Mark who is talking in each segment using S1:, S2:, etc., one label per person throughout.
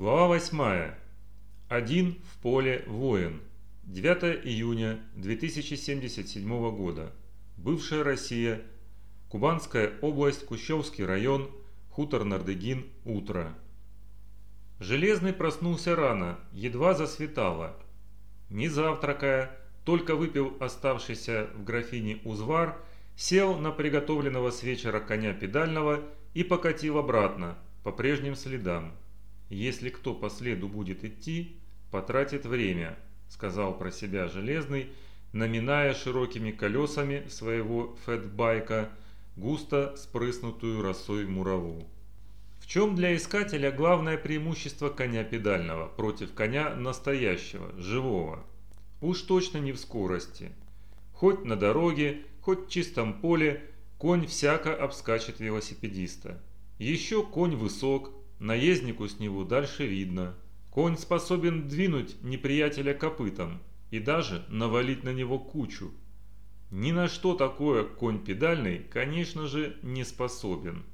S1: Глава 8. Один в поле воин. 9 июня 2077 года. Бывшая Россия. Кубанская область, Кущевский район, хутор Нардыгин, утро. Железный проснулся рано, едва засветало. Не завтракая, только выпил оставшийся в графине узвар, сел на приготовленного с вечера коня педального и покатил обратно, по прежним следам. «Если кто по следу будет идти, потратит время», – сказал про себя Железный, наминая широкими колесами своего фэтбайка густо спрыснутую росой мураву. В чем для искателя главное преимущество коня педального против коня настоящего, живого? Уж точно не в скорости. Хоть на дороге, хоть в чистом поле, конь всяко обскачет велосипедиста. Еще конь высок, Наезднику с него дальше видно. Конь способен двинуть неприятеля копытом и даже навалить на него кучу. Ни на что такое конь педальный, конечно же, не способен.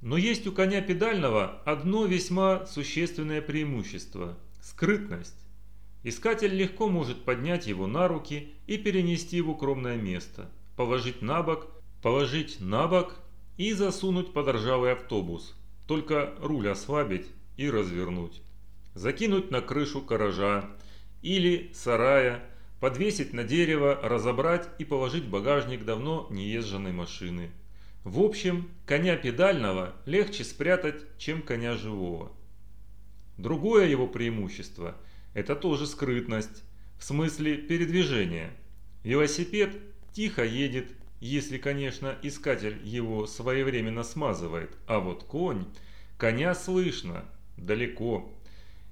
S1: Но есть у коня педального одно весьма существенное преимущество – скрытность. Искатель легко может поднять его на руки и перенести в укромное место, положить на бок, положить на бок и засунуть под ржавый автобус, только руль ослабить и развернуть. Закинуть на крышу гаража или сарая, подвесить на дерево, разобрать и положить в багажник давно неезженной машины. В общем, коня педального легче спрятать, чем коня живого. Другое его преимущество – это тоже скрытность, в смысле передвижения. Велосипед тихо едет если, конечно, искатель его своевременно смазывает, а вот конь, коня слышно, далеко.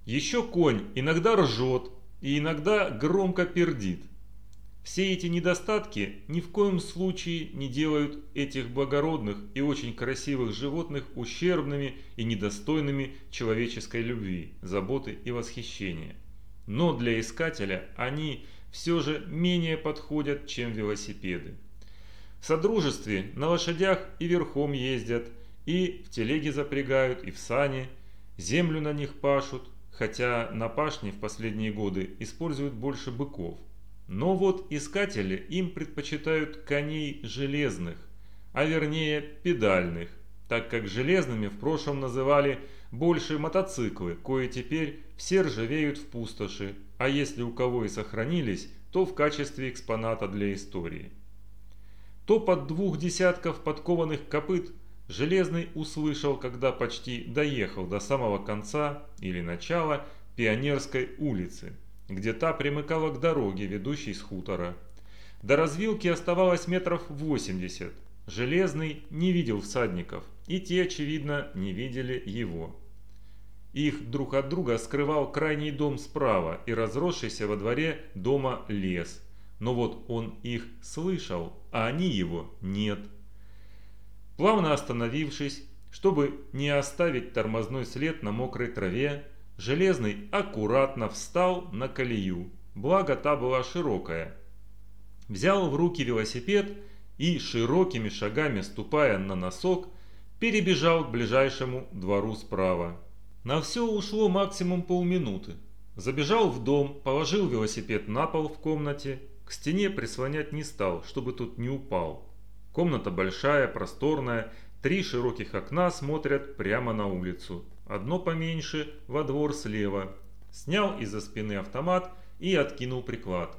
S1: Еще конь иногда ржет и иногда громко пердит. Все эти недостатки ни в коем случае не делают этих благородных и очень красивых животных ущербными и недостойными человеческой любви, заботы и восхищения. Но для искателя они все же менее подходят, чем велосипеды. Содружестве на лошадях и верхом ездят, и в телеги запрягают, и в сани, землю на них пашут, хотя на пашне в последние годы используют больше быков. Но вот искатели им предпочитают коней железных, а вернее педальных, так как железными в прошлом называли больше мотоциклы, кое теперь все ржавеют в пустоши, а если у кого и сохранились, то в качестве экспоната для истории. Топот двух десятков подкованных копыт Железный услышал, когда почти доехал до самого конца или начала Пионерской улицы, где та примыкала к дороге, ведущей с хутора. До развилки оставалось метров 80. Железный не видел всадников, и те, очевидно, не видели его. Их друг от друга скрывал крайний дом справа и разросшийся во дворе дома лес – но вот он их слышал, а они его нет. Плавно остановившись, чтобы не оставить тормозной след на мокрой траве, Железный аккуратно встал на колею, благо та была широкая. Взял в руки велосипед и, широкими шагами ступая на носок, перебежал к ближайшему двору справа. На все ушло максимум полминуты. Забежал в дом, положил велосипед на пол в комнате к стене прислонять не стал, чтобы тут не упал. Комната большая, просторная, три широких окна смотрят прямо на улицу. Одно поменьше, во двор слева. Снял из-за спины автомат и откинул приклад.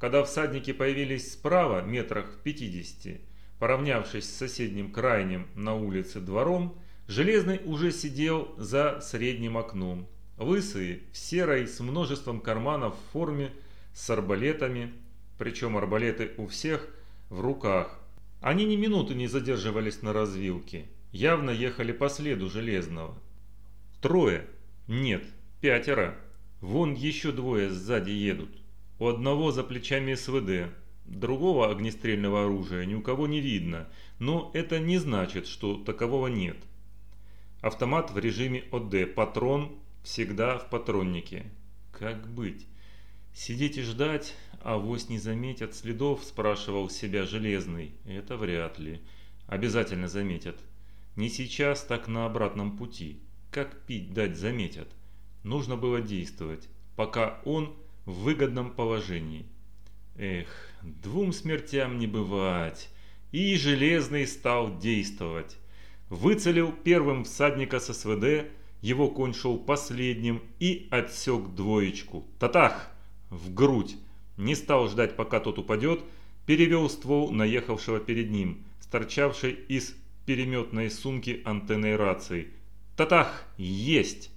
S1: Когда всадники появились справа, метрах в 50, поравнявшись с соседним крайним на улице двором, Железный уже сидел за средним окном. Лысый, в серой, с множеством карманов в форме, с арбалетами, причем арбалеты у всех в руках. Они ни минуты не задерживались на развилке, явно ехали по следу Железного. Трое, нет, пятеро, вон еще двое сзади едут. У одного за плечами СВД, другого огнестрельного оружия ни у кого не видно, но это не значит, что такового нет. Автомат в режиме ОД, патрон всегда в патроннике. Как быть? Сидеть и ждать, а вось не заметят следов, спрашивал себя Железный. Это вряд ли. Обязательно заметят. Не сейчас, так на обратном пути. Как пить дать заметят. Нужно было действовать, пока он в выгодном положении. Эх, двум смертям не бывать. И Железный стал действовать. Выцелил первым всадника с СВД, его конь шел последним и отсек двоечку. Татах! В грудь. Не стал ждать, пока тот упадет, перевел ствол наехавшего перед ним, сторчавшей из переметной сумки антенной рации. Татах! Есть!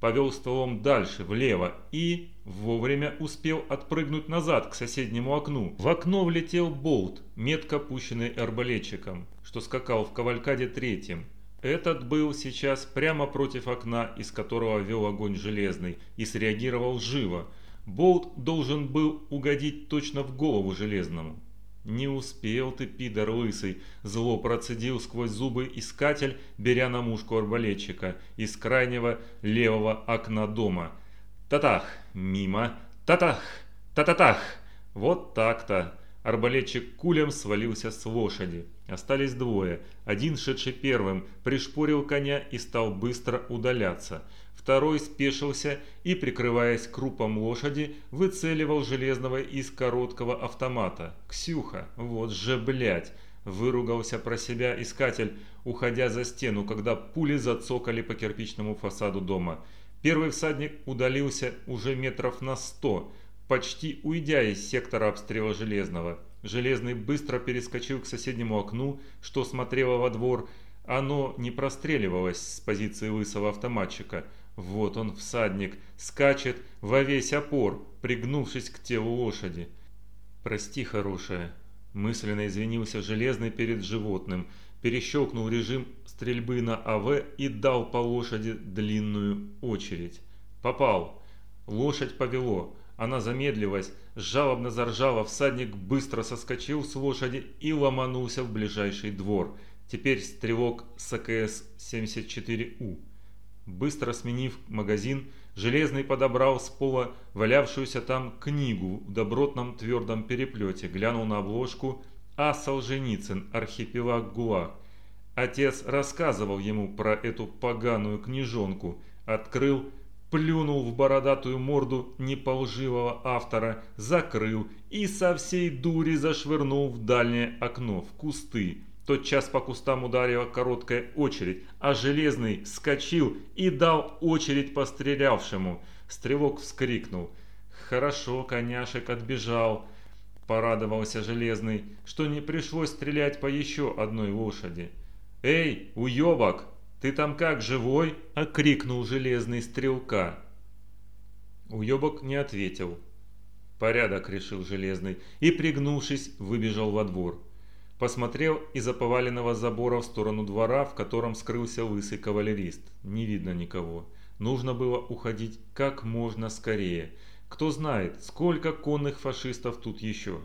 S1: Повел стволом дальше, влево, и вовремя успел отпрыгнуть назад к соседнему окну. В окно влетел болт, метко пущенный арбалетчиком, что скакал в кавалькаде третьем. Этот был сейчас прямо против окна, из которого вел огонь железный, и среагировал живо. Болт должен был угодить точно в голову железному. «Не успел ты, пидор лысый!» – зло процедил сквозь зубы искатель, беря на мушку арбалетчика из крайнего левого окна дома. «Татах! Мимо! Татах! Та-та-тах!» Вот так-то. Арбалетчик кулем свалился с лошади. Остались двое. Один, шедший первым, пришпорил коня и стал быстро удаляться. Второй спешился и, прикрываясь крупом лошади, выцеливал Железного из короткого автомата. «Ксюха, вот же блять!» – выругался про себя искатель, уходя за стену, когда пули зацокали по кирпичному фасаду дома. Первый всадник удалился уже метров на сто, почти уйдя из сектора обстрела Железного. Железный быстро перескочил к соседнему окну, что смотрело во двор. Оно не простреливалось с позиции лысого автоматчика – вот он, всадник, скачет во весь опор, пригнувшись к телу лошади. «Прости, хорошая», – мысленно извинился Железный перед животным, перещелкнул режим стрельбы на АВ и дал по лошади длинную очередь. Попал. Лошадь повело. Она замедлилась, жалобно заржала, всадник быстро соскочил с лошади и ломанулся в ближайший двор. Теперь стрелок с АКС-74У. Быстро сменив магазин, Железный подобрал с пола валявшуюся там книгу в добротном твердом переплете, глянул на обложку «А. Солженицын. Архипелаг ГУЛАГ». Отец рассказывал ему про эту поганую книжонку, открыл, плюнул в бородатую морду неполживого автора, закрыл и со всей дури зашвырнул в дальнее окно, в кусты. Тотчас по кустам ударила короткая очередь, а Железный вскочил и дал очередь пострелявшему. Стрелок вскрикнул. «Хорошо, коняшек отбежал», – порадовался Железный, что не пришлось стрелять по еще одной лошади. «Эй, уебок, ты там как, живой?» – окрикнул Железный стрелка. Уебок не ответил. «Порядок», – решил Железный, и, пригнувшись, выбежал во двор. Посмотрел из-за поваленного забора в сторону двора, в котором скрылся лысый кавалерист. Не видно никого. Нужно было уходить как можно скорее. Кто знает, сколько конных фашистов тут еще.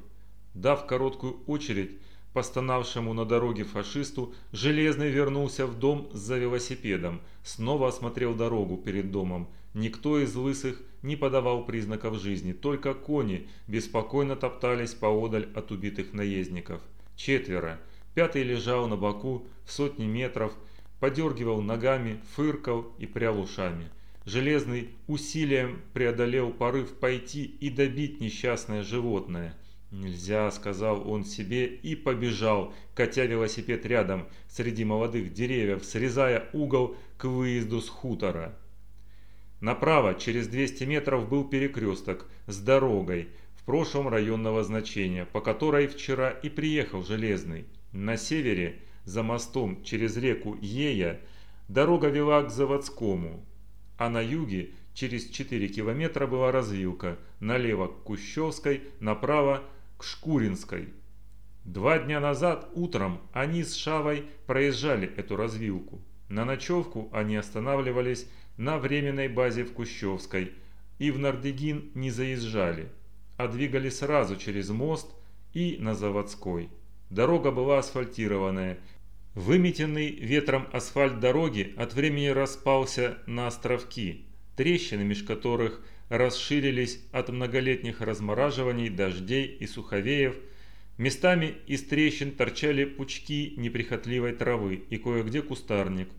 S1: Дав короткую очередь постонавшему на дороге фашисту, Железный вернулся в дом за велосипедом, снова осмотрел дорогу перед домом. Никто из лысых не подавал признаков жизни, только кони беспокойно топтались поодаль от убитых наездников. Четверо. Пятый лежал на боку в сотни метров, подергивал ногами, фыркал и прял ушами. Железный усилием преодолел порыв пойти и добить несчастное животное. «Нельзя», — сказал он себе и побежал, катя велосипед рядом, среди молодых деревьев, срезая угол к выезду с хутора. Направо, через 200 метров, был перекресток с дорогой, в прошлом районного значения, по которой вчера и приехал Железный. На севере, за мостом через реку Ея, дорога вела к Заводскому, а на юге через 4 километра была развилка, налево к Кущевской, направо к Шкуринской. Два дня назад утром они с Шавой проезжали эту развилку. На ночевку они останавливались на временной базе в Кущевской и в Нардегин не заезжали а двигали сразу через мост и на Заводской. Дорога была асфальтированная. Выметенный ветром асфальт дороги от времени распался на островки, трещины меж которых расширились от многолетних размораживаний, дождей и суховеев. Местами из трещин торчали пучки неприхотливой травы и кое-где кустарник.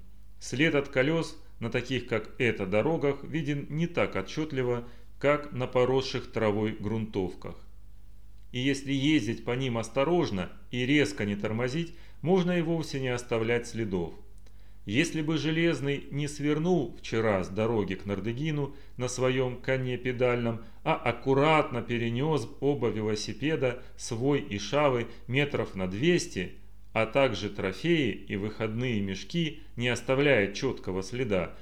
S1: След от колес на таких как эта дорогах виден не так отчетливо, как на поросших травой грунтовках. И если ездить по ним осторожно и резко не тормозить, можно и вовсе не оставлять следов. Если бы Железный не свернул вчера с дороги к Нардегину на своем коне педальном, а аккуратно перенес оба велосипеда, свой и шавы, метров на 200, а также трофеи и выходные мешки, не оставляя четкого следа,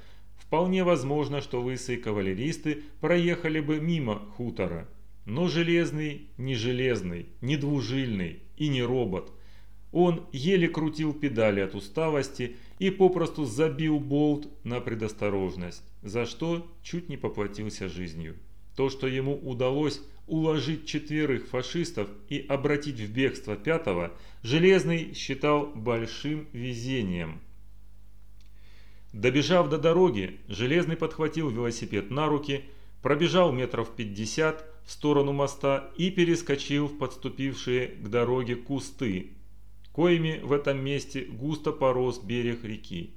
S1: вполне возможно, что лысые кавалеристы проехали бы мимо хутора. Но Железный не Железный, не двужильный и не робот. Он еле крутил педали от усталости и попросту забил болт на предосторожность, за что чуть не поплатился жизнью. То, что ему удалось уложить четверых фашистов и обратить в бегство пятого, Железный считал большим везением. Добежав до дороги, Железный подхватил велосипед на руки, пробежал метров пятьдесят в сторону моста и перескочил в подступившие к дороге кусты, коими в этом месте густо порос берег реки.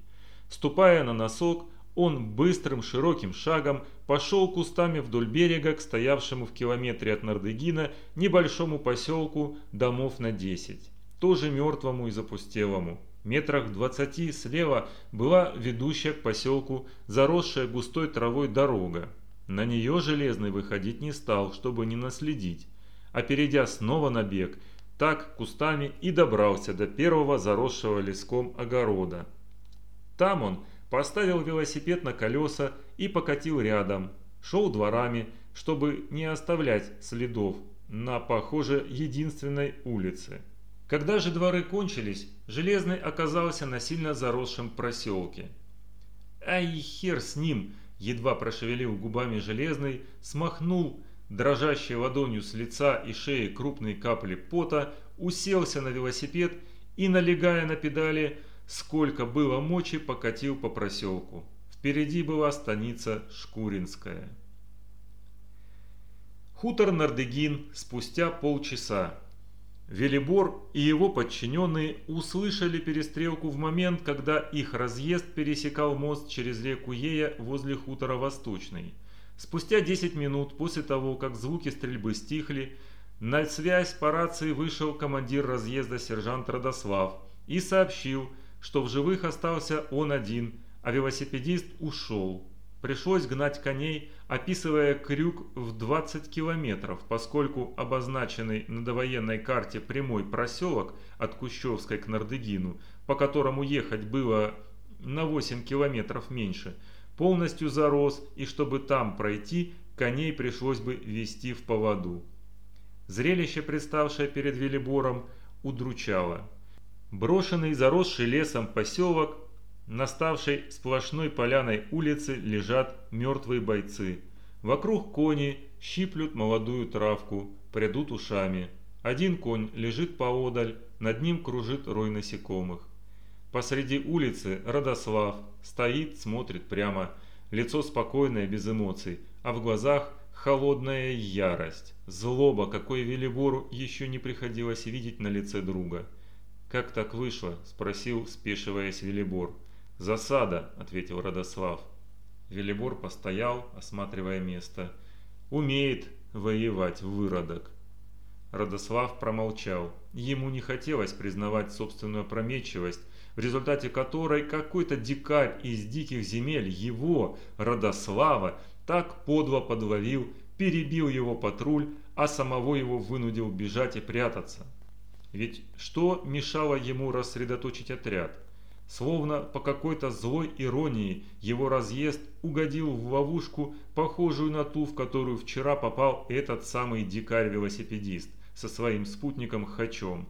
S1: Ступая на носок, он быстрым широким шагом пошел кустами вдоль берега к стоявшему в километре от Нардегина небольшому поселку домов на 10, тоже мертвому и запустелому. Метрах в двадцати слева была ведущая к поселку заросшая густой травой дорога. На нее Железный выходить не стал, чтобы не наследить, а перейдя снова на бег, так кустами и добрался до первого заросшего леском огорода. Там он поставил велосипед на колеса и покатил рядом, шел дворами, чтобы не оставлять следов на, похоже, единственной улице. Когда же дворы кончились, Железный оказался на сильно заросшем проселке. «Ай, хер с ним!» – едва прошевелил губами Железный, смахнул дрожащей ладонью с лица и шеи крупные капли пота, уселся на велосипед и, налегая на педали, сколько было мочи, покатил по проселку. Впереди была станица Шкуринская. Хутор Нардегин спустя полчаса. Велибор и его подчиненные услышали перестрелку в момент, когда их разъезд пересекал мост через реку Ея возле хутора Восточный – Спустя 10 минут после того, как звуки стрельбы стихли, на связь по рации вышел командир разъезда сержант Родослав и сообщил, что в живых остался он один, а велосипедист ушел. Пришлось гнать коней, описывая крюк в 20 километров, поскольку обозначенный на довоенной карте прямой проселок от Кущевской к Нардыгину, по которому ехать было на 8 километров меньше – полностью зарос, и чтобы там пройти, коней пришлось бы вести в поводу. Зрелище, представшее перед Велибором, удручало. Брошенный заросший лесом поселок, на ставшей сплошной поляной улице лежат мертвые бойцы. Вокруг кони щиплют молодую травку, придут ушами. Один конь лежит поодаль, над ним кружит рой насекомых. Посреди улицы Родослав стоит, смотрит прямо, лицо спокойное, без эмоций, а в глазах холодная ярость, злоба, какой Велибору еще не приходилось видеть на лице друга. «Как так вышло?» – спросил, спешиваясь Велибор. «Засада», – ответил Родослав. Велибор постоял, осматривая место. «Умеет воевать, выродок». Родослав промолчал. Ему не хотелось признавать собственную опрометчивость, в результате которой какой-то дикарь из диких земель его, Родослава, так подло подловил, перебил его патруль, а самого его вынудил бежать и прятаться. Ведь что мешало ему рассредоточить отряд? Словно по какой-то злой иронии его разъезд угодил в ловушку, похожую на ту, в которую вчера попал этот самый дикарь-велосипедист со своим спутником Хачом.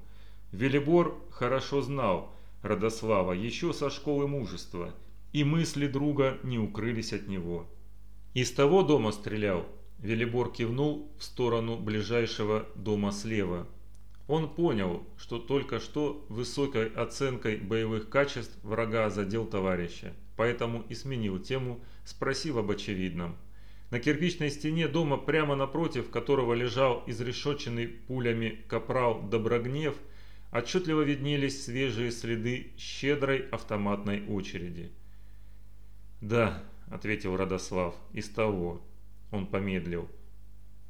S1: Велибор хорошо знал, Родослава еще со школы мужества, и мысли друга не укрылись от него. «Из того дома стрелял?» Велибор кивнул в сторону ближайшего дома слева. Он понял, что только что высокой оценкой боевых качеств врага задел товарища, поэтому и сменил тему, спросив об очевидном. На кирпичной стене дома, прямо напротив которого лежал изрешеченный пулями капрал Доброгнев, отчетливо виднелись свежие следы щедрой автоматной очереди. «Да», — ответил Радослав, — «из того». Он помедлил.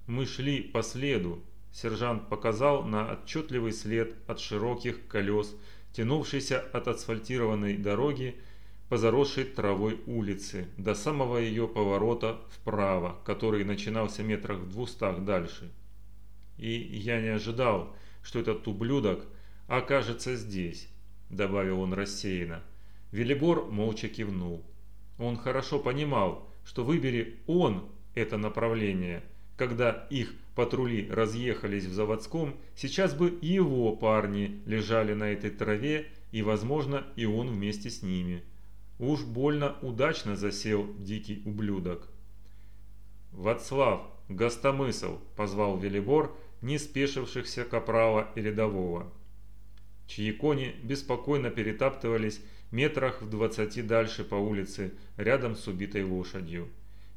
S1: «Мы шли по следу». Сержант показал на отчетливый след от широких колес, тянувшийся от асфальтированной дороги по заросшей травой улице до самого ее поворота вправо, который начинался метрах в двухстах дальше. И я не ожидал, что этот ублюдок окажется здесь, добавил он рассеянно. Велибор молча кивнул. Он хорошо понимал, что выбери он это направление, когда их патрули разъехались в заводском, сейчас бы его парни лежали на этой траве и, возможно, и он вместе с ними. Уж больно удачно засел дикий ублюдок. «Вацлав, гостомысл!» – позвал Велибор, не спешившихся капрала и рядового, чьи кони беспокойно перетаптывались метрах в двадцати дальше по улице, рядом с убитой лошадью.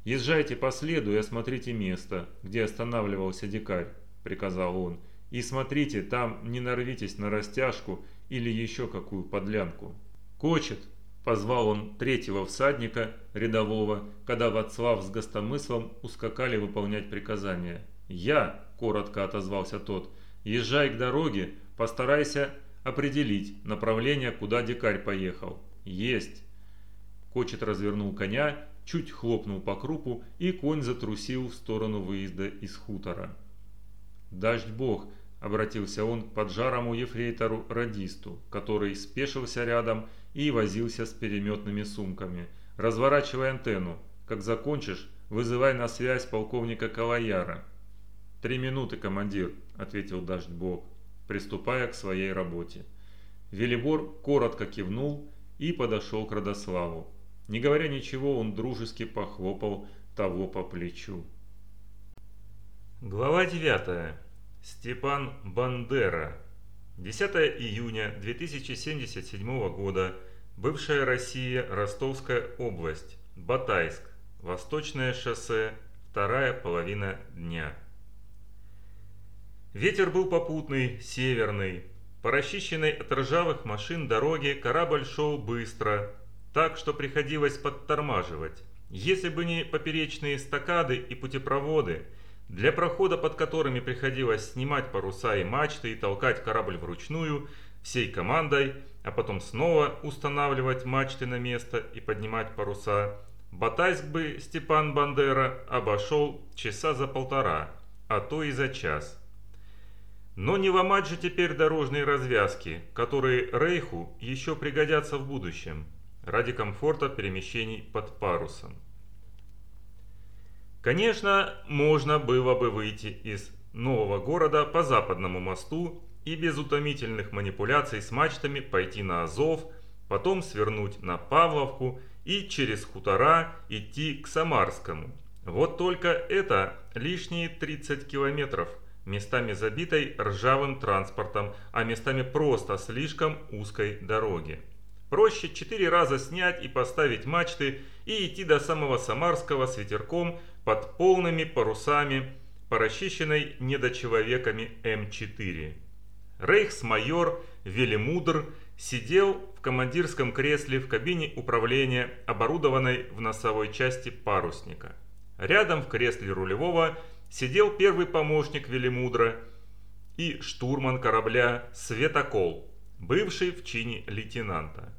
S1: «Езжайте по следу и осмотрите место, где останавливался дикарь», – приказал он. «И смотрите, там не нарвитесь на растяжку или еще какую подлянку». «Кочет!» – позвал он третьего всадника, рядового, когда Вацлав с гостомыслом ускакали выполнять приказания. «Я!» – коротко отозвался тот. «Езжай к дороге, постарайся определить направление, куда дикарь поехал». «Есть!» Кочет развернул коня, чуть хлопнул по крупу, и конь затрусил в сторону выезда из хутора. «Дождь бог!» – обратился он к поджарому ефрейтору-радисту, который спешился рядом и возился с переметными сумками. «Разворачивай антенну. Как закончишь, вызывай на связь полковника Калаяра». «Три минуты, командир», – ответил Дождь Бог, приступая к своей работе. Велибор коротко кивнул и подошел к Родославу. Не говоря ничего, он дружески похлопал того по плечу. Глава 9. Степан Бандера. 10 июня 2077 года. Бывшая Россия, Ростовская область. Батайск. Восточное шоссе. Вторая половина дня. Ветер был попутный, северный. По расчищенной от ржавых машин дороге корабль шел быстро, так что приходилось подтормаживать. Если бы не поперечные стакады и путепроводы, для прохода под которыми приходилось снимать паруса и мачты и толкать корабль вручную всей командой, а потом снова устанавливать мачты на место и поднимать паруса, Батайск бы Степан Бандера обошел часа за полтора, а то и за час. Но не ломать же теперь дорожные развязки, которые Рейху еще пригодятся в будущем ради комфорта перемещений под парусом. Конечно, можно было бы выйти из нового города по западному мосту и без утомительных манипуляций с мачтами пойти на Азов, потом свернуть на Павловку и через хутора идти к Самарскому. Вот только это лишние 30 километров, местами забитой ржавым транспортом, а местами просто слишком узкой дороги. Проще четыре раза снять и поставить мачты и идти до самого Самарского с ветерком под полными парусами по расчищенной недочеловеками М4. Рейхсмайор Велимудр сидел в командирском кресле в кабине управления, оборудованной в носовой части парусника. Рядом в кресле рулевого сидел первый помощник Велимудра и штурман корабля Светокол, бывший в чине лейтенанта.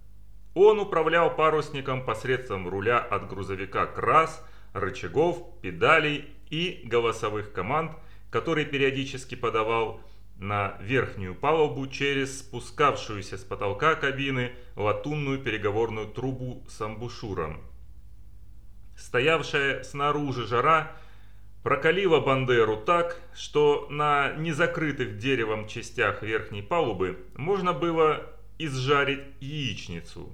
S1: Он управлял парусником посредством руля от грузовика КРАС, рычагов, педалей и голосовых команд, который периодически подавал на верхнюю палубу через спускавшуюся с потолка кабины латунную переговорную трубу с амбушюром. Стоявшая снаружи жара прокалила Бандеру так, что на незакрытых деревом частях верхней палубы можно было изжарить яичницу.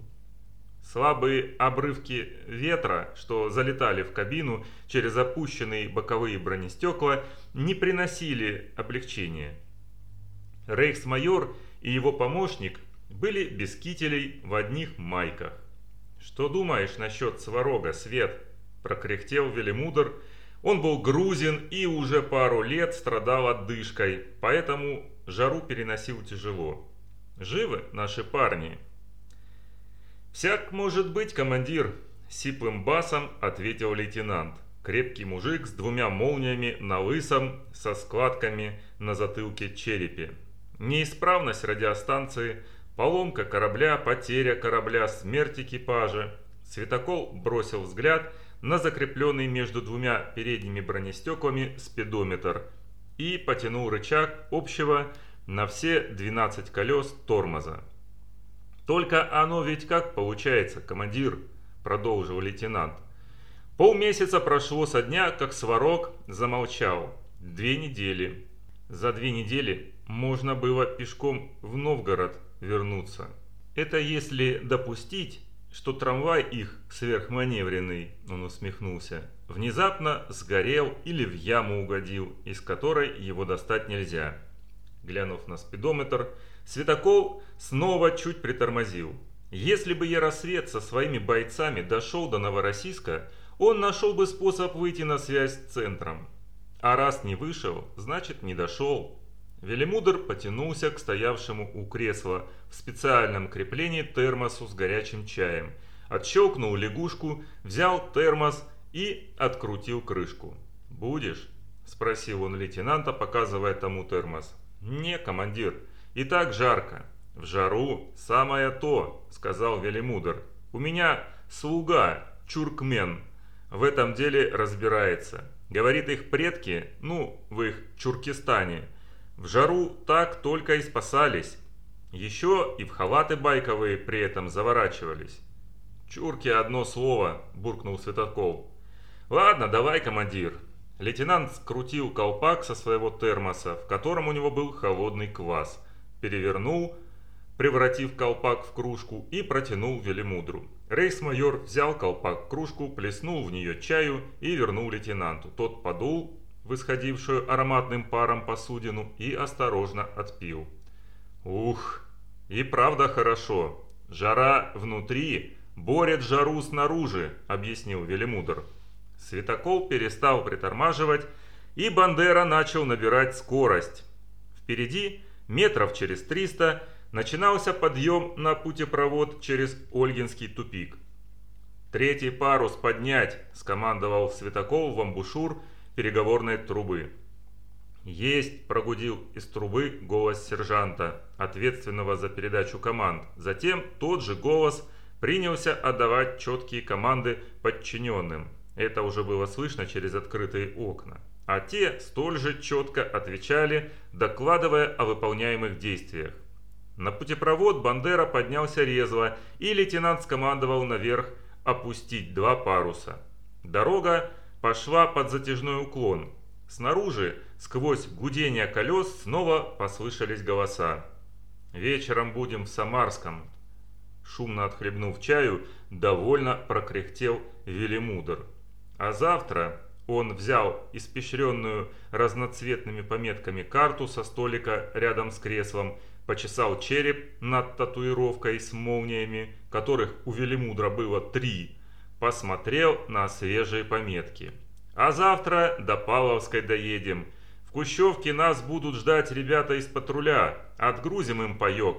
S1: Слабые обрывки ветра, что залетали в кабину через опущенные боковые бронестекла, не приносили облегчения. Рейхсмайор и его помощник были без кителей в одних майках. «Что думаешь насчет сварога, Свет?» – прокряхтел Велимудр. Он был грузин и уже пару лет страдал отдышкой, поэтому жару переносил тяжело. «Живы наши парни?» «Всяк может быть, командир», Сиплым басом ответил лейтенант. Крепкий мужик с двумя молниями на лысом, со складками на затылке черепе. Неисправность радиостанции, поломка корабля, потеря корабля, смерть экипажа. Светокол бросил взгляд на закрепленный между двумя передними бронестеклами спидометр и потянул рычаг общего на все 12 колес тормоза. «Только оно ведь как получается, командир?» – продолжил лейтенант. Полмесяца прошло со дня, как Сварог замолчал. Две недели. За две недели можно было пешком в Новгород вернуться. Это если допустить, что трамвай их сверхманевренный, он усмехнулся, внезапно сгорел или в яму угодил, из которой его достать нельзя. Глянув на спидометр, Светокол снова чуть притормозил. Если бы Яросвет со своими бойцами дошел до Новороссийска, он нашел бы способ выйти на связь с центром. А раз не вышел, значит не дошел. Велимудр потянулся к стоявшему у кресла в специальном креплении термосу с горячим чаем, отщелкнул лягушку, взял термос и открутил крышку. «Будешь?» – спросил он лейтенанта, показывая тому термос. «Не, командир, и так жарко». «В жару самое то», – сказал Велимудр. «У меня слуга, чуркмен, в этом деле разбирается. Говорит их предки, ну, в их Чуркистане, в жару так только и спасались. Еще и в халаты байковые при этом заворачивались. «Чурки одно слово», – буркнул Светокол. «Ладно, давай, командир». Лейтенант скрутил колпак со своего термоса, в котором у него был холодный квас, перевернул, превратив колпак в кружку и протянул Велимудру. Рейс-майор взял колпак кружку, плеснул в нее чаю и вернул лейтенанту. Тот подул в исходившую ароматным паром посудину и осторожно отпил. «Ух, и правда хорошо. Жара внутри борет жару снаружи», — объяснил Велимудр. Светокол перестал притормаживать, и Бандера начал набирать скорость. Впереди, метров через триста, начинался подъем на путепровод через Ольгинский тупик. «Третий парус поднять!» – скомандовал Светокол в амбушюр переговорной трубы. «Есть!» – прогудил из трубы голос сержанта, ответственного за передачу команд. Затем тот же голос принялся отдавать четкие команды подчиненным. Это уже было слышно через открытые окна. А те столь же четко отвечали, докладывая о выполняемых действиях. На путепровод Бандера поднялся резво, и лейтенант скомандовал наверх опустить два паруса. Дорога пошла под затяжной уклон. Снаружи, сквозь гудение колес, снова послышались голоса. «Вечером будем в Самарском». Шумно отхлебнув чаю, довольно прокряхтел Велимудр. А завтра он взял испещренную разноцветными пометками карту со столика рядом с креслом почесал череп над татуировкой с молниями, которых у Велимудра было три, посмотрел на свежие пометки. А завтра до Павловской доедем. В Кущевке нас будут ждать ребята из патруля, отгрузим им паек.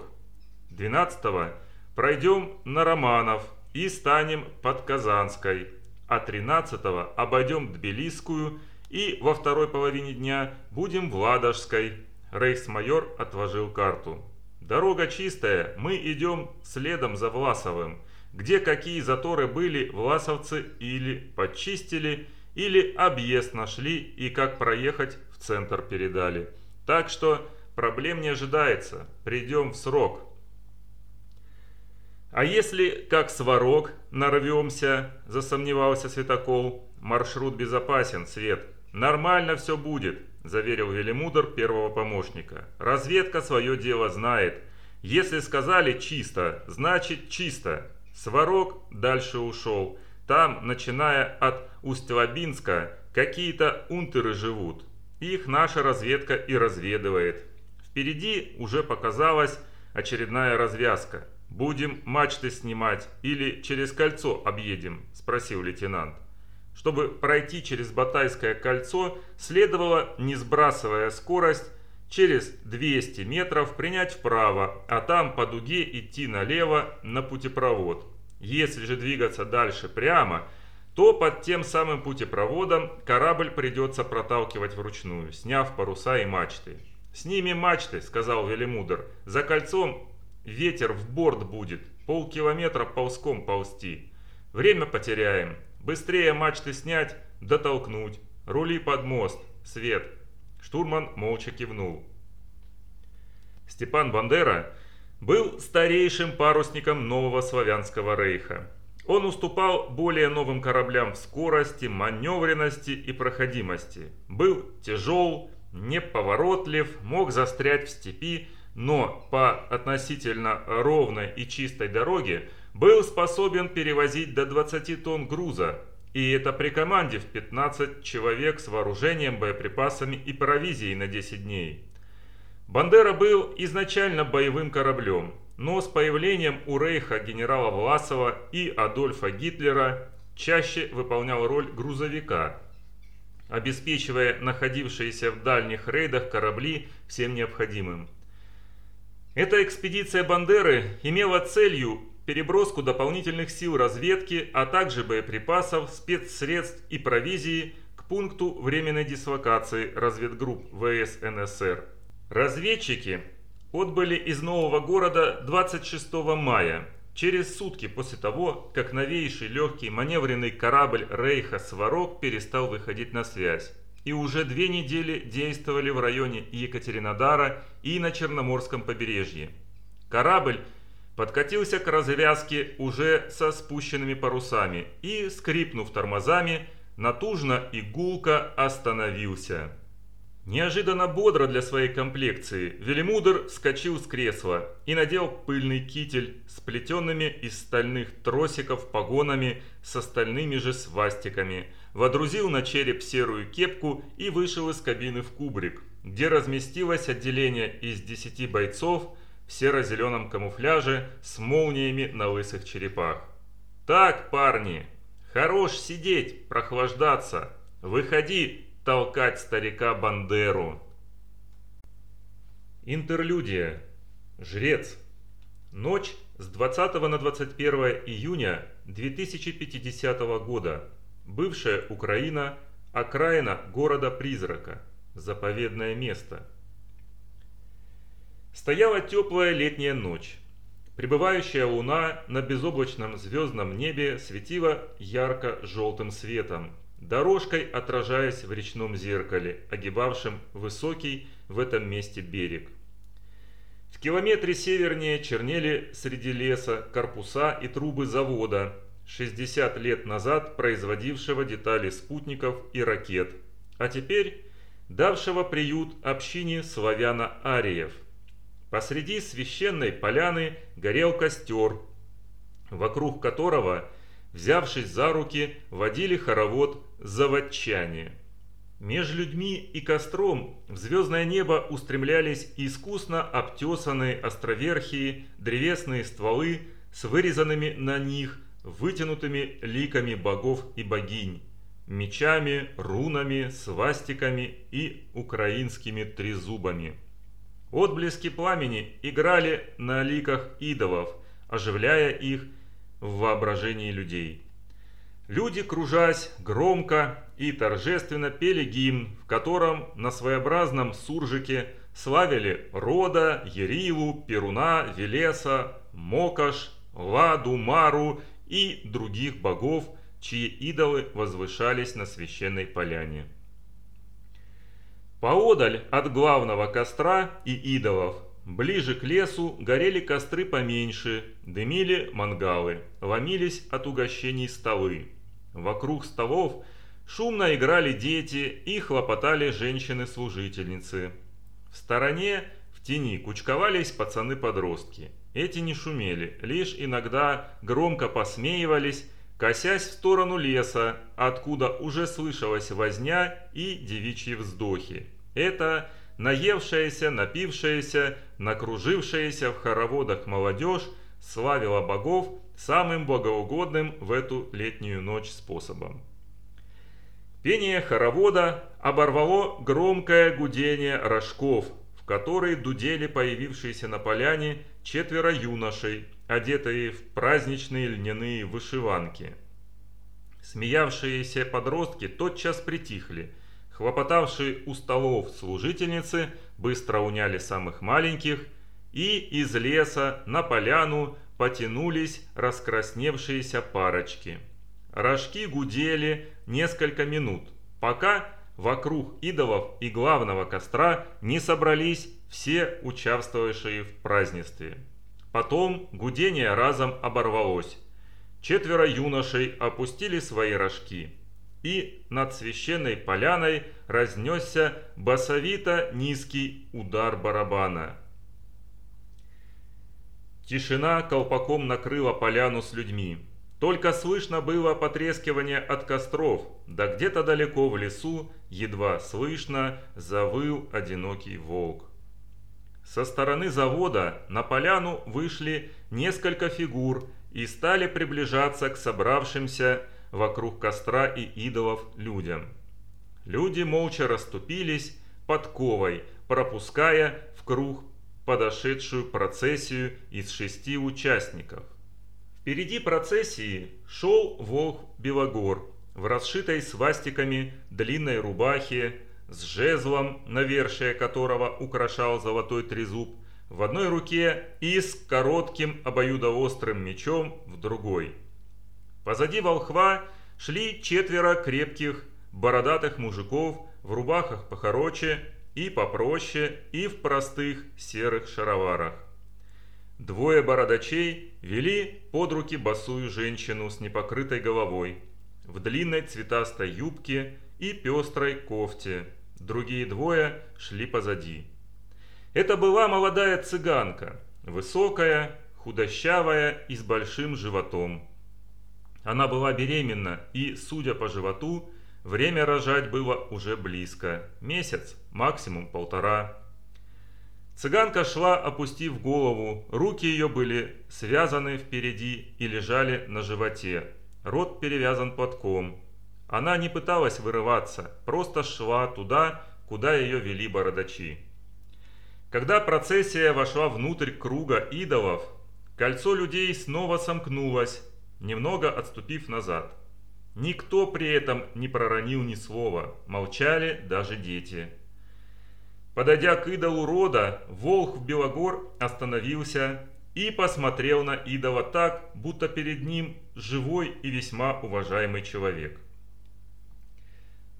S1: 12-го пройдем на Романов и станем под Казанской, а 13-го обойдем Тбилисскую и во второй половине дня будем в Ладожской, Рейхсмайор отложил карту. «Дорога чистая, мы идем следом за Власовым. Где какие заторы были, власовцы или почистили, или объезд нашли и как проехать в центр передали. Так что проблем не ожидается, придем в срок». «А если, как сварог, нарвемся?» – засомневался Светокол. «Маршрут безопасен, Свет. Нормально все будет заверил Велимудр первого помощника. «Разведка свое дело знает. Если сказали чисто, значит чисто». Сварог дальше ушел. Там, начиная от Усть-Лабинска, какие-то унтеры живут. Их наша разведка и разведывает. Впереди уже показалась очередная развязка. «Будем мачты снимать или через кольцо объедем?» – спросил лейтенант. Чтобы пройти через Батайское кольцо, следовало, не сбрасывая скорость, через 200 метров принять вправо, а там по дуге идти налево на путепровод. Если же двигаться дальше прямо, то под тем самым путепроводом корабль придется проталкивать вручную, сняв паруса и мачты. «Снимем мачты», — сказал Велимудр. «За кольцом ветер в борт будет, полкилометра ползком ползти. Время потеряем. Быстрее мачты снять, дотолкнуть. Рули под мост. Свет». Штурман молча кивнул. Степан Бандера был старейшим парусником нового славянского рейха. Он уступал более новым кораблям в скорости, маневренности и проходимости. Был тяжел, неповоротлив, мог застрять в степи, но по относительно ровной и чистой дороге был способен перевозить до 20 тонн груза, и это при команде в 15 человек с вооружением, боеприпасами и провизией на 10 дней. Бандера был изначально боевым кораблем, но с появлением у Рейха генерала Власова и Адольфа Гитлера чаще выполнял роль грузовика, обеспечивая находившиеся в дальних рейдах корабли всем необходимым. Эта экспедиция Бандеры имела целью переброску дополнительных сил разведки, а также боеприпасов, спецсредств и провизии к пункту временной дислокации разведгрупп ВС НСР – Разведчики отбыли из нового города 26 мая, через сутки после того, как новейший легкий маневренный корабль Рейха «Сварог» перестал выходить на связь. И уже две недели действовали в районе Екатеринодара и на Черноморском побережье. Корабль подкатился к развязке уже со спущенными парусами и, скрипнув тормозами, натужно и гулко остановился. Неожиданно бодро для своей комплекции, Велимудр вскочил с кресла и надел пыльный китель с плетенными из стальных тросиков погонами с остальными же свастиками, водрузил на череп серую кепку и вышел из кабины в кубрик, где разместилось отделение из десяти бойцов в серо-зеленом камуфляже с молниями на лысых черепах. «Так, парни, хорош сидеть, прохлаждаться, выходи толкать старика Бандеру. Интерлюдия. Жрец. Ночь с 20 на 21 июня 2050 года. Бывшая Украина, окраина города-призрака. Заповедное место. Стояла теплая летняя ночь. Прибывающая луна на безоблачном звездном небе светила ярко-желтым светом, дорожкой отражаясь в речном зеркале, огибавшем высокий в этом месте берег. В километре севернее чернели среди леса корпуса и трубы завода, 60 лет назад производившего детали спутников и ракет, а теперь давшего приют общине славяно-ариев. Посреди священной поляны горел костер, вокруг которого, взявшись за руки, водили хоровод заводчане. Меж людьми и костром в звездное небо устремлялись искусно обтесанные островерхие древесные стволы с вырезанными на них вытянутыми ликами богов и богинь, мечами, рунами, свастиками и украинскими трезубами. Отблески пламени играли на ликах идолов, оживляя их в воображении людей. Люди, кружась, громко и торжественно пели гимн, в котором на своеобразном суржике славили Рода, Ерилу, Перуна, Велеса, Мокаш, Ладу, Мару и других богов, чьи идолы возвышались на священной поляне. Поодаль от главного костра и идолов, ближе к лесу, горели костры поменьше, дымили мангалы, ломились от угощений столы. Вокруг столов шумно играли дети и хлопотали женщины-служительницы. В стороне, в тени, кучковались пацаны-подростки. Эти не шумели, лишь иногда громко посмеивались, косясь в сторону леса, откуда уже слышалась возня и девичьи вздохи. Это наевшаяся, напившаяся, накружившаяся в хороводах молодежь славила богов самым богоугодным в эту летнюю ночь способом. Пение хоровода оборвало громкое гудение рожков, в которые дудели появившиеся на поляне четверо юношей одетые в праздничные льняные вышиванки. Смеявшиеся подростки тотчас притихли. Хлопотавшие у столов служительницы быстро уняли самых маленьких, и из леса на поляну потянулись раскрасневшиеся парочки. Рожки гудели несколько минут, пока вокруг идолов и главного костра не собрались все участвовавшие в празднестве. Потом гудение разом оборвалось. Четверо юношей опустили свои рожки, и над священной поляной разнесся басовито низкий удар барабана. Тишина колпаком накрыла поляну с людьми. Только слышно было потрескивание от костров, да где-то далеко в лесу, едва слышно, завыл одинокий волк. Со стороны завода на поляну вышли несколько фигур и стали приближаться к собравшимся вокруг костра и идолов людям. Люди молча расступились подковой, пропуская в круг подошедшую процессию из шести участников. Впереди процессии шел волк Белогор в расшитой свастиками длинной рубахе с жезлом, навершие которого украшал золотой трезуб, в одной руке и с коротким обоюдоострым мечом в другой. Позади волхва шли четверо крепких, бородатых мужиков в рубахах похороче и попроще и в простых серых шароварах. Двое бородачей вели под руки босую женщину с непокрытой головой, в длинной цветастой юбке и пестрой кофте – другие двое шли позади. Это была молодая цыганка, высокая, худощавая и с большим животом. Она была беременна и, судя по животу, время рожать было уже близко. Месяц, максимум полтора. Цыганка шла, опустив голову, руки ее были связаны впереди и лежали на животе. Рот перевязан платком. Она не пыталась вырываться, просто шла туда, куда ее вели бородачи. Когда процессия вошла внутрь круга идолов, кольцо людей снова сомкнулось, немного отступив назад. Никто при этом не проронил ни слова, молчали даже дети. Подойдя к идолу рода, Волх Белогор остановился и посмотрел на идола так, будто перед ним живой и весьма уважаемый человек.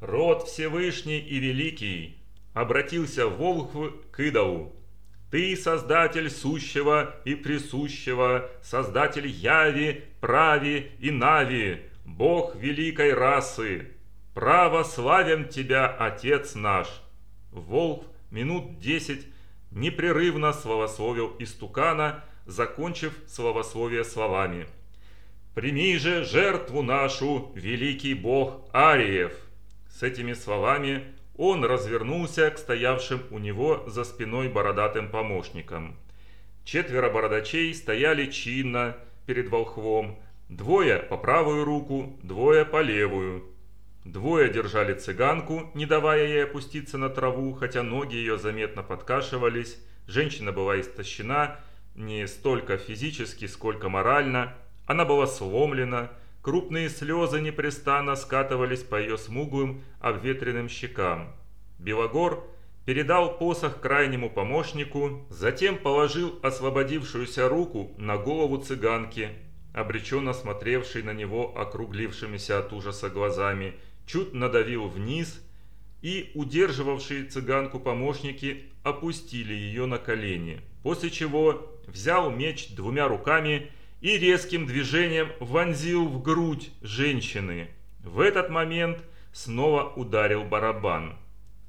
S1: «Род Всевышний и Великий!» — обратился Волхв к идолу. «Ты создатель сущего и присущего, создатель Яви, Прави и Нави, Бог великой расы! Право славим Тебя, Отец наш!» Волхв минут десять непрерывно словословил истукана, закончив словословие словами. «Прими же жертву нашу, великий бог Ариев!» С этими словами он развернулся к стоявшим у него за спиной бородатым помощникам. Четверо бородачей стояли чинно перед волхвом, двое по правую руку, двое по левую. Двое держали цыганку, не давая ей опуститься на траву, хотя ноги ее заметно подкашивались. Женщина была истощена не столько физически, сколько морально. Она была сломлена, Крупные слезы непрестанно скатывались по ее смуглым, обветренным щекам. Белогор передал посох крайнему помощнику, затем положил освободившуюся руку на голову цыганки, обреченно смотревшей на него округлившимися от ужаса глазами, чуть надавил вниз, и удерживавшие цыганку помощники опустили ее на колени, после чего взял меч двумя руками и резким движением вонзил в грудь женщины. В этот момент снова ударил барабан.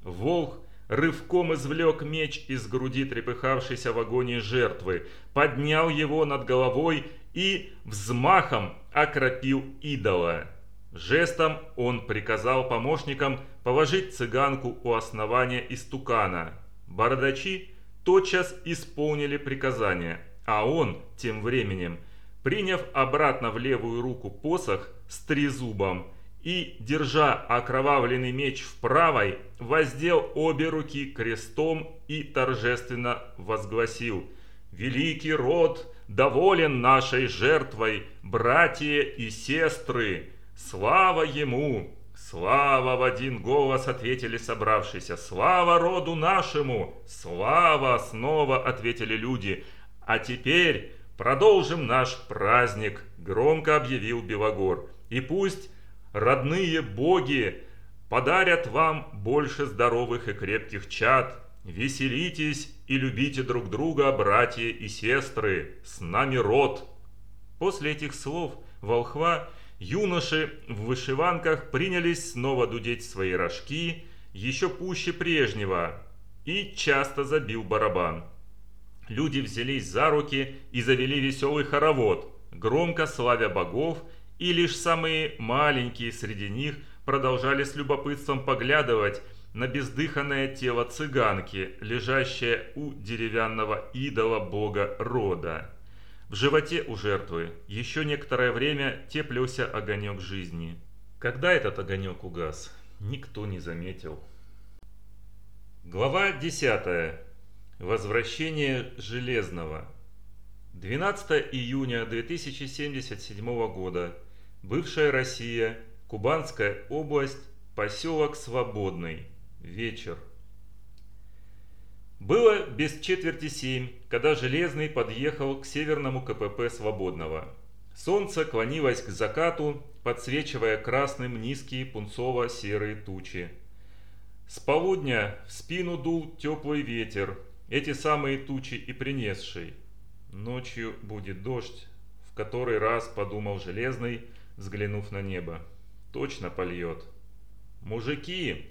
S1: Волк рывком извлек меч из груди трепыхавшейся в агонии жертвы, поднял его над головой и взмахом окропил идола. Жестом он приказал помощникам положить цыганку у основания истукана. Бородачи тотчас исполнили приказание, а он тем временем – Приняв обратно в левую руку посох с трезубом и, держа окровавленный меч в правой, воздел обе руки крестом и торжественно возгласил «Великий род
S2: доволен нашей жертвой, братья и сестры. Слава ему! Слава в один голос ответили собравшиеся. Слава роду нашему! Слава! Снова ответили люди. А теперь продолжим наш праздник, громко объявил Белогор. И пусть родные боги подарят вам больше здоровых и крепких чад. Веселитесь и любите друг друга, братья и сестры. С нами род. После этих слов волхва юноши в вышиванках принялись снова дудеть свои рожки, еще пуще прежнего, и часто забил барабан. Люди взялись за руки и завели веселый хоровод, громко славя богов, и лишь самые маленькие среди них продолжали с любопытством поглядывать на бездыханное тело цыганки, лежащее у деревянного идола бога рода. В животе у жертвы еще некоторое время теплился огонек жизни. Когда этот огонек угас, никто не заметил. Глава 10. Возвращение Железного. 12 июня 2077 года. Бывшая Россия, Кубанская область, поселок Свободный. Вечер. Было без четверти семь, когда Железный подъехал к северному КПП Свободного. Солнце клонилось к закату, подсвечивая красным низкие пунцово-серые тучи. С полудня в спину дул теплый ветер, эти самые тучи и принесший. Ночью будет дождь, в который раз подумал Железный, взглянув на небо. Точно польет. «Мужики!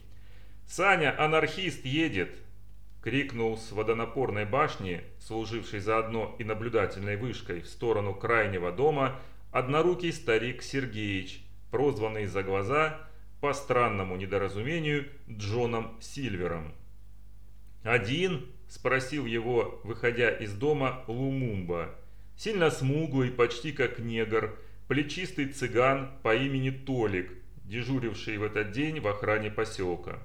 S2: Саня, анархист, едет!» Крикнул с водонапорной башни, служившей заодно и наблюдательной вышкой, в сторону крайнего дома, однорукий старик Сергеич, прозванный за глаза, по странному недоразумению, Джоном Сильвером. «Один?» – спросил его, выходя из дома, Лумумба. Сильно смуглый, почти как негр, плечистый цыган по имени Толик, дежуривший в этот день в охране поселка.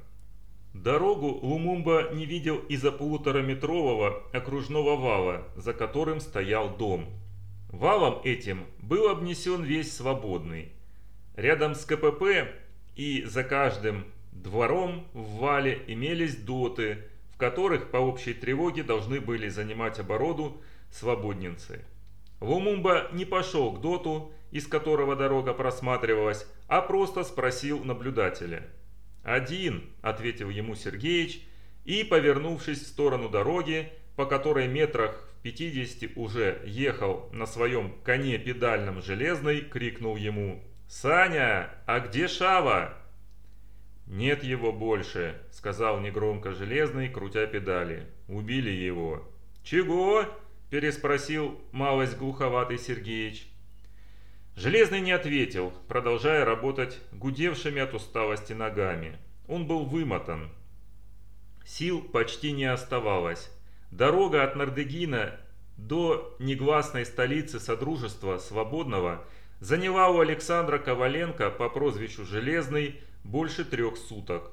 S2: Дорогу Лумумба не видел из-за полутораметрового окружного вала, за которым стоял дом. Валом этим был обнесен весь свободный. Рядом с КПП и за каждым двором в вале имелись доты – которых по общей тревоге должны были занимать обороду свободницы. Лумумба не пошел к доту, из которого дорога просматривалась, а просто спросил наблюдателя. «Один», — ответил ему Сергеич, и, повернувшись в сторону дороги, по которой метрах в 50 уже ехал на своем коне педальном железной, крикнул ему «Саня, а где Шава?» «Нет его больше», — сказал негромко Железный, крутя педали. «Убили его». «Чего?» – переспросил малость глуховатый Сергеич. Железный не ответил, продолжая работать гудевшими от усталости ногами. Он был вымотан. Сил почти не оставалось. Дорога от Нардегина до негласной столицы Содружества Свободного заняла у Александра Коваленко по прозвищу Железный больше трех суток.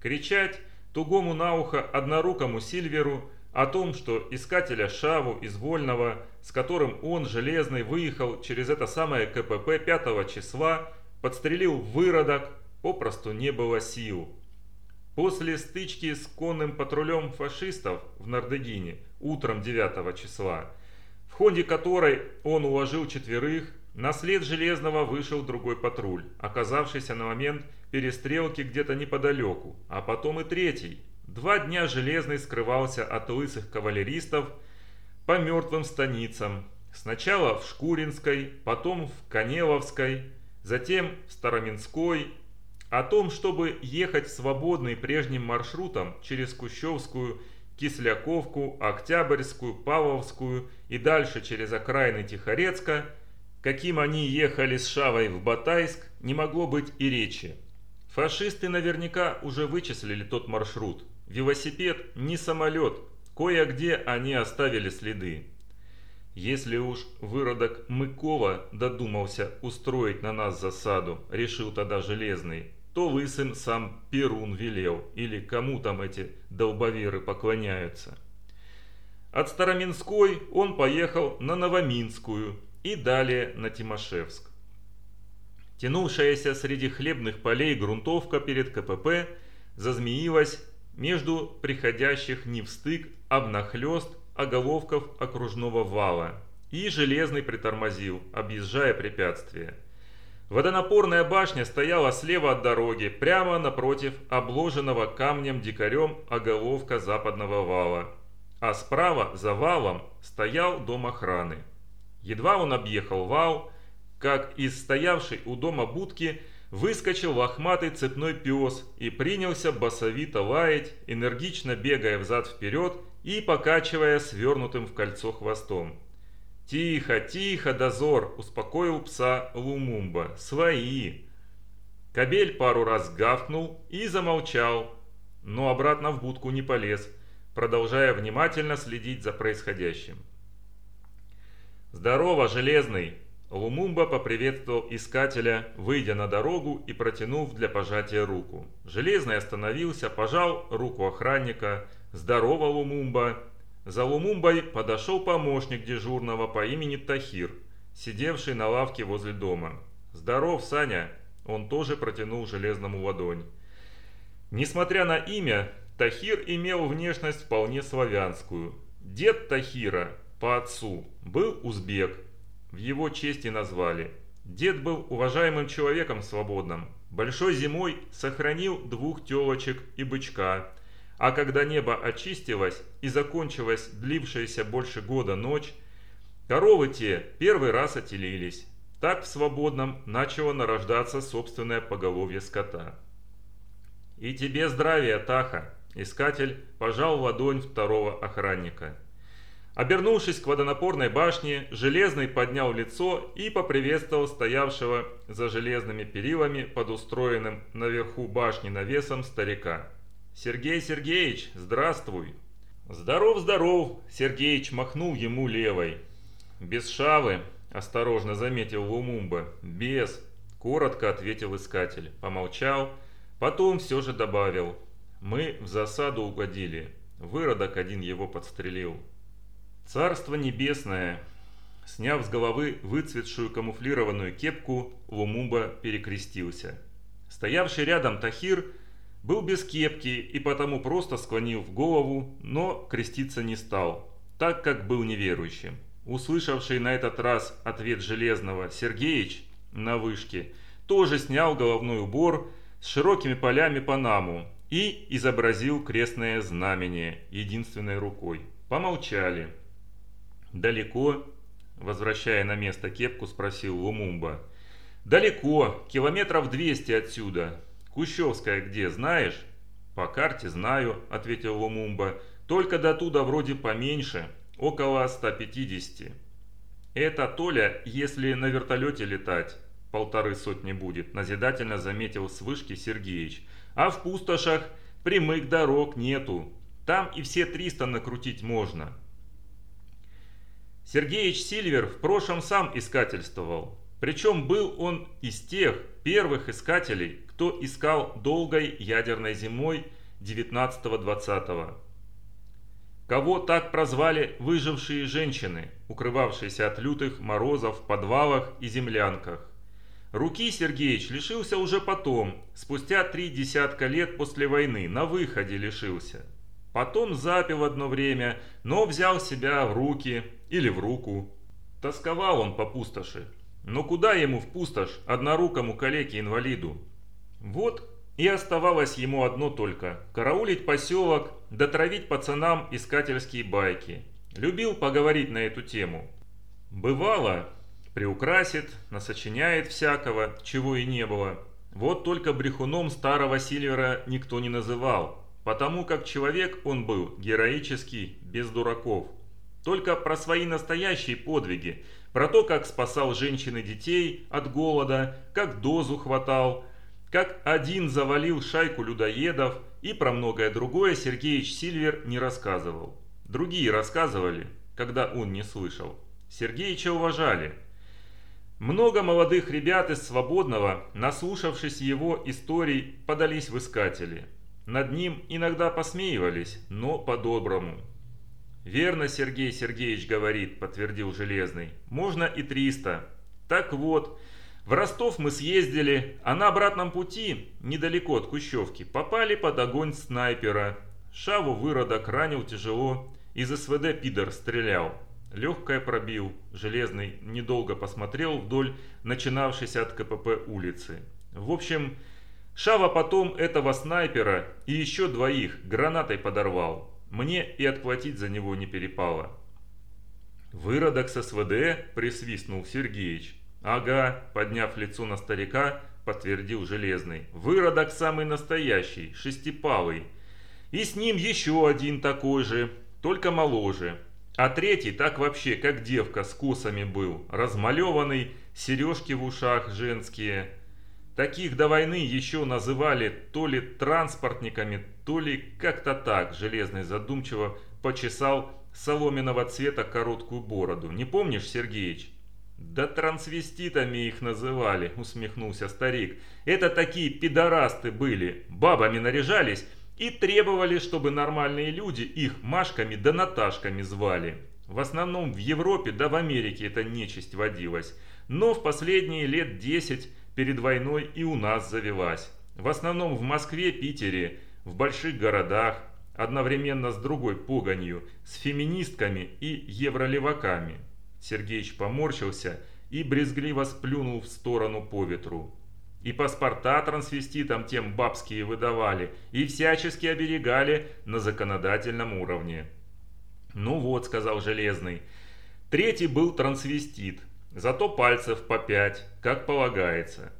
S2: Кричать тугому на ухо однорукому Сильверу о том, что искателя Шаву из Вольного, с которым он, Железный, выехал через это самое КПП 5 числа, подстрелил выродок, попросту не было сил. После стычки с конным патрулем фашистов в Нардегине утром 9 числа, в ходе которой он уложил четверых, на след Железного вышел другой патруль, оказавшийся на момент перестрелки где-то неподалеку, а потом и третий. Два дня Железный скрывался от лысых кавалеристов по мертвым станицам. Сначала в Шкуринской, потом в Каневовской, затем в Староминской. О том, чтобы ехать свободный прежним маршрутом через Кущевскую, Кисляковку, Октябрьскую, Павловскую и дальше через окраины Тихорецка – каким они ехали с Шавой в Батайск, не могло быть и речи. Фашисты наверняка уже вычислили тот маршрут. Велосипед не самолет, кое-где они оставили следы. Если уж выродок Мыкова додумался устроить на нас засаду, решил тогда Железный, то Лысым сам Перун велел, или кому там эти долбоверы поклоняются. От Староминской он поехал на Новоминскую и далее на Тимошевск. Тянувшаяся среди хлебных полей грунтовка перед КПП зазмеилась между приходящих не в стык, а внахлёст оголовков окружного вала, и железный притормозил, объезжая препятствие. Водонапорная башня стояла слева от дороги, прямо напротив обложенного камнем дикарем оголовка западного вала, а справа, за валом, стоял дом охраны. Едва он объехал вал, как из стоявшей у дома будки выскочил лохматый цепной пес и принялся басовито лаять, энергично бегая взад-вперед и покачивая свернутым в кольцо хвостом. «Тихо, тихо, дозор!» – успокоил пса Лумумба. «Свои!» Кобель пару раз гавкнул и замолчал, но обратно в будку не полез, продолжая внимательно следить за происходящим. «Здорово, Железный!» Лумумба поприветствовал искателя, выйдя на дорогу и протянув для пожатия руку. Железный остановился, пожал руку охранника. «Здорово, Лумумба!» За Лумумбой подошел помощник дежурного по имени Тахир, сидевший на лавке возле дома. «Здоров, Саня!» Он тоже протянул железному ладонь. Несмотря на имя, Тахир имел внешность вполне славянскую. Дед Тахира по отцу был узбек, в его честь и назвали. Дед был уважаемым человеком свободным. Большой зимой сохранил двух телочек и бычка. А когда небо очистилось и закончилась длившаяся больше года ночь, коровы те первый раз отелились. Так в свободном начало нарождаться собственное поголовье скота. «И тебе здравия, Таха!» Искатель пожал ладонь второго охранника. Обернувшись к водонапорной башне, Железный поднял лицо и поприветствовал стоявшего за железными перилами под устроенным наверху башни навесом старика. «Сергей Сергеевич, здравствуй!» «Здоров, здоров!» – Сергеич махнул ему левой. «Без шавы!» – осторожно заметил Лумумба. «Без!» – коротко ответил искатель. Помолчал, потом все же добавил. «Мы в засаду угодили. Выродок один его подстрелил». Царство небесное. Сняв с головы выцветшую камуфлированную кепку, Лумумба перекрестился. Стоявший рядом Тахир был без кепки и потому просто склонил голову, но креститься не стал, так как был неверующим. Услышавший на этот раз ответ Железного Сергеич на вышке, тоже снял головной убор с широкими полями Панаму и изобразил крестное знамение единственной рукой. Помолчали. «Далеко?» – возвращая на место кепку, спросил Лумумба. «Далеко, километров двести отсюда. Кущевская где, знаешь?» «По карте знаю», – ответил Лумумба. «Только до туда вроде поменьше, около 150. Это Толя, если на вертолете летать, полторы сотни будет», – назидательно заметил с вышки Сергеич. «А в пустошах прямых дорог нету. Там и все 300 накрутить можно». Сергеич Сильвер в прошлом сам искательствовал. Причем был он из тех первых искателей, кто искал долгой ядерной зимой 19-20. Кого так прозвали выжившие женщины, укрывавшиеся от лютых морозов в подвалах и землянках. Руки Сергеич лишился уже потом, спустя три десятка лет после войны, на выходе лишился. Потом запил одно время, но взял себя в руки или в руку. Тосковал он по пустоши. Но куда ему в пустошь, однорукому калеке-инвалиду? Вот и оставалось ему одно только – караулить поселок, дотравить пацанам искательские байки. Любил поговорить на эту тему. Бывало, приукрасит, насочиняет всякого, чего и не было. Вот только брехуном старого Сильвера никто не называл – Потому как человек он был героический, без дураков. Только про свои настоящие подвиги, про то, как спасал женщин и детей от голода, как дозу хватал, как один завалил шайку людоедов и про многое другое Сергеич Сильвер не рассказывал. Другие рассказывали, когда он не слышал. Сергеича уважали. Много молодых ребят из Свободного, наслушавшись его историй, подались в искатели – над ним иногда посмеивались, но по-доброму. «Верно, Сергей Сергеевич говорит», – подтвердил Железный. «Можно и 300. Так вот, в Ростов мы съездили, а на обратном пути, недалеко от Кущевки, попали под огонь снайпера. Шаву выродок ранил тяжело, из СВД пидор стрелял. Легкое пробил, Железный недолго посмотрел вдоль начинавшейся от КПП улицы. В общем, Шава потом этого снайпера и еще двоих гранатой подорвал. Мне и отплатить за него не перепало. «Выродок с СВД?» – присвистнул Сергеич. «Ага», – подняв лицо на старика, подтвердил Железный. «Выродок самый настоящий, шестипалый. И с ним еще один такой же, только моложе. А третий так вообще, как девка с косами был, размалеванный, сережки в ушах женские». Таких до войны еще называли то ли транспортниками, то ли как-то так. Железный задумчиво почесал соломенного цвета короткую бороду. Не помнишь, Сергеич? «Да трансвеститами их называли», — усмехнулся старик. «Это такие пидорасты были, бабами наряжались и требовали, чтобы нормальные люди их Машками да Наташками звали. В основном в Европе да в Америке эта нечисть водилась. Но в последние лет десять перед войной и у нас завелась. В основном в Москве, Питере, в больших городах, одновременно с другой погонью, с феминистками и евролеваками. Сергеич поморщился и брезгливо сплюнул в сторону по ветру. И паспорта трансвеститам тем бабские выдавали, и всячески оберегали на законодательном уровне. «Ну вот», — сказал Железный, — «третий был трансвестит, Зато пальцев по пять, как полагается.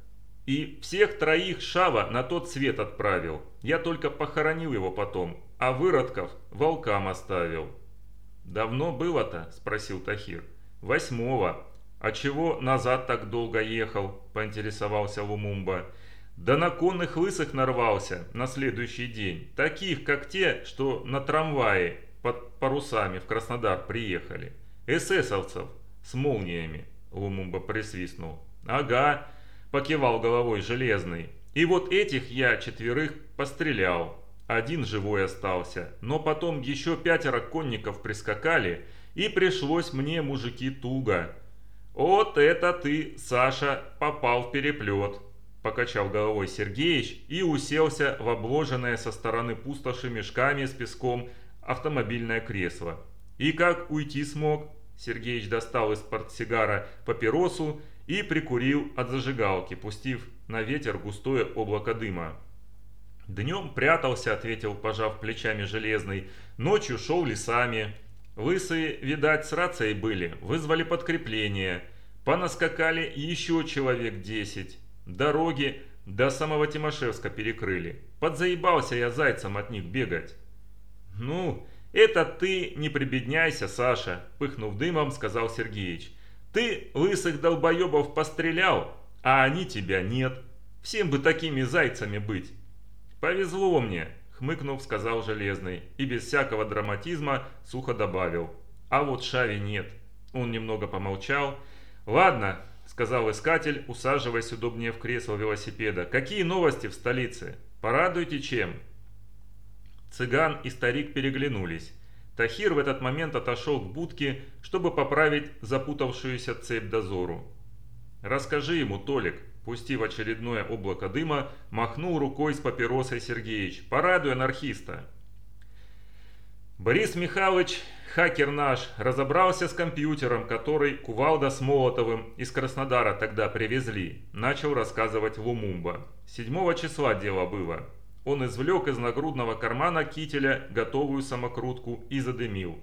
S2: И всех троих Шава на тот свет отправил. Я только похоронил его потом, а выродков волкам оставил. «Давно было-то?» – спросил Тахир. «Восьмого. А чего назад так долго ехал?» – поинтересовался Лумумба. «Да на конных лысых нарвался на следующий день. Таких, как те, что на трамвае под парусами в Краснодар приехали. Эсэсовцев с молниями. Лумумба присвистнул. «Ага», – покивал головой Железный. «И вот этих я четверых пострелял. Один живой остался, но потом еще пятеро конников прискакали, и пришлось мне, мужики, туго. Вот это ты, Саша, попал в переплет!» Покачал головой Сергеич и уселся в обложенное со стороны пустоши мешками с песком автомобильное кресло. «И как уйти смог?» Сергеич достал из портсигара папиросу и прикурил от зажигалки, пустив на ветер густое облако дыма. «Днем прятался», — ответил, пожав плечами железный. «Ночью шел лесами. Лысые, видать, с рацией были. Вызвали подкрепление. Понаскакали еще человек десять. Дороги до самого Тимошевска перекрыли. Подзаебался я зайцем от них бегать». «Ну, «Это ты не прибедняйся, Саша», – пыхнув дымом, сказал Сергеич. «Ты лысых долбоебов пострелял, а они тебя нет. Всем бы такими зайцами быть». «Повезло мне», – хмыкнув, сказал Железный, и без всякого драматизма сухо добавил. «А вот Шави нет». Он немного помолчал. «Ладно», – сказал искатель, усаживаясь удобнее в кресло велосипеда. «Какие новости в столице? Порадуйте чем?» Цыган и старик переглянулись. Тахир в этот момент отошел к будке, чтобы поправить запутавшуюся цепь дозору. «Расскажи ему, Толик», пустив очередное облако дыма, махнул рукой с папиросой Сергеевич. «Порадуй анархиста». Борис Михайлович, хакер наш, разобрался с компьютером, который Кувалда с Молотовым из Краснодара тогда привезли. Начал рассказывать Лумумба. Седьмого числа дело было. Он извлек из нагрудного кармана кителя готовую самокрутку и задымил.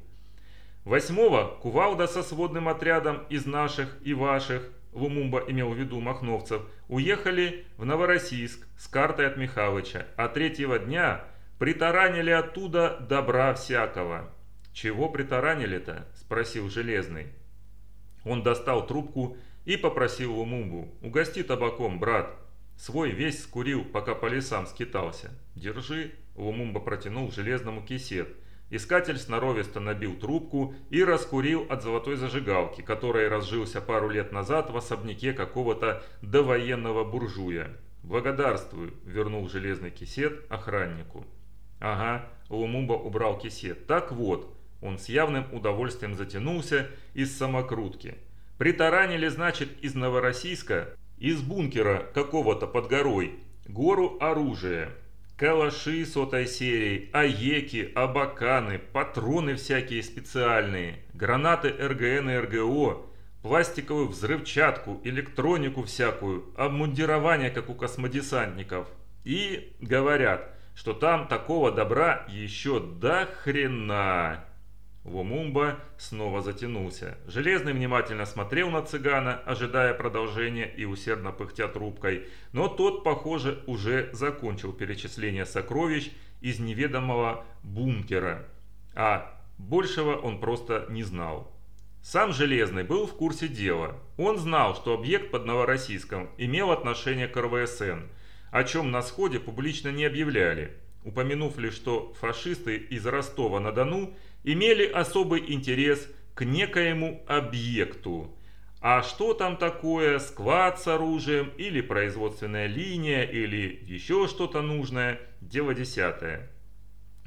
S2: Восьмого Кувалда со сводным отрядом из наших и ваших, Лумумба имел в виду махновцев, уехали в Новороссийск с картой от Михалыча, а третьего дня притаранили оттуда добра всякого. «Чего притаранили-то?» – спросил Железный. Он достал трубку и попросил Лумумбу. «Угости табаком, брат». Свой весь скурил, пока по лесам скитался. «Держи», — Лумумба протянул железному кисет. Искатель сноровисто набил трубку и раскурил от золотой зажигалки, которой разжился пару лет назад в особняке какого-то довоенного буржуя. «Благодарствую», — вернул железный кисет охраннику. «Ага», — Лумумба убрал кисет. «Так вот, Он с явным удовольствием затянулся из самокрутки. Притаранили, значит, из Новороссийска, из бункера какого-то под горой, гору оружия. Калаши сотой серии, аеки, абаканы, патроны всякие специальные, гранаты РГН и РГО, пластиковую взрывчатку, электронику всякую, обмундирование, как у космодесантников. И говорят, что там такого добра еще до хрена. Лумумба снова затянулся. Железный внимательно смотрел на цыгана, ожидая продолжения и усердно пыхтя трубкой, но тот, похоже, уже закончил перечисление сокровищ из неведомого бункера, а большего он просто не знал. Сам Железный был в курсе дела. Он знал, что объект под Новороссийском имел отношение к РВСН, о чем на сходе публично не объявляли, упомянув лишь, что фашисты из Ростова-на-Дону – имели особый интерес к некоему объекту. А что там такое, склад с оружием или производственная линия или еще что-то нужное, дело десятое.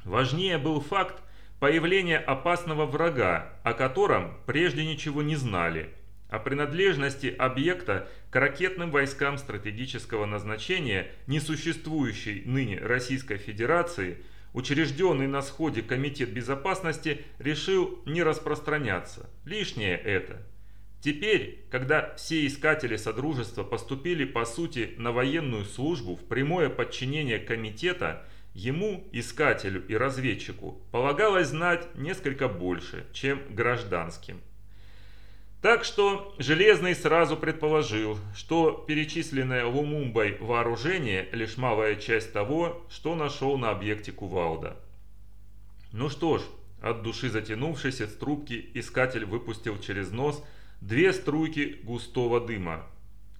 S2: Важнее был факт появления опасного врага, о котором прежде ничего не знали, о принадлежности объекта к ракетным войскам стратегического назначения несуществующей ныне Российской Федерации – Учрежденный на сходе Комитет безопасности решил не распространяться. Лишнее это. Теперь, когда все искатели Содружества поступили по сути на военную службу в прямое подчинение комитета, ему, искателю и разведчику, полагалось знать несколько больше, чем гражданским. Так что Железный сразу предположил, что перечисленное Лумумбой вооружение – лишь малая часть того, что нашел на объекте Кувалда. Ну что ж, от души затянувшись из трубки, искатель выпустил через нос две струйки густого дыма,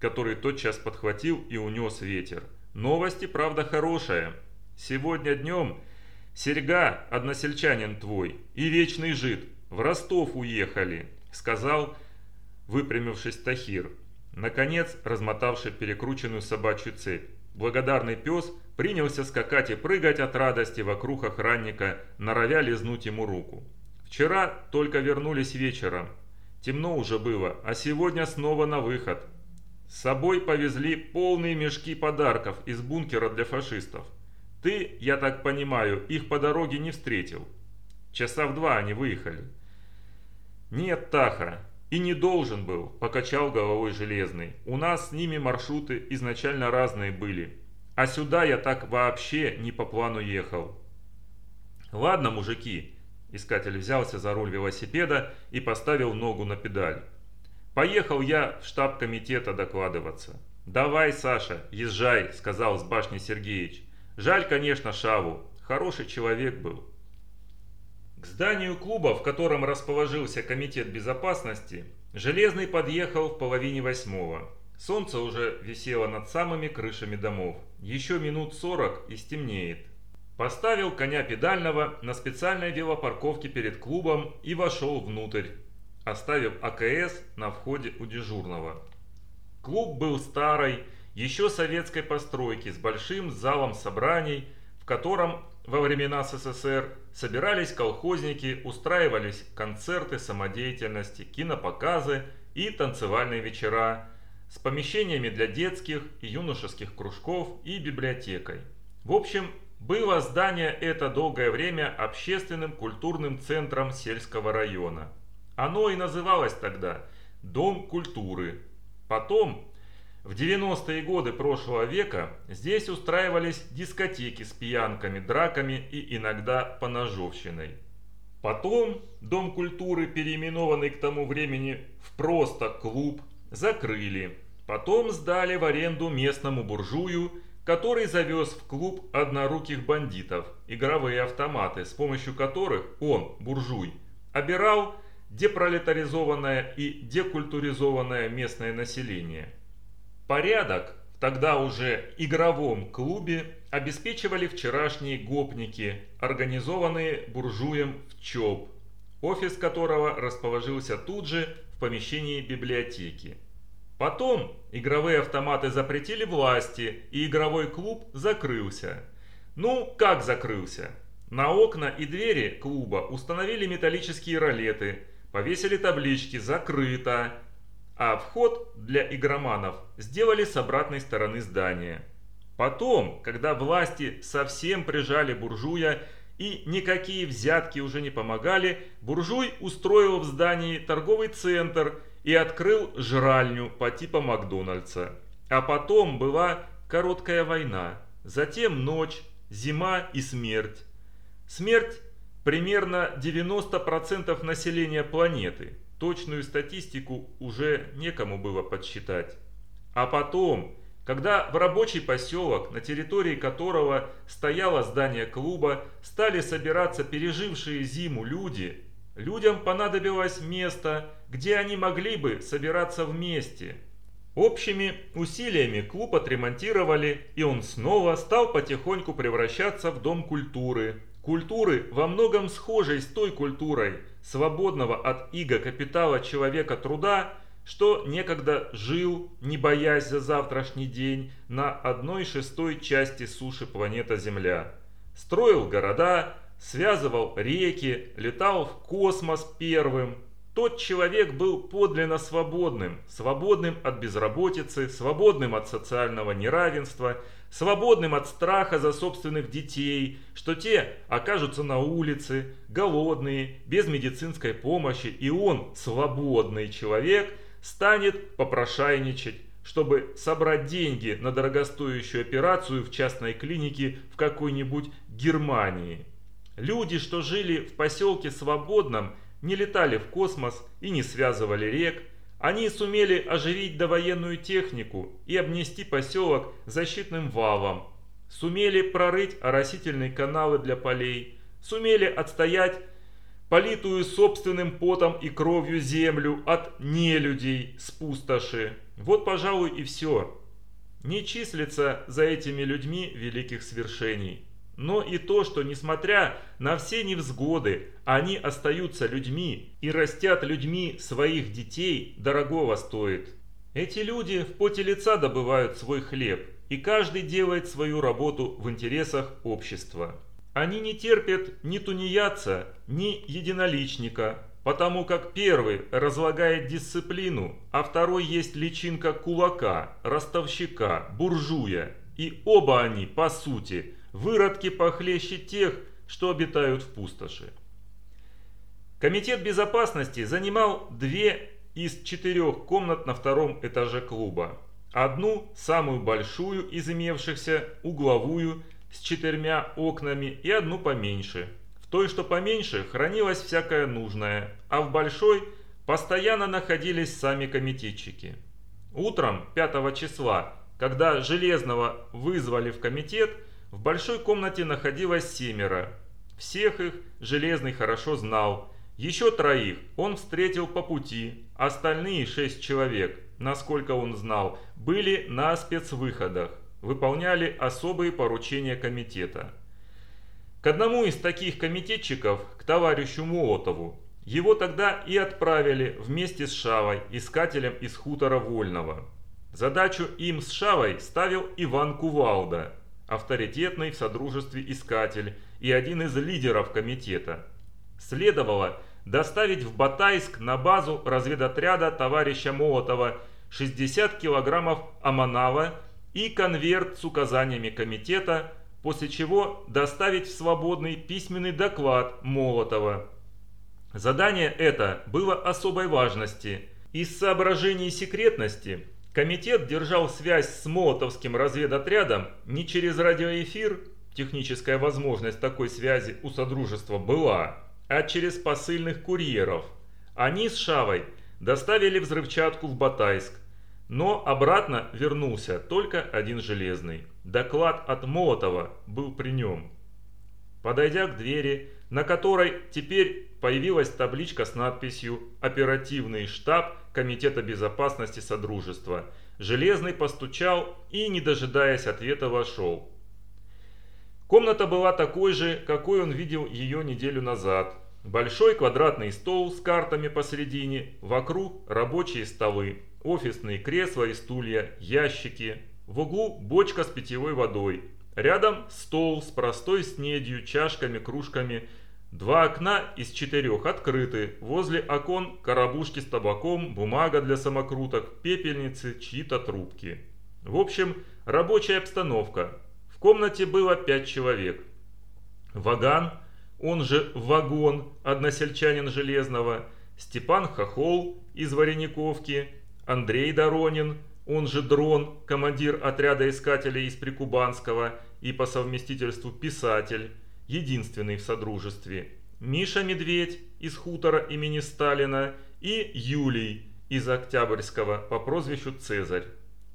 S2: который тотчас подхватил и унес ветер. Новости, правда, хорошая. Сегодня днем Серьга, односельчанин твой, и вечный жид в Ростов уехали, сказал выпрямившись Тахир, наконец размотавший перекрученную собачью цепь. Благодарный пес принялся скакать и прыгать от радости вокруг охранника, норовя лизнуть ему руку. Вчера только вернулись вечером. Темно уже было, а сегодня снова на выход. С собой повезли полные мешки подарков из бункера для фашистов. Ты, я так понимаю, их по дороге не встретил. Часа в два они выехали. Нет, Таха, и не должен был, покачал головой Железный. У нас с ними маршруты изначально разные были. А сюда я так вообще не по плану ехал. Ладно, мужики. Искатель взялся за руль велосипеда и поставил ногу на педаль. Поехал я в штаб комитета докладываться. «Давай, Саша, езжай», — сказал с башни Сергеич. «Жаль, конечно, Шаву. Хороший человек был». К зданию клуба, в котором расположился комитет безопасности, Железный подъехал в половине восьмого. Солнце уже висело над самыми крышами домов. Еще минут сорок и стемнеет. Поставил коня педального на специальной велопарковке перед клубом и вошел внутрь, оставив АКС на входе у дежурного. Клуб был старой, еще советской постройки с большим залом собраний, в котором во времена СССР собирались колхозники, устраивались концерты самодеятельности, кинопоказы и танцевальные вечера с помещениями для детских и юношеских кружков и библиотекой. В общем, было здание это долгое время общественным культурным центром сельского района. Оно и называлось тогда «Дом культуры». Потом в 90-е годы прошлого века здесь устраивались дискотеки с пьянками, драками и иногда поножовщиной. Потом Дом культуры, переименованный к тому времени в просто клуб, закрыли. Потом сдали в аренду местному буржую, который завез в клуб одноруких бандитов, игровые автоматы, с помощью которых он, буржуй, обирал депролетаризованное и декультуризованное местное население – Порядок в тогда уже игровом клубе обеспечивали вчерашние гопники, организованные буржуем в ЧОП, офис которого расположился тут же в помещении библиотеки. Потом игровые автоматы запретили власти, и игровой клуб закрылся. Ну, как закрылся? На окна и двери клуба установили металлические ролеты, повесили таблички «Закрыто», а вход для игроманов сделали с обратной стороны здания. Потом, когда власти совсем прижали буржуя и никакие взятки уже не помогали, буржуй устроил в здании торговый центр и открыл жральню по типу Макдональдса. А потом была короткая война, затем ночь, зима и смерть. Смерть примерно 90% населения планеты. Точную статистику уже некому было подсчитать. А потом когда в рабочий поселок, на территории которого стояло здание клуба, стали собираться пережившие зиму люди, людям понадобилось место, где они могли бы собираться вместе. Общими усилиями клуб отремонтировали, и он снова стал потихоньку превращаться в дом культуры. Культуры во многом схожей с той культурой, свободного от иго капитала человека труда, что некогда жил, не боясь за завтрашний день, на одной шестой части суши планета Земля. Строил города, связывал реки, летал в космос первым. Тот человек был подлинно свободным, свободным от безработицы, свободным от социального неравенства, свободным от страха за собственных детей, что те окажутся на улице, голодные, без медицинской помощи, и он, свободный человек – станет попрошайничать, чтобы собрать деньги на дорогостоящую операцию в частной клинике в какой-нибудь Германии. Люди, что жили в поселке Свободном, не летали в космос и не связывали рек, они сумели оживить довоенную технику и обнести поселок защитным валом, сумели прорыть оросительные каналы для полей, сумели отстоять политую собственным потом и кровью землю от нелюдей с пустоши. Вот, пожалуй, и все. Не числится за этими людьми великих свершений. Но и то, что несмотря на все невзгоды, они остаются людьми и растят людьми своих детей, дорогого стоит. Эти люди в поте лица добывают свой хлеб, и каждый делает свою работу в интересах общества. Они не терпят ни тунеядца, ни единоличника, потому как первый разлагает дисциплину, а второй есть личинка кулака, ростовщика, буржуя. И оба они, по сути, выродки похлеще тех, что обитают в пустоши. Комитет безопасности занимал две из четырех комнат на втором этаже клуба. Одну, самую большую из имевшихся, угловую, с четырьмя окнами и одну поменьше. В той, что поменьше, хранилось всякое нужное, а в большой постоянно находились сами комитетчики. Утром 5 числа, когда Железного вызвали в комитет, в большой комнате находилось семеро. Всех их Железный хорошо знал. Еще троих он встретил по пути, остальные шесть человек, насколько он знал, были на спецвыходах выполняли особые поручения комитета. К одному из таких комитетчиков, к товарищу Молотову, его тогда и отправили вместе с Шавой, искателем из хутора Вольного. Задачу им с Шавой ставил Иван Кувалда, авторитетный в Содружестве искатель и один из лидеров комитета. Следовало доставить в Батайск на базу разведотряда товарища Молотова 60 килограммов аманава и конверт с указаниями комитета, после чего доставить в свободный письменный доклад Молотова. Задание это было особой важности. Из соображений секретности комитет держал связь с Молотовским разведотрядом не через радиоэфир, техническая возможность такой связи у Содружества была, а через посыльных курьеров. Они с Шавой доставили взрывчатку в Батайск, но обратно вернулся только один железный. Доклад от Молотова был при нем. Подойдя к двери, на которой теперь появилась табличка с надписью «Оперативный штаб Комитета безопасности Содружества», Железный постучал и, не дожидаясь ответа, вошел. Комната была такой же, какой он видел ее неделю назад. Большой квадратный стол с картами посередине, вокруг рабочие столы офисные кресла и стулья, ящики. В углу бочка с питьевой водой. Рядом стол с простой снедью, чашками, кружками. Два окна из четырех открыты. Возле окон коробушки с табаком, бумага для самокруток, пепельницы, чьи-то трубки. В общем, рабочая обстановка. В комнате было пять человек. Ваган, он же Вагон, односельчанин Железного, Степан Хохол из Варениковки, Андрей Доронин, он же Дрон, командир отряда искателей из Прикубанского и по совместительству писатель, единственный в Содружестве, Миша Медведь из хутора имени Сталина и Юлий из Октябрьского по прозвищу Цезарь.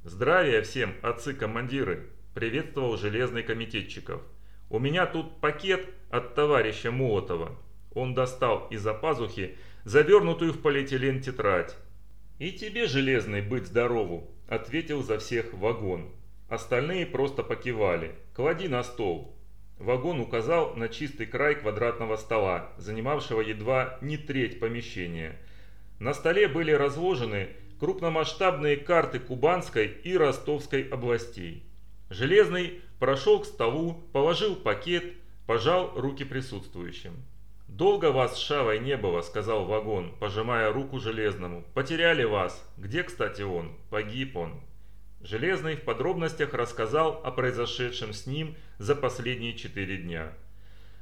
S2: «Здравия всем, отцы-командиры!» – приветствовал железный комитетчиков. «У меня тут пакет от товарища Молотова». Он достал из-за пазухи завернутую в полиэтилен тетрадь. «И тебе, железный, быть здорову!» – ответил за всех вагон. Остальные просто покивали. «Клади на стол». Вагон указал на чистый край квадратного стола, занимавшего едва не треть помещения. На столе были разложены крупномасштабные карты Кубанской и Ростовской областей. Железный прошел к столу, положил пакет, пожал руки присутствующим. «Долго вас с Шавой не было», — сказал вагон, пожимая руку Железному. «Потеряли вас. Где, кстати, он? Погиб он». Железный в подробностях рассказал о произошедшем с ним за последние четыре дня.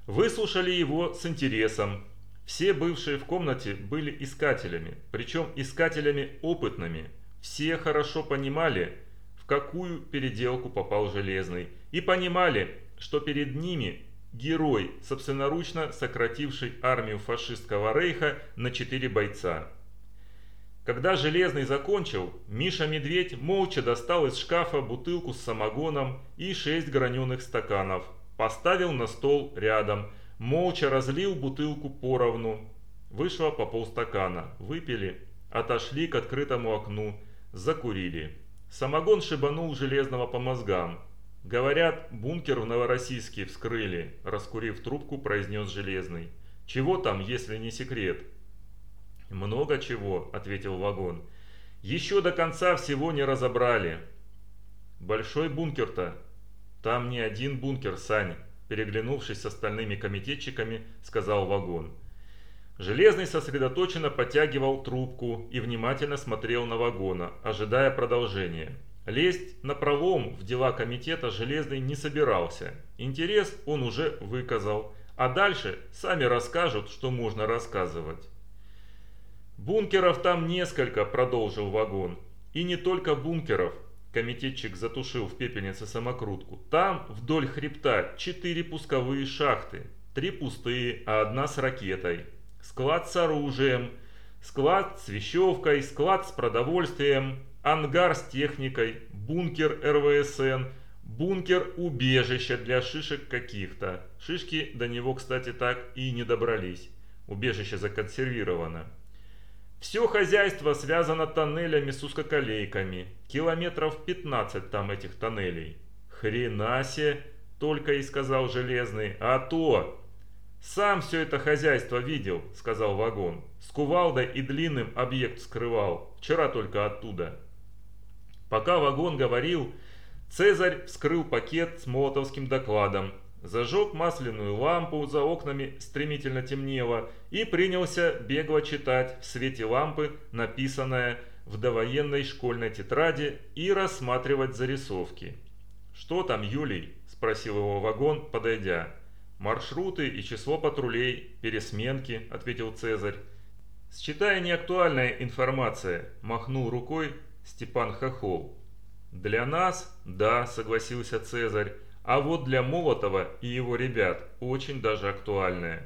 S2: Выслушали его с интересом. Все бывшие в комнате были искателями, причем искателями опытными. Все хорошо понимали, в какую переделку попал Железный, и понимали, что перед ними герой, собственноручно сокративший армию фашистского рейха на четыре бойца. Когда Железный закончил, Миша Медведь молча достал из шкафа бутылку с самогоном и шесть граненых стаканов, поставил на стол рядом, молча разлил бутылку поровну. Вышло по полстакана, выпили, отошли к открытому окну, закурили. Самогон шибанул Железного по мозгам. Говорят, бункер в Новороссийске вскрыли, раскурив трубку, произнес Железный. Чего там, если не секрет? «Много чего», — ответил вагон. «Еще до конца всего не разобрали». «Большой бункер-то?» «Там не один бункер, Сань», — переглянувшись с остальными комитетчиками, сказал вагон. Железный сосредоточенно подтягивал трубку и внимательно смотрел на вагона, ожидая продолжения. Лезть на пролом в дела комитета Железный не собирался. Интерес он уже выказал, а дальше сами расскажут, что можно рассказывать. «Бункеров там несколько», – продолжил вагон. «И не только бункеров». Комитетчик затушил в пепельнице самокрутку. «Там вдоль хребта четыре пусковые шахты. Три пустые, а одна с ракетой. Склад с оружием, склад с вещевкой, склад с продовольствием, ангар с техникой, бункер РВСН, бункер убежища для шишек каких-то. Шишки до него, кстати, так и не добрались. Убежище законсервировано. Все хозяйство связано тоннелями с узкоколейками. Километров 15 там этих тоннелей. Хренасе, только и сказал Железный. А то! Сам все это хозяйство видел, сказал вагон. С кувалдой и длинным объект скрывал. Вчера только оттуда. Пока вагон говорил, Цезарь вскрыл пакет с молотовским докладом зажег масляную лампу, за окнами стремительно темнело, и принялся бегло читать в свете лампы написанное в довоенной школьной тетради и рассматривать зарисовки. «Что там, Юлий?» – спросил его вагон, подойдя. «Маршруты и число патрулей, пересменки», – ответил Цезарь. «Считай неактуальная информация», – махнул рукой Степан Хохол. «Для нас, да», – согласился Цезарь, а вот для Молотова и его ребят очень даже актуальное.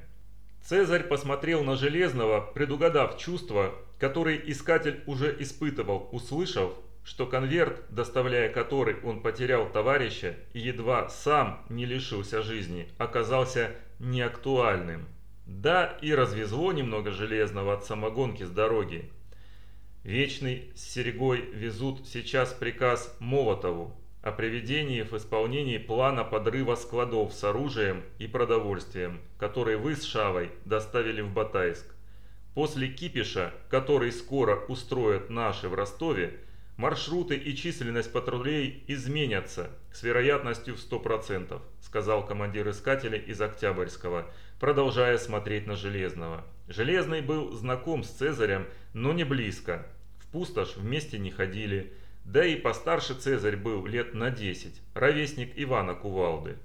S2: Цезарь посмотрел на Железного, предугадав чувства, которые искатель уже испытывал, услышав, что конверт, доставляя который он потерял товарища и едва сам не лишился жизни, оказался неактуальным. Да, и развезло немного Железного от самогонки с дороги. Вечный с Серегой везут сейчас приказ Молотову, о приведении в исполнении плана подрыва складов с оружием и продовольствием, который вы с Шавой доставили в Батайск. После кипиша, который скоро устроят наши в Ростове, маршруты и численность патрулей изменятся с вероятностью в 100%, сказал командир искателей из Октябрьского, продолжая смотреть на Железного. Железный был знаком с Цезарем, но не близко. В пустошь вместе не ходили. Да и постарше Цезарь был лет на 10, ровесник Ивана Кувалды.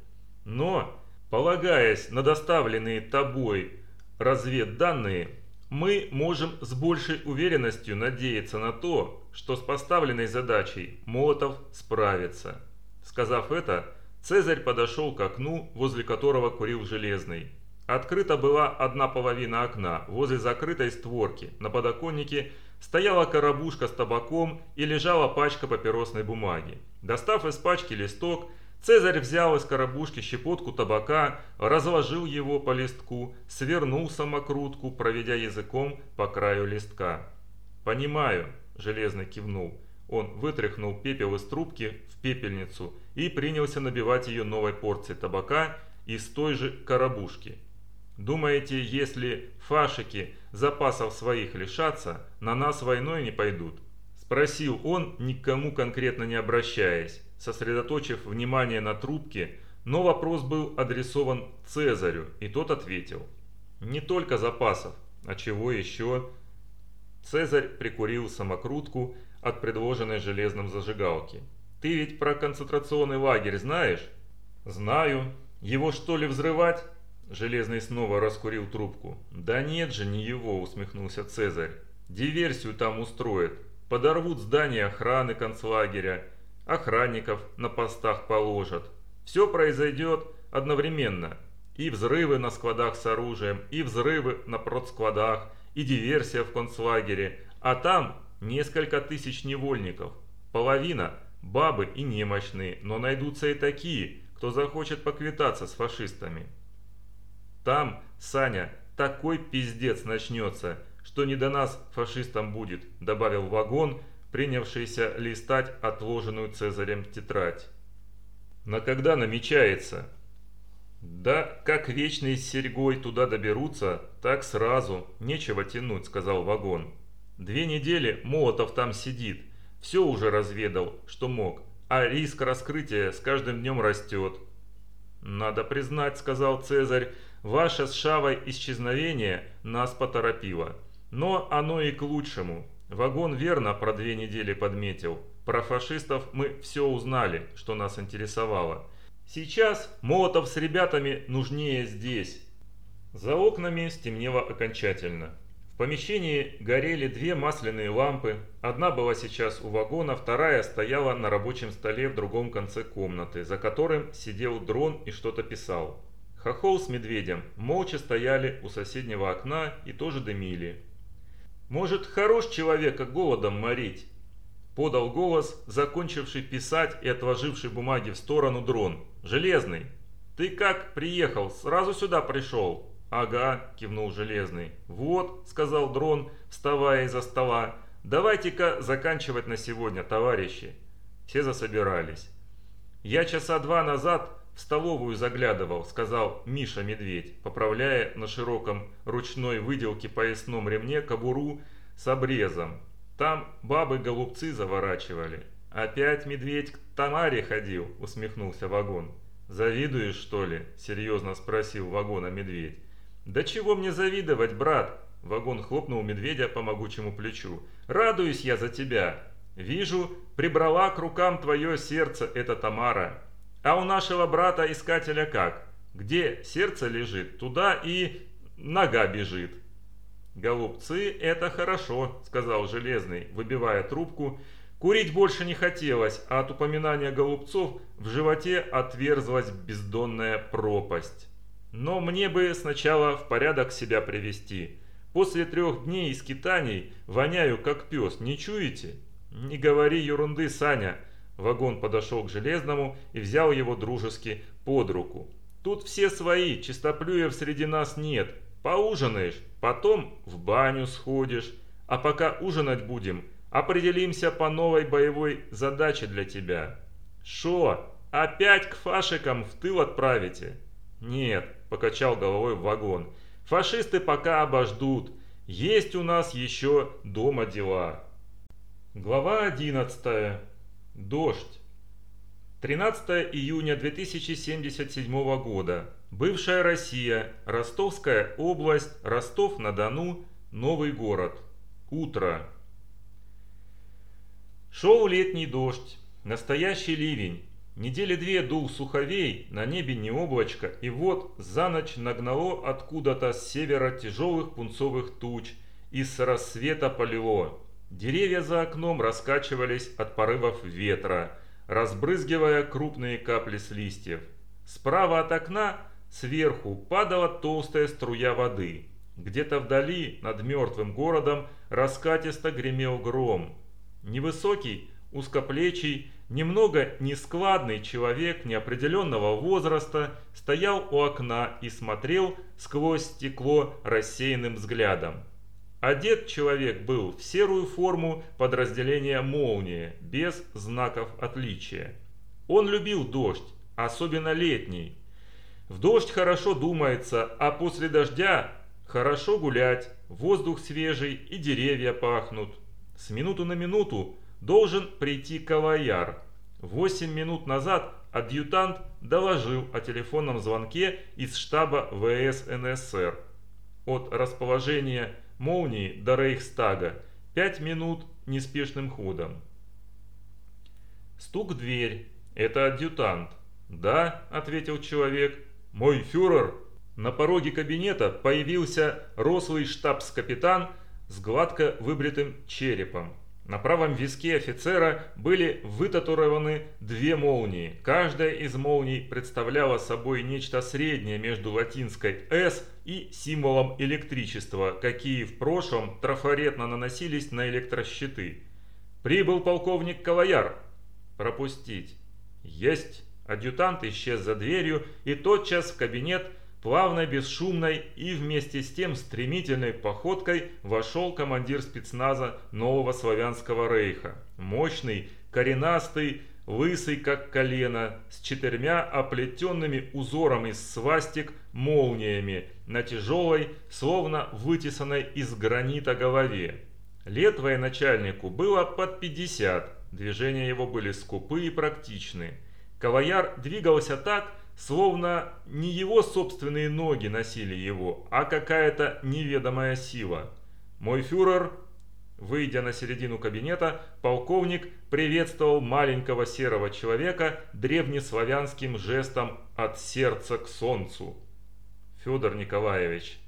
S2: Но, полагаясь на доставленные тобой разведданные, мы можем с большей уверенностью надеяться на то, что с поставленной задачей Молотов справится. Сказав это, Цезарь подошел к окну, возле которого курил Железный. Открыта была одна половина окна, возле закрытой створки, на подоконнике стояла коробушка с табаком и лежала пачка папиросной бумаги. Достав из пачки листок, Цезарь взял из коробушки щепотку табака, разложил его по листку, свернул самокрутку, проведя языком по краю листка. «Понимаю», – Железный кивнул. Он вытряхнул пепел из трубки в пепельницу и принялся набивать ее новой порцией табака из той же коробушки. «Думаете, если фашики запасов своих лишатся, на нас войной не пойдут?» Спросил он, никому конкретно не обращаясь сосредоточив внимание на трубке, но вопрос был адресован Цезарю, и тот ответил. «Не только запасов, а чего еще?» Цезарь прикурил самокрутку от предложенной железным зажигалки. «Ты ведь про концентрационный лагерь знаешь?» «Знаю. Его что ли взрывать?» Железный снова раскурил трубку. «Да нет же, не его», усмехнулся Цезарь. «Диверсию там устроят. Подорвут здание охраны концлагеря охранников на постах положат. Все произойдет одновременно. И взрывы на складах с оружием, и взрывы на продскладах, и диверсия в концлагере. А там несколько тысяч невольников. Половина – бабы и немощные, но найдутся и такие, кто захочет поквитаться с фашистами. Там, Саня, такой пиздец начнется, что не до нас фашистам будет, добавил вагон – принявшийся листать отложенную Цезарем тетрадь. «На когда намечается?» «Да как вечный с серьгой туда доберутся, так сразу, нечего тянуть», — сказал вагон. «Две недели Молотов там сидит, все уже разведал, что мог, а риск раскрытия с каждым днем растет». «Надо признать», — сказал Цезарь, — «ваше с Шавой исчезновение нас поторопило. Но оно и к лучшему. Вагон верно про две недели подметил. Про фашистов мы все узнали, что нас интересовало. Сейчас Молотов с ребятами нужнее здесь. За окнами стемнело окончательно. В помещении горели две масляные лампы. Одна была сейчас у вагона, вторая стояла на рабочем столе в другом конце комнаты, за которым сидел дрон и что-то писал. Хохол с медведем молча стояли у соседнего окна и тоже дымили. Может, хорош человека голодом морить?» Подал голос, закончивший писать и отложивший бумаги в сторону дрон. «Железный, ты как приехал, сразу сюда пришел?» «Ага», – кивнул Железный. «Вот», – сказал дрон, вставая из-за стола. «Давайте-ка заканчивать на сегодня, товарищи». Все засобирались. Я часа два назад в столовую заглядывал», — сказал Миша Медведь, поправляя на широком ручной выделке поясном ремне кобуру с обрезом. «Там бабы-голубцы заворачивали». «Опять медведь к Тамаре ходил?» — усмехнулся вагон. «Завидуешь, что ли?» — серьезно спросил вагона медведь. «Да чего мне завидовать, брат?» Вагон хлопнул медведя по могучему плечу. «Радуюсь я за тебя. Вижу, прибрала к рукам твое сердце эта Тамара. А у нашего брата-искателя как? Где сердце лежит, туда и нога бежит. «Голубцы – это хорошо», – сказал Железный, выбивая трубку. Курить больше не хотелось, а от упоминания голубцов в животе отверзлась бездонная пропасть. Но мне бы сначала в порядок себя привести. После трех дней скитаний воняю как пес, не чуете? Не говори ерунды, Саня. Вагон подошел к Железному и взял его дружески под руку. «Тут все свои, чистоплюев среди нас нет. Поужинаешь, потом в баню сходишь. А пока ужинать будем, определимся по новой боевой задаче для тебя». «Шо, опять к фашикам в тыл отправите?» «Нет», – покачал головой в вагон. «Фашисты пока обождут. Есть у нас еще дома дела». Глава 11. Дождь. 13 июня 2077 года. Бывшая Россия, Ростовская область, Ростов-на-Дону, Новый город. Утро. Шел летний дождь, настоящий ливень. Недели две дул суховей, на небе не облачко, и вот за ночь нагнало откуда-то с севера тяжелых пунцовых туч, и с рассвета полило. Деревья за окном раскачивались от порывов ветра, разбрызгивая крупные капли с листьев. Справа от окна, сверху, падала толстая струя воды. Где-то вдали, над мертвым городом, раскатисто гремел гром. Невысокий, узкоплечий, немного нескладный человек неопределенного возраста стоял у окна и смотрел сквозь стекло рассеянным взглядом. Одет человек был в серую форму подразделения «Молния», без знаков отличия. Он любил дождь, особенно летний. В дождь хорошо думается, а после дождя хорошо гулять, воздух свежий и деревья пахнут. С минуту на минуту должен прийти каваяр. Восемь минут назад адъютант доложил о телефонном звонке из штаба ВС НССР. От расположения молнии до Рейхстага. Пять минут неспешным ходом. Стук в дверь. Это адъютант. «Да», — ответил человек. «Мой фюрер». На пороге кабинета появился рослый штабс-капитан с гладко выбритым черепом. На правом виске офицера были вытатуированы две молнии. Каждая из молний представляла собой нечто среднее между латинской «С» и символом электричества, какие в прошлом трафаретно наносились на электрощиты. «Прибыл полковник Каваяр!» «Пропустить!» «Есть!» Адъютант исчез за дверью, и тотчас в кабинет – Плавной, бесшумной и вместе с тем стремительной походкой вошел командир спецназа нового славянского рейха. Мощный, коренастый, лысый как колено, с четырьмя оплетенными узором из свастик молниями на тяжелой, словно вытесанной из гранита голове. Лет военачальнику было под 50, движения его были скупы и практичны. Каваяр двигался так, Словно не его собственные ноги носили его, а какая-то неведомая сила. Мой фюрер, выйдя на середину кабинета, полковник приветствовал маленького серого человека древнеславянским жестом от сердца к солнцу. Федор Николаевич,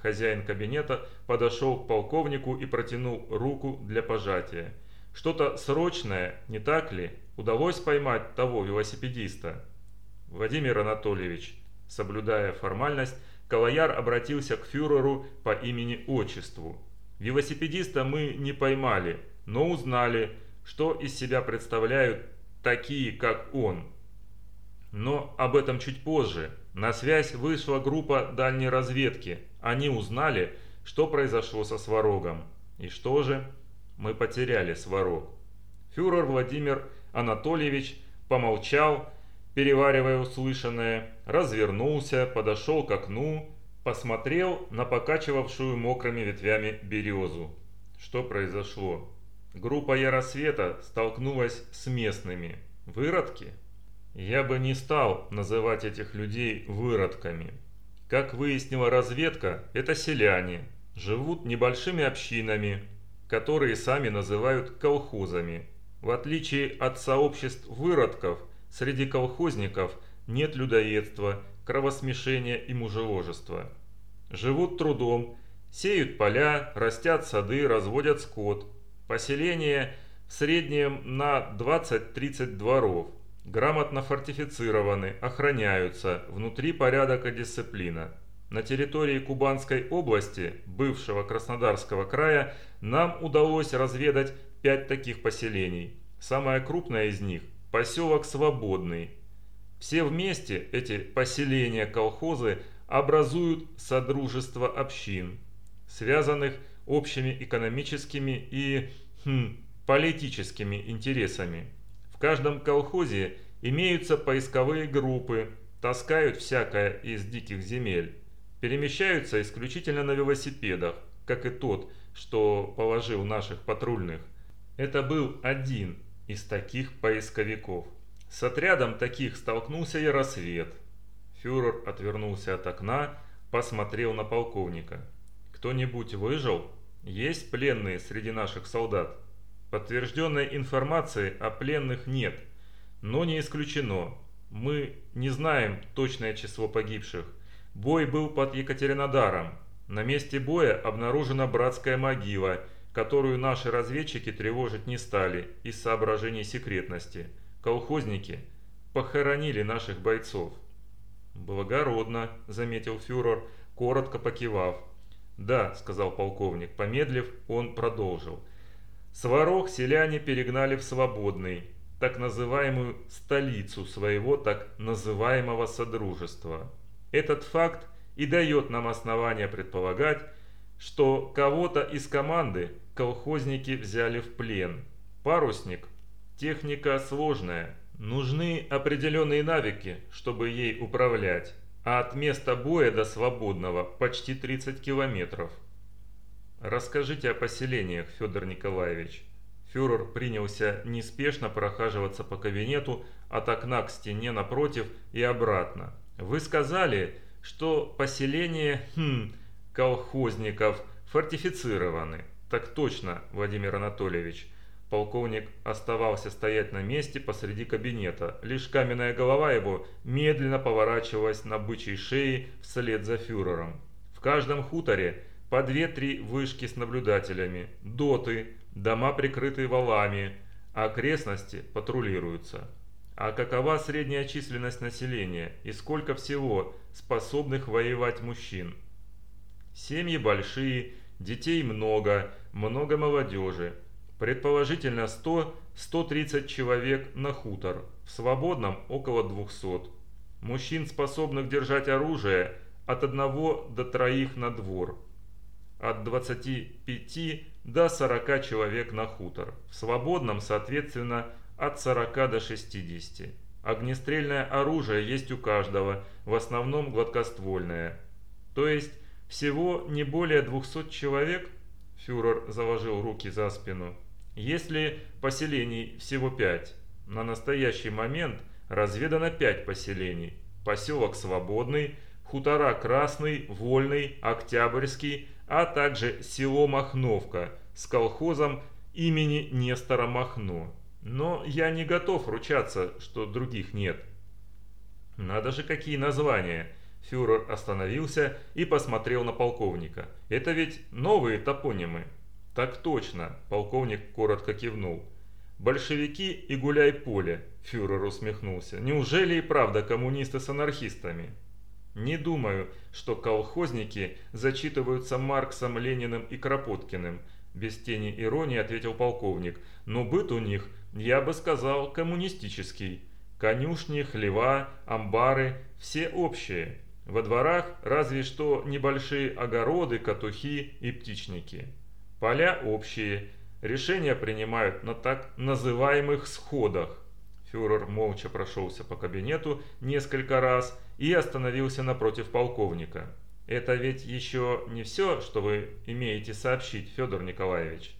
S2: хозяин кабинета, подошел к полковнику и протянул руку для пожатия. Что-то срочное, не так ли? Удалось поймать того велосипедиста? Владимир Анатольевич, соблюдая формальность, Калаяр обратился к фюреру по имени-отчеству. Велосипедиста мы не поймали, но узнали, что из себя представляют такие, как он. Но об этом чуть позже. На связь вышла группа дальней разведки. Они узнали, что произошло со Сварогом. И что же? Мы потеряли Сварог. Фюрер Владимир Анатольевич помолчал переваривая услышанное, развернулся, подошел к окну, посмотрел на покачивавшую мокрыми ветвями березу. Что произошло? Группа Яросвета столкнулась с местными. Выродки? Я бы не стал называть этих людей выродками. Как выяснила разведка, это селяне. Живут небольшими общинами, которые сами называют колхозами. В отличие от сообществ выродков, Среди колхозников нет людоедства, кровосмешения и мужеложества. Живут трудом, сеют поля, растят сады, разводят скот. Поселение в среднем на 20-30 дворов. Грамотно фортифицированы, охраняются, внутри порядок и дисциплина. На территории Кубанской области, бывшего Краснодарского края, нам удалось разведать пять таких поселений. Самое крупное из них – поселок Свободный. Все вместе эти поселения-колхозы образуют содружество общин, связанных общими экономическими и хм, политическими интересами. В каждом колхозе имеются поисковые группы, таскают всякое из диких земель, перемещаются исключительно на велосипедах, как и тот, что положил наших патрульных – Это был один из таких поисковиков. С отрядом таких столкнулся и рассвет. Фюрер отвернулся от окна, посмотрел на полковника. «Кто-нибудь выжил? Есть пленные среди наших солдат?» Подтвержденной информации о пленных нет, но не исключено. Мы не знаем точное число погибших. Бой был под Екатеринодаром. На месте боя обнаружена братская могила, которую наши разведчики тревожить не стали из соображений секретности. Колхозники похоронили наших бойцов. «Благородно», – заметил фюрер, коротко покивав. «Да», – сказал полковник. Помедлив, он продолжил. Сварог селяне перегнали в Свободный, так называемую столицу своего так называемого Содружества. Этот факт и дает нам основание предполагать, что кого-то из команды колхозники взяли в плен. Парусник – техника сложная, нужны определенные навыки, чтобы ей управлять, а от места боя до свободного почти 30 километров. Расскажите о поселениях, Федор Николаевич. Фюрер принялся неспешно прохаживаться по кабинету от окна к стене напротив и обратно. Вы сказали, что поселения хм, колхозников фортифицированы. Так точно, Владимир Анатольевич. Полковник оставался стоять на месте посреди кабинета. Лишь каменная голова его медленно поворачивалась на бычьей шее вслед за фюрером. В каждом хуторе по две-три вышки с наблюдателями, доты, дома прикрытые валами, а окрестности патрулируются. А какова средняя численность населения и сколько всего способных воевать мужчин? Семьи большие, детей много, много молодежи. Предположительно 100-130 человек на хутор, в свободном около 200. Мужчин, способных держать оружие, от одного до троих на двор. От 25 до 40 человек на хутор. В свободном, соответственно, от 40 до 60. Огнестрельное оружие есть у каждого, в основном гладкоствольное. То есть всего не более 200 человек, фюрер заложил руки за спину, если поселений всего 5. На настоящий момент разведано 5 поселений. Поселок Свободный, хутора Красный, Вольный, Октябрьский, а также село Махновка с колхозом имени Нестора Махно. Но я не готов ручаться, что других нет. Надо же какие названия. Фюрер остановился и посмотрел на полковника. Это ведь новые топонимы. Так точно, полковник коротко кивнул. Большевики и гуляй-поле, фюрер усмехнулся. Неужели и правда коммунисты с анархистами? Не думаю, что колхозники зачитываются Марксом, Лениным и Кропоткиным, без тени иронии ответил полковник. Но быт у них, я бы сказал, коммунистический. Конюшни, хлева, амбары – все общие. Во дворах разве что небольшие огороды, катухи и птичники. Поля общие. Решения принимают на так называемых сходах. Фюрер молча прошелся по кабинету несколько раз и остановился напротив полковника. «Это ведь еще не все, что вы имеете сообщить, Федор Николаевич?»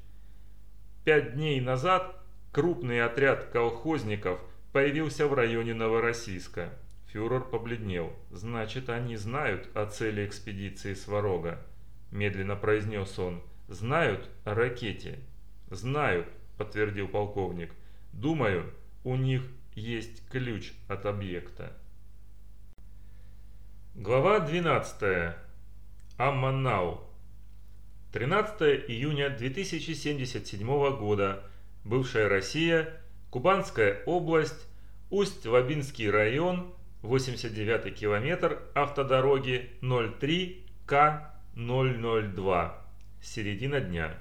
S2: Пять дней назад крупный отряд колхозников появился в районе Новороссийска. Фюрер побледнел. «Значит, они знают о цели экспедиции Сварога», – медленно произнес он. «Знают о ракете?» «Знают», – подтвердил полковник. «Думаю, у них есть ключ от объекта. Глава 12. Амманау. 13 июня 2077 года. Бывшая Россия, Кубанская область, Усть-Лабинский район, 89 километр автодороги 03К002. Середина дня.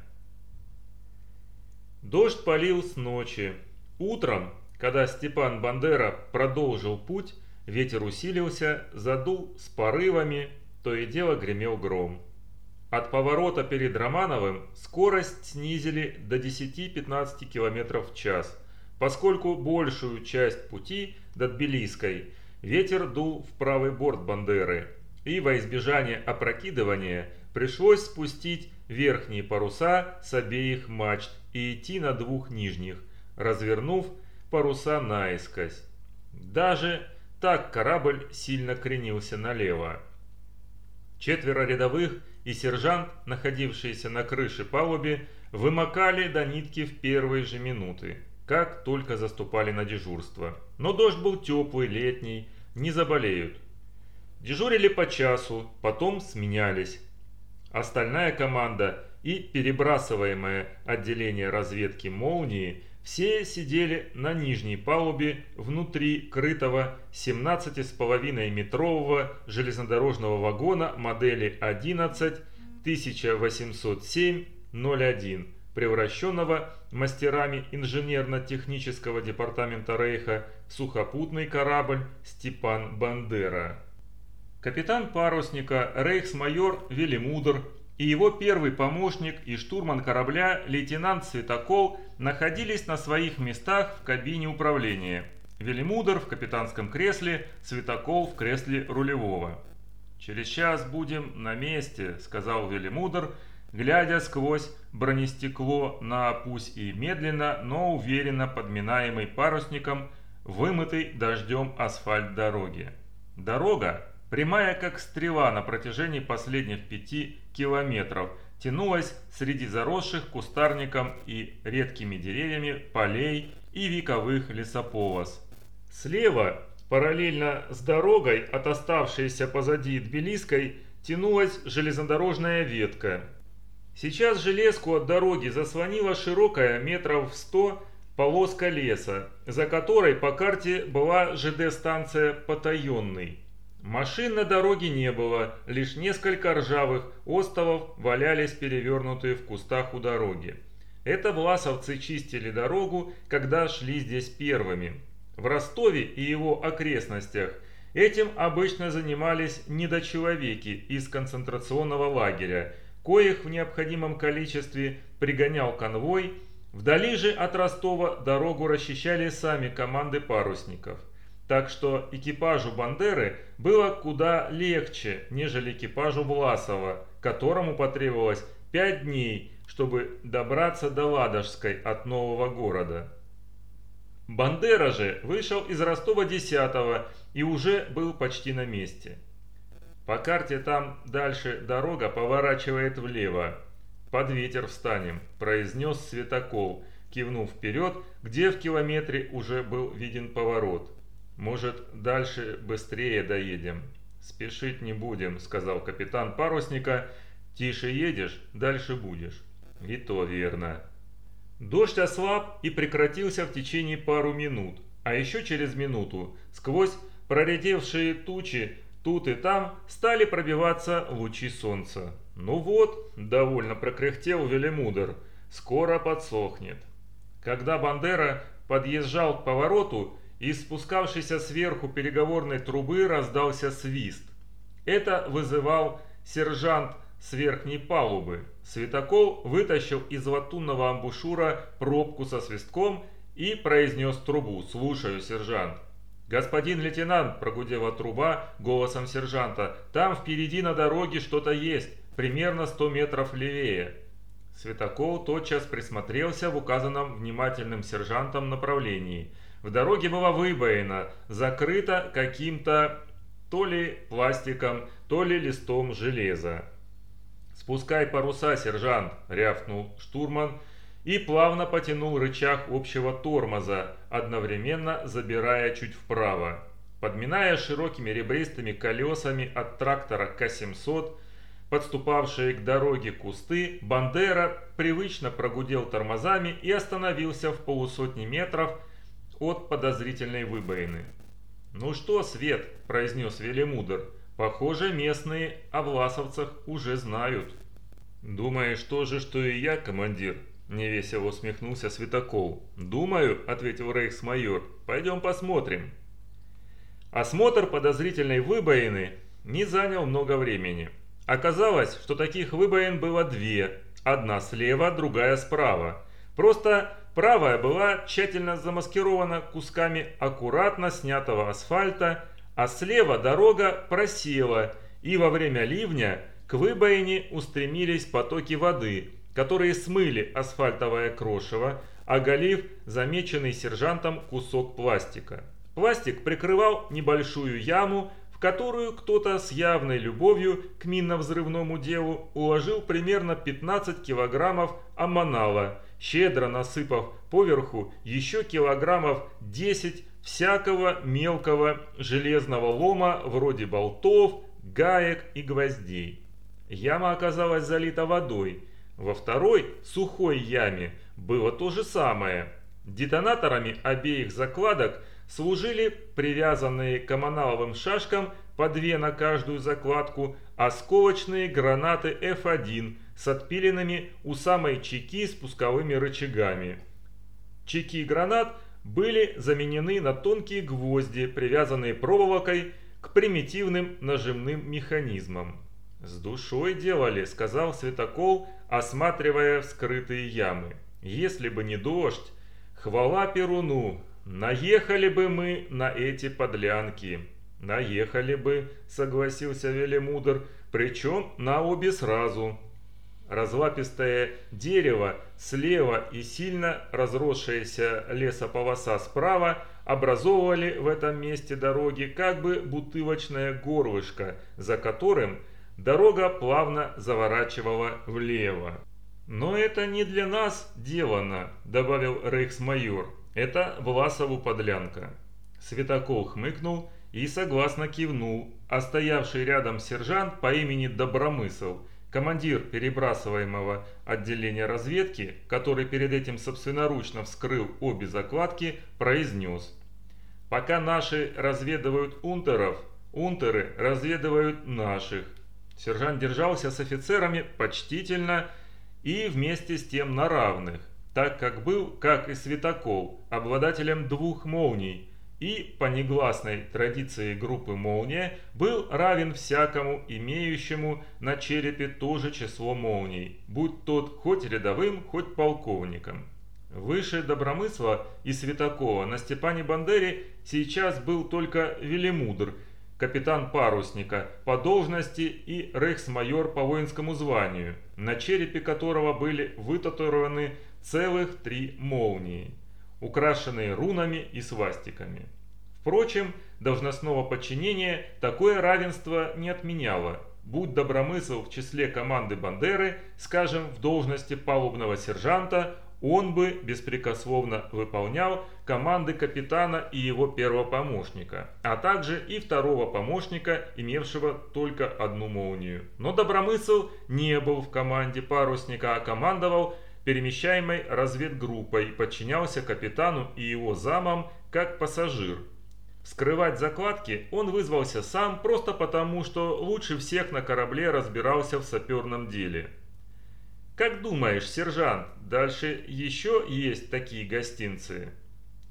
S2: Дождь полил с ночи. Утром когда Степан Бандера продолжил путь, ветер усилился, задул с порывами, то и дело гремел гром. От поворота перед Романовым скорость снизили до 10-15 км в час, поскольку большую часть пути до Тбилисской ветер дул в правый борт Бандеры, и во избежание опрокидывания пришлось спустить верхние паруса с обеих мачт и идти на двух нижних, развернув паруса наискось. Даже так корабль сильно кренился налево. Четверо рядовых и сержант, находившиеся на крыше палубе, вымокали до нитки в первые же минуты, как только заступали на дежурство. Но дождь был теплый, летний, не заболеют. Дежурили по часу, потом сменялись. Остальная команда и перебрасываемое отделение разведки «Молнии» все сидели на нижней палубе внутри крытого 17,5 метрового железнодорожного вагона модели 11 1807-01, превращенного мастерами инженерно-технического департамента Рейха в сухопутный корабль «Степан Бандера». Капитан парусника рейхсмайор Велимудр и его первый помощник и штурман корабля лейтенант Светокол находились на своих местах в кабине управления. Велимудр в капитанском кресле, Светокол в кресле рулевого. «Через час будем на месте», — сказал Велимудр, глядя сквозь бронестекло на пусть и медленно, но уверенно подминаемый парусником, вымытый дождем асфальт дороги. Дорога, прямая как стрела на протяжении последних пяти километров, тянулась среди заросших кустарником и редкими деревьями полей и вековых лесополос. Слева, параллельно с дорогой от оставшейся позади Тбилисской, тянулась железнодорожная ветка. Сейчас железку от дороги заслонила широкая метров сто полоска леса, за которой по карте была ЖД-станция «Потаенный». Машин на дороге не было, лишь несколько ржавых остовов валялись перевернутые в кустах у дороги. Это власовцы чистили дорогу, когда шли здесь первыми. В Ростове и его окрестностях этим обычно занимались недочеловеки из концентрационного лагеря, коих в необходимом количестве пригонял конвой, вдали же от Ростова дорогу расчищали сами команды парусников – так что экипажу Бандеры было куда легче, нежели экипажу Власова, которому потребовалось 5 дней, чтобы добраться до Ладожской от нового города. Бандера же вышел из Ростова 10 и уже был почти на месте. По карте там дальше дорога поворачивает влево. «Под ветер встанем», – произнес Светокол, кивнув вперед, где в километре уже был виден поворот. Может, дальше быстрее доедем? Спешить не будем, сказал капитан парусника. Тише едешь, дальше будешь. И то верно. Дождь ослаб и прекратился в течение пару минут, а еще через минуту сквозь проредевшие тучи тут и там стали пробиваться лучи солнца. «Ну вот», — довольно прокряхтел Велимудр, — «скоро подсохнет». Когда Бандера подъезжал к повороту, из спускавшейся сверху переговорной трубы раздался свист. Это вызывал сержант с верхней палубы. Светокол вытащил из латунного амбушюра пробку со свистком и произнес трубу «Слушаю, сержант». «Господин лейтенант», – прогудела труба голосом сержанта, – «там впереди на дороге что-то есть, примерно 100 метров левее». Светокол тотчас присмотрелся в указанном внимательным сержантом направлении – в дороге была выбоина, закрыта каким-то то ли пластиком, то ли листом железа. «Спускай паруса, сержант!» – рявкнул штурман и плавно потянул рычаг общего тормоза, одновременно забирая чуть вправо. Подминая широкими ребристыми колесами от трактора К-700, подступавшие к дороге кусты, Бандера привычно прогудел тормозами и остановился в полусотни метров от подозрительной выбоины. «Ну что, Свет», – произнес Велимудр, – «похоже, местные о власовцах уже знают». «Думаешь тоже, что и я, командир?» – невесело усмехнулся Светокол. «Думаю», – ответил рейхсмайор, – «пойдем посмотрим». Осмотр подозрительной выбоины не занял много времени. Оказалось, что таких выбоин было две, одна слева, другая справа. Просто Правая была тщательно замаскирована кусками аккуратно снятого асфальта, а слева дорога просела, и во время ливня к выбоине устремились потоки воды, которые смыли асфальтовое крошево, оголив замеченный сержантом кусок пластика. Пластик прикрывал небольшую яму, в которую кто-то с явной любовью к минно-взрывному делу уложил примерно 15 килограммов аммонала, щедро насыпав поверху еще килограммов 10 всякого мелкого железного лома вроде болтов, гаек и гвоздей. Яма оказалась залита водой. Во второй, сухой яме, было то же самое. Детонаторами обеих закладок служили привязанные к аммоналовым шашкам по две на каждую закладку осколочные гранаты F1 с отпиленными у самой чеки спусковыми рычагами. Чеки гранат были заменены на тонкие гвозди, привязанные проволокой к примитивным нажимным механизмам. «С душой делали», — сказал Светокол, осматривая вскрытые ямы. «Если бы не дождь, хвала Перуну, наехали бы мы на эти подлянки». «Наехали бы», — согласился Велимудр, — «причем на обе сразу». Разлапистое дерево слева и сильно разросшаяся лесополоса справа образовывали в этом месте дороги как бы бутылочное горлышко, за которым дорога плавно заворачивала влево. «Но это не для нас делано», – добавил рейхсмайор. «Это Власову подлянка». Светокол хмыкнул и согласно кивнул, а стоявший рядом сержант по имени Добромысл – Командир перебрасываемого отделения разведки, который перед этим собственноручно вскрыл обе закладки, произнес. «Пока наши разведывают унтеров, унтеры разведывают наших». Сержант держался с офицерами почтительно и вместе с тем на равных, так как был, как и Светокол, обладателем двух молний – и, по негласной традиции группы «Молния», был равен всякому имеющему на черепе то же число молний, будь тот хоть рядовым, хоть полковником. Выше Добромысла и Светакова на Степане Бандере сейчас был только Велимудр, капитан парусника по должности и рейхсмайор по воинскому званию, на черепе которого были вытатуированы целых три молнии украшенные рунами и свастиками. Впрочем, должностного подчинения такое равенство не отменяло. Будь Добромысл в числе команды Бандеры, скажем, в должности палубного сержанта, он бы беспрекословно выполнял команды капитана и его первого помощника, а также и второго помощника, имевшего только одну молнию. Но Добромысл не был в команде парусника, а командовал перемещаемой разведгруппой, подчинялся капитану и его замам как пассажир. Скрывать закладки он вызвался сам просто потому, что лучше всех на корабле разбирался в саперном деле. «Как думаешь, сержант, дальше еще есть такие гостинцы?»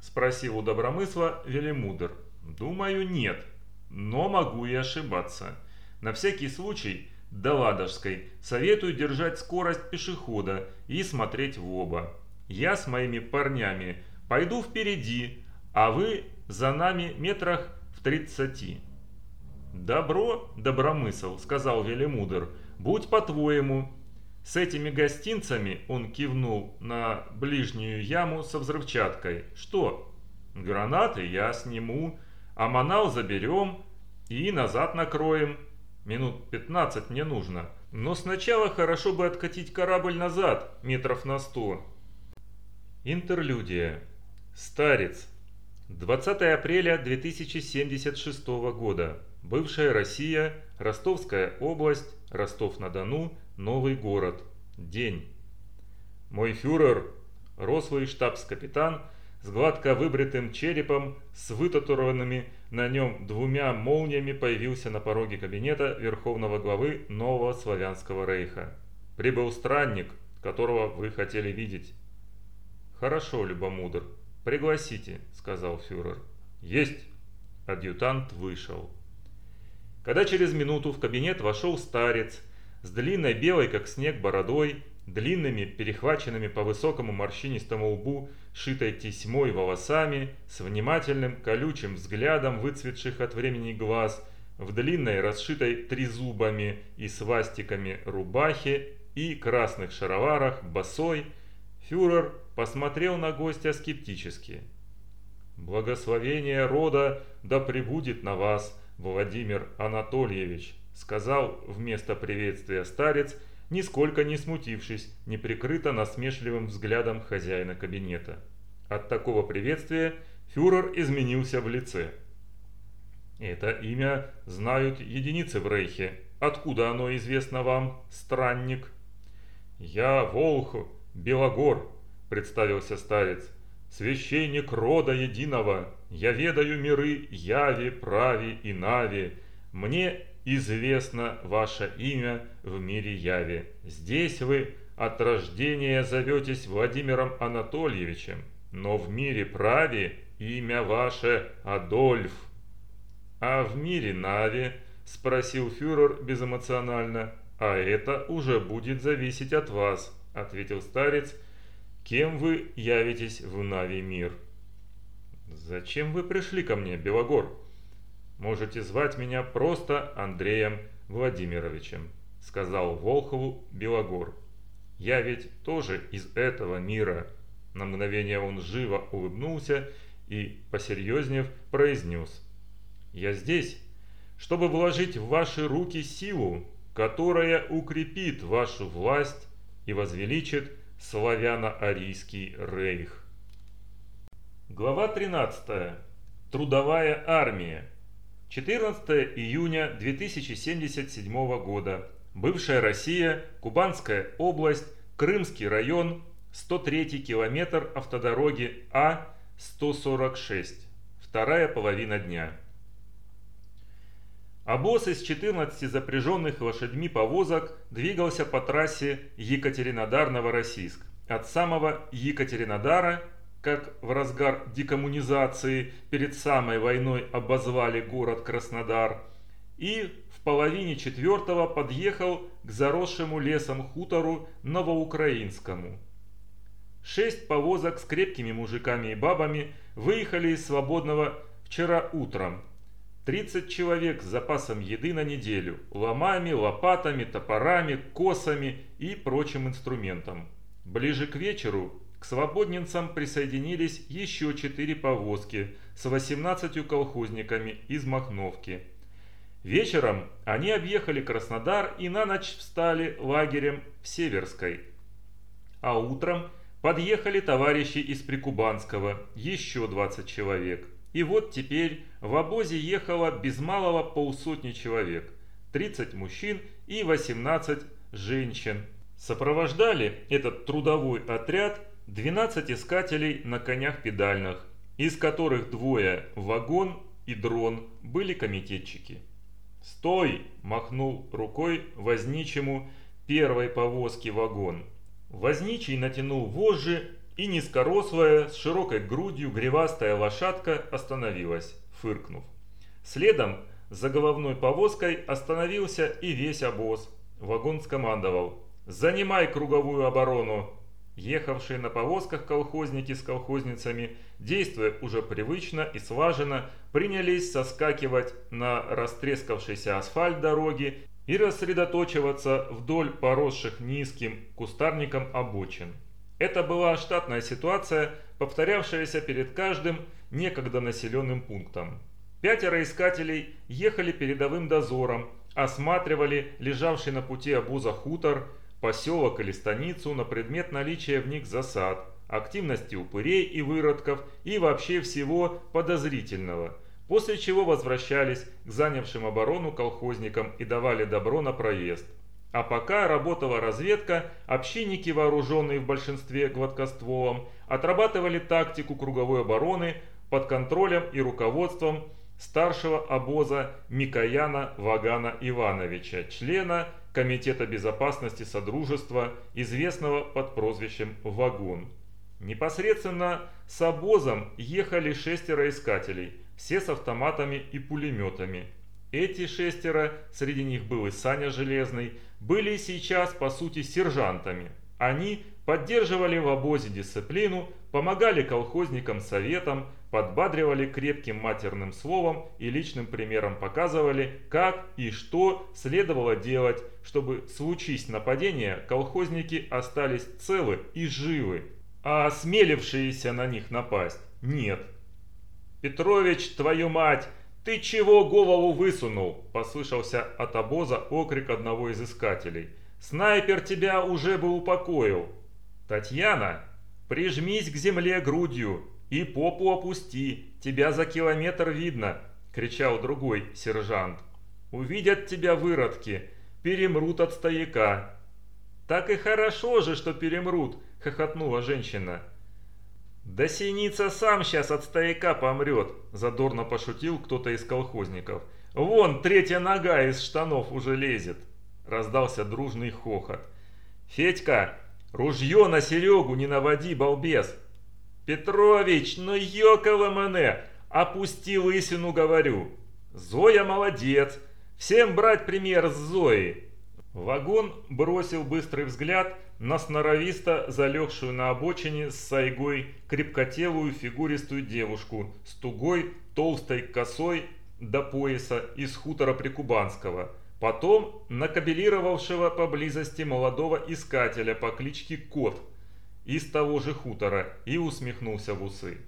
S2: Спросил у Добромысла Велимудр. «Думаю, нет, но могу и ошибаться. На всякий случай до Ладожской советую держать скорость пешехода и смотреть в оба. Я с моими парнями пойду впереди, а вы за нами метрах в тридцати. «Добро, добромысл», — сказал Велимудр, — «будь по-твоему». С этими гостинцами он кивнул на ближнюю яму со взрывчаткой. «Что?» «Гранаты я сниму, а манал заберем и назад накроем». Минут 15 мне нужно. Но сначала хорошо бы откатить корабль назад, метров на 100. Интерлюдия. Старец. 20 апреля 2076 года. Бывшая Россия, Ростовская область, Ростов-на-Дону, Новый город. День. Мой фюрер, рослый штабс-капитан, с гладко выбритым черепом, с вытатурованными на нем двумя молниями появился на пороге кабинета верховного главы нового славянского рейха. Прибыл странник, которого вы хотели видеть. Хорошо, Любомудр, пригласите, сказал фюрер. Есть. Адъютант вышел. Когда через минуту в кабинет вошел старец с длинной белой, как снег, бородой, длинными, перехваченными по высокому морщинистому лбу, шитой тесьмой волосами, с внимательным, колючим взглядом выцветших от времени глаз, в длинной, расшитой трезубами и свастиками рубахе и красных шароварах, босой, фюрер посмотрел на гостя скептически. «Благословение рода да пребудет на вас, Владимир Анатольевич», сказал вместо приветствия старец, нисколько не смутившись, неприкрыто насмешливым взглядом хозяина кабинета. От такого приветствия фюрер изменился в лице. Это имя знают единицы в Рейхе. Откуда оно известно вам, странник? Я Волх Белогор, представился старец. Священник рода единого. Я ведаю миры Яви, Прави и Нави. Мне известно ваше имя в мире Яви. Здесь вы от рождения зоветесь Владимиром Анатольевичем, но в мире Прави имя ваше Адольф. А в мире Нави, спросил фюрер безэмоционально, а это уже будет зависеть от вас, ответил старец, кем вы явитесь в Нави мир. Зачем вы пришли ко мне, Белогор? Можете звать меня просто Андреем Владимировичем, сказал Волхову Белогор. Я ведь тоже из этого мира. На мгновение он живо улыбнулся и, посерьезнев, произнес. Я здесь, чтобы вложить в ваши руки силу, которая укрепит вашу власть и возвеличит славяно-арийский рейх. Глава 13. Трудовая армия. 14 июня 2077 года. Бывшая Россия, Кубанская область, Крымский район, 103 километр автодороги А-146. Вторая половина дня. Обоз из 14 запряженных лошадьми повозок двигался по трассе Екатеринодар-Новороссийск. От самого Екатеринодара как в разгар декоммунизации перед самой войной обозвали город Краснодар, и в половине четвертого подъехал к заросшему лесом хутору Новоукраинскому. Шесть повозок с крепкими мужиками и бабами выехали из Свободного вчера утром. 30 человек с запасом еды на неделю, ломами, лопатами, топорами, косами и прочим инструментом. Ближе к вечеру свободненцам присоединились еще четыре повозки с 18 колхозниками из Махновки. Вечером они объехали Краснодар и на ночь встали лагерем в Северской. А утром подъехали товарищи из Прикубанского, еще 20 человек. И вот теперь в обозе ехало без малого полсотни человек, 30 мужчин и 18 женщин. Сопровождали этот трудовой отряд 12 искателей на конях педальных, из которых двое вагон и дрон были комитетчики. «Стой!» – махнул рукой возничему первой повозки вагон. Возничий натянул вожжи, и низкорослая, с широкой грудью гривастая лошадка остановилась, фыркнув. Следом за головной повозкой остановился и весь обоз. Вагон скомандовал «Занимай круговую оборону!» Ехавшие на повозках колхозники с колхозницами, действуя уже привычно и слаженно, принялись соскакивать на растрескавшийся асфальт дороги и рассредоточиваться вдоль поросших низким кустарником обочин. Это была штатная ситуация, повторявшаяся перед каждым некогда населенным пунктом. Пятеро искателей ехали передовым дозором, осматривали лежавший на пути обоза хутор, поселок или станицу на предмет наличия в них засад, активности упырей и выродков и вообще всего подозрительного, после чего возвращались к занявшим оборону колхозникам и давали добро на проезд. А пока работала разведка, общинники, вооруженные в большинстве гладкостволом, отрабатывали тактику круговой обороны под контролем и руководством старшего обоза Микояна Вагана Ивановича, члена Комитета безопасности Содружества, известного под прозвищем «Вагон». Непосредственно с обозом ехали шестеро искателей, все с автоматами и пулеметами. Эти шестеро, среди них был и Саня Железный, были сейчас по сути сержантами. Они поддерживали в обозе дисциплину, помогали колхозникам советам, подбадривали крепким матерным словом и личным примером показывали, как и что следовало делать, чтобы, случись нападение, колхозники остались целы и живы, а осмелившиеся на них напасть нет. «Петрович, твою мать, ты чего голову высунул?» – послышался от обоза окрик одного из искателей. «Снайпер тебя уже бы упокоил!» «Татьяна, прижмись к земле грудью и попу опусти, тебя за километр видно!» – кричал другой сержант. «Увидят тебя выродки, перемрут от стояка!» «Так и хорошо же, что перемрут!» – хохотнула женщина. «Да синица сам сейчас от стояка помрет!» – задорно пошутил кто-то из колхозников. «Вон, третья нога из штанов уже лезет!» – раздался дружный хохот. «Федька, Ружье на Серегу не наводи, балбес. Петрович, ну ёкало мене, опусти лысину, говорю. Зоя молодец, всем брать пример с Зои. Вагон бросил быстрый взгляд на сноровисто залегшую на обочине с сайгой крепкотелую фигуристую девушку с тугой толстой косой до пояса из хутора Прикубанского – Потом накабелировавшего поблизости молодого искателя по кличке Кот из того же хутора и усмехнулся в усы.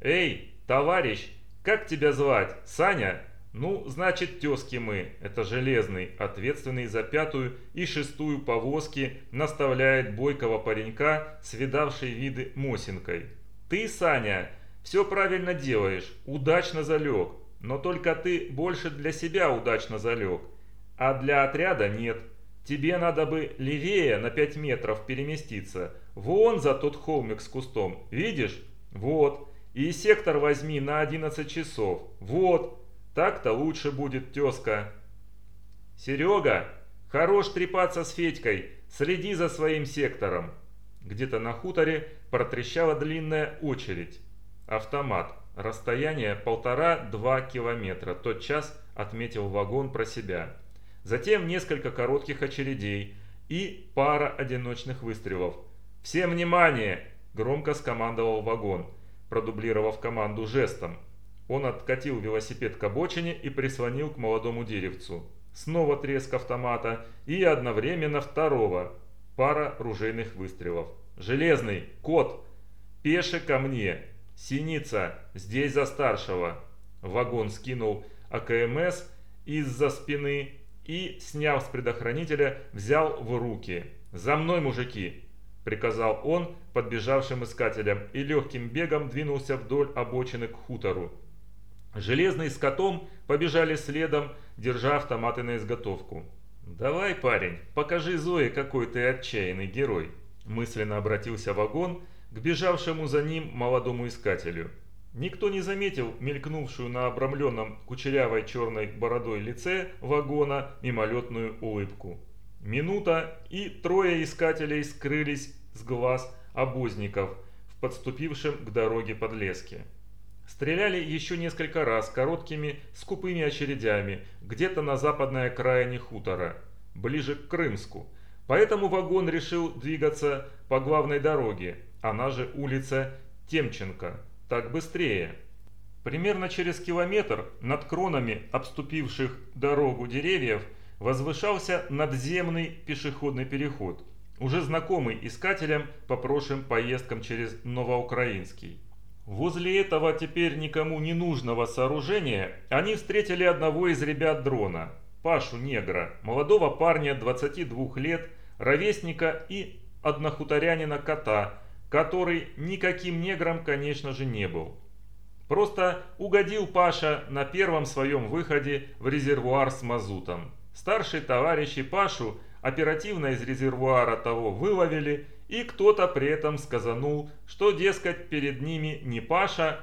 S2: «Эй, товарищ, как тебя звать? Саня?» «Ну, значит, тезки мы. Это Железный, ответственный за пятую и шестую повозки, наставляет бойкого паренька, свидавший виды Мосинкой. Ты, Саня, все правильно делаешь, удачно залег. Но только ты больше для себя удачно залег а для отряда нет. Тебе надо бы левее на 5 метров переместиться. Вон за тот холмик с кустом. Видишь? Вот. И сектор возьми на 11 часов. Вот. Так-то лучше будет, тезка. Серега, хорош трепаться с Федькой. Следи за своим сектором. Где-то на хуторе протрещала длинная очередь. Автомат. Расстояние полтора-два километра. Тот час отметил вагон про себя. Затем несколько коротких очередей и пара одиночных выстрелов. «Всем внимание!» – громко скомандовал вагон, продублировав команду жестом. Он откатил велосипед к обочине и прислонил к молодому деревцу. Снова треск автомата и одновременно второго. Пара ружейных выстрелов. «Железный! Кот! Пеше ко мне! Синица! Здесь за старшего!» Вагон скинул АКМС из-за спины и, сняв с предохранителя, взял в руки. «За мной, мужики!» – приказал он подбежавшим искателям и легким бегом двинулся вдоль обочины к хутору. Железный с котом побежали следом, держа автоматы на изготовку. «Давай, парень, покажи Зое, какой ты отчаянный герой!» Мысленно обратился вагон к бежавшему за ним молодому искателю. Никто не заметил мелькнувшую на обрамленном кучерявой черной бородой лице вагона мимолетную улыбку. Минута, и трое искателей скрылись с глаз обозников в подступившем к дороге подлеске. Стреляли еще несколько раз короткими скупыми очередями где-то на западной окраине хутора, ближе к Крымску. Поэтому вагон решил двигаться по главной дороге, она же улица Темченко – так быстрее. Примерно через километр над кронами обступивших дорогу деревьев возвышался надземный пешеходный переход, уже знакомый искателям по прошлым поездкам через Новоукраинский. Возле этого теперь никому не нужного сооружения они встретили одного из ребят дрона, Пашу Негра, молодого парня 22 лет, ровесника и однохуторянина кота, который никаким негром, конечно же, не был. Просто угодил Паша на первом своем выходе в резервуар с мазутом. Старшие товарищи Пашу оперативно из резервуара того выловили, и кто-то при этом сказанул, что, дескать, перед ними не Паша,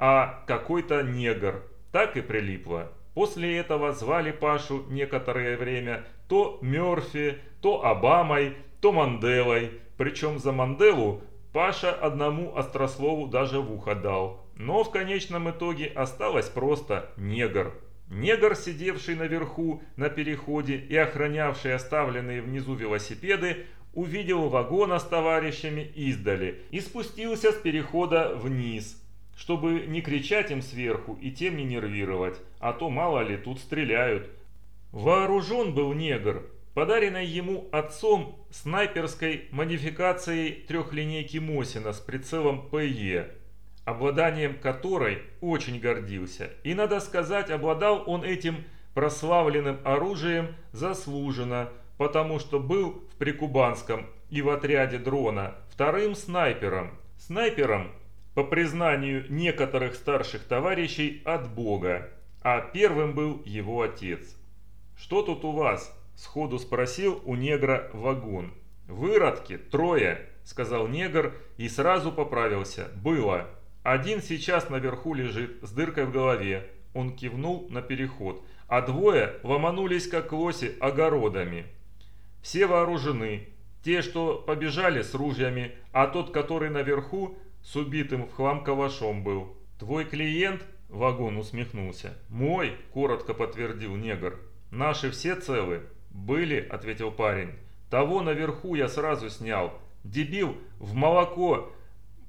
S2: а какой-то негр. Так и прилипло. После этого звали Пашу некоторое время то Мерфи, то Обамой, то Манделой. Причем за Манделу Паша одному острослову даже в ухо дал. Но в конечном итоге осталось просто негр. Негр, сидевший наверху на переходе и охранявший оставленные внизу велосипеды, увидел вагона с товарищами издали и спустился с перехода вниз, чтобы не кричать им сверху и тем не нервировать, а то мало ли тут стреляют. Вооружен был негр, подаренной ему отцом снайперской модификацией трехлинейки Мосина с прицелом ПЕ, обладанием которой очень гордился. И, надо сказать, обладал он этим прославленным оружием заслуженно, потому что был в Прикубанском и в отряде дрона вторым снайпером. Снайпером, по признанию некоторых старших товарищей, от Бога, а первым был его отец. «Что тут у вас?» – сходу спросил у негра вагон. «Выродки, трое», – сказал негр и сразу поправился. «Было. Один сейчас наверху лежит с дыркой в голове». Он кивнул на переход – а двое ломанулись как лоси огородами. Все вооружены, те, что побежали с ружьями, а тот, который наверху, с убитым в хлам калашом был. «Твой клиент?» – вагон усмехнулся. «Мой», – коротко подтвердил негр. «Наши все целы?» «Были», – ответил парень. «Того наверху я сразу снял. Дебил в молоко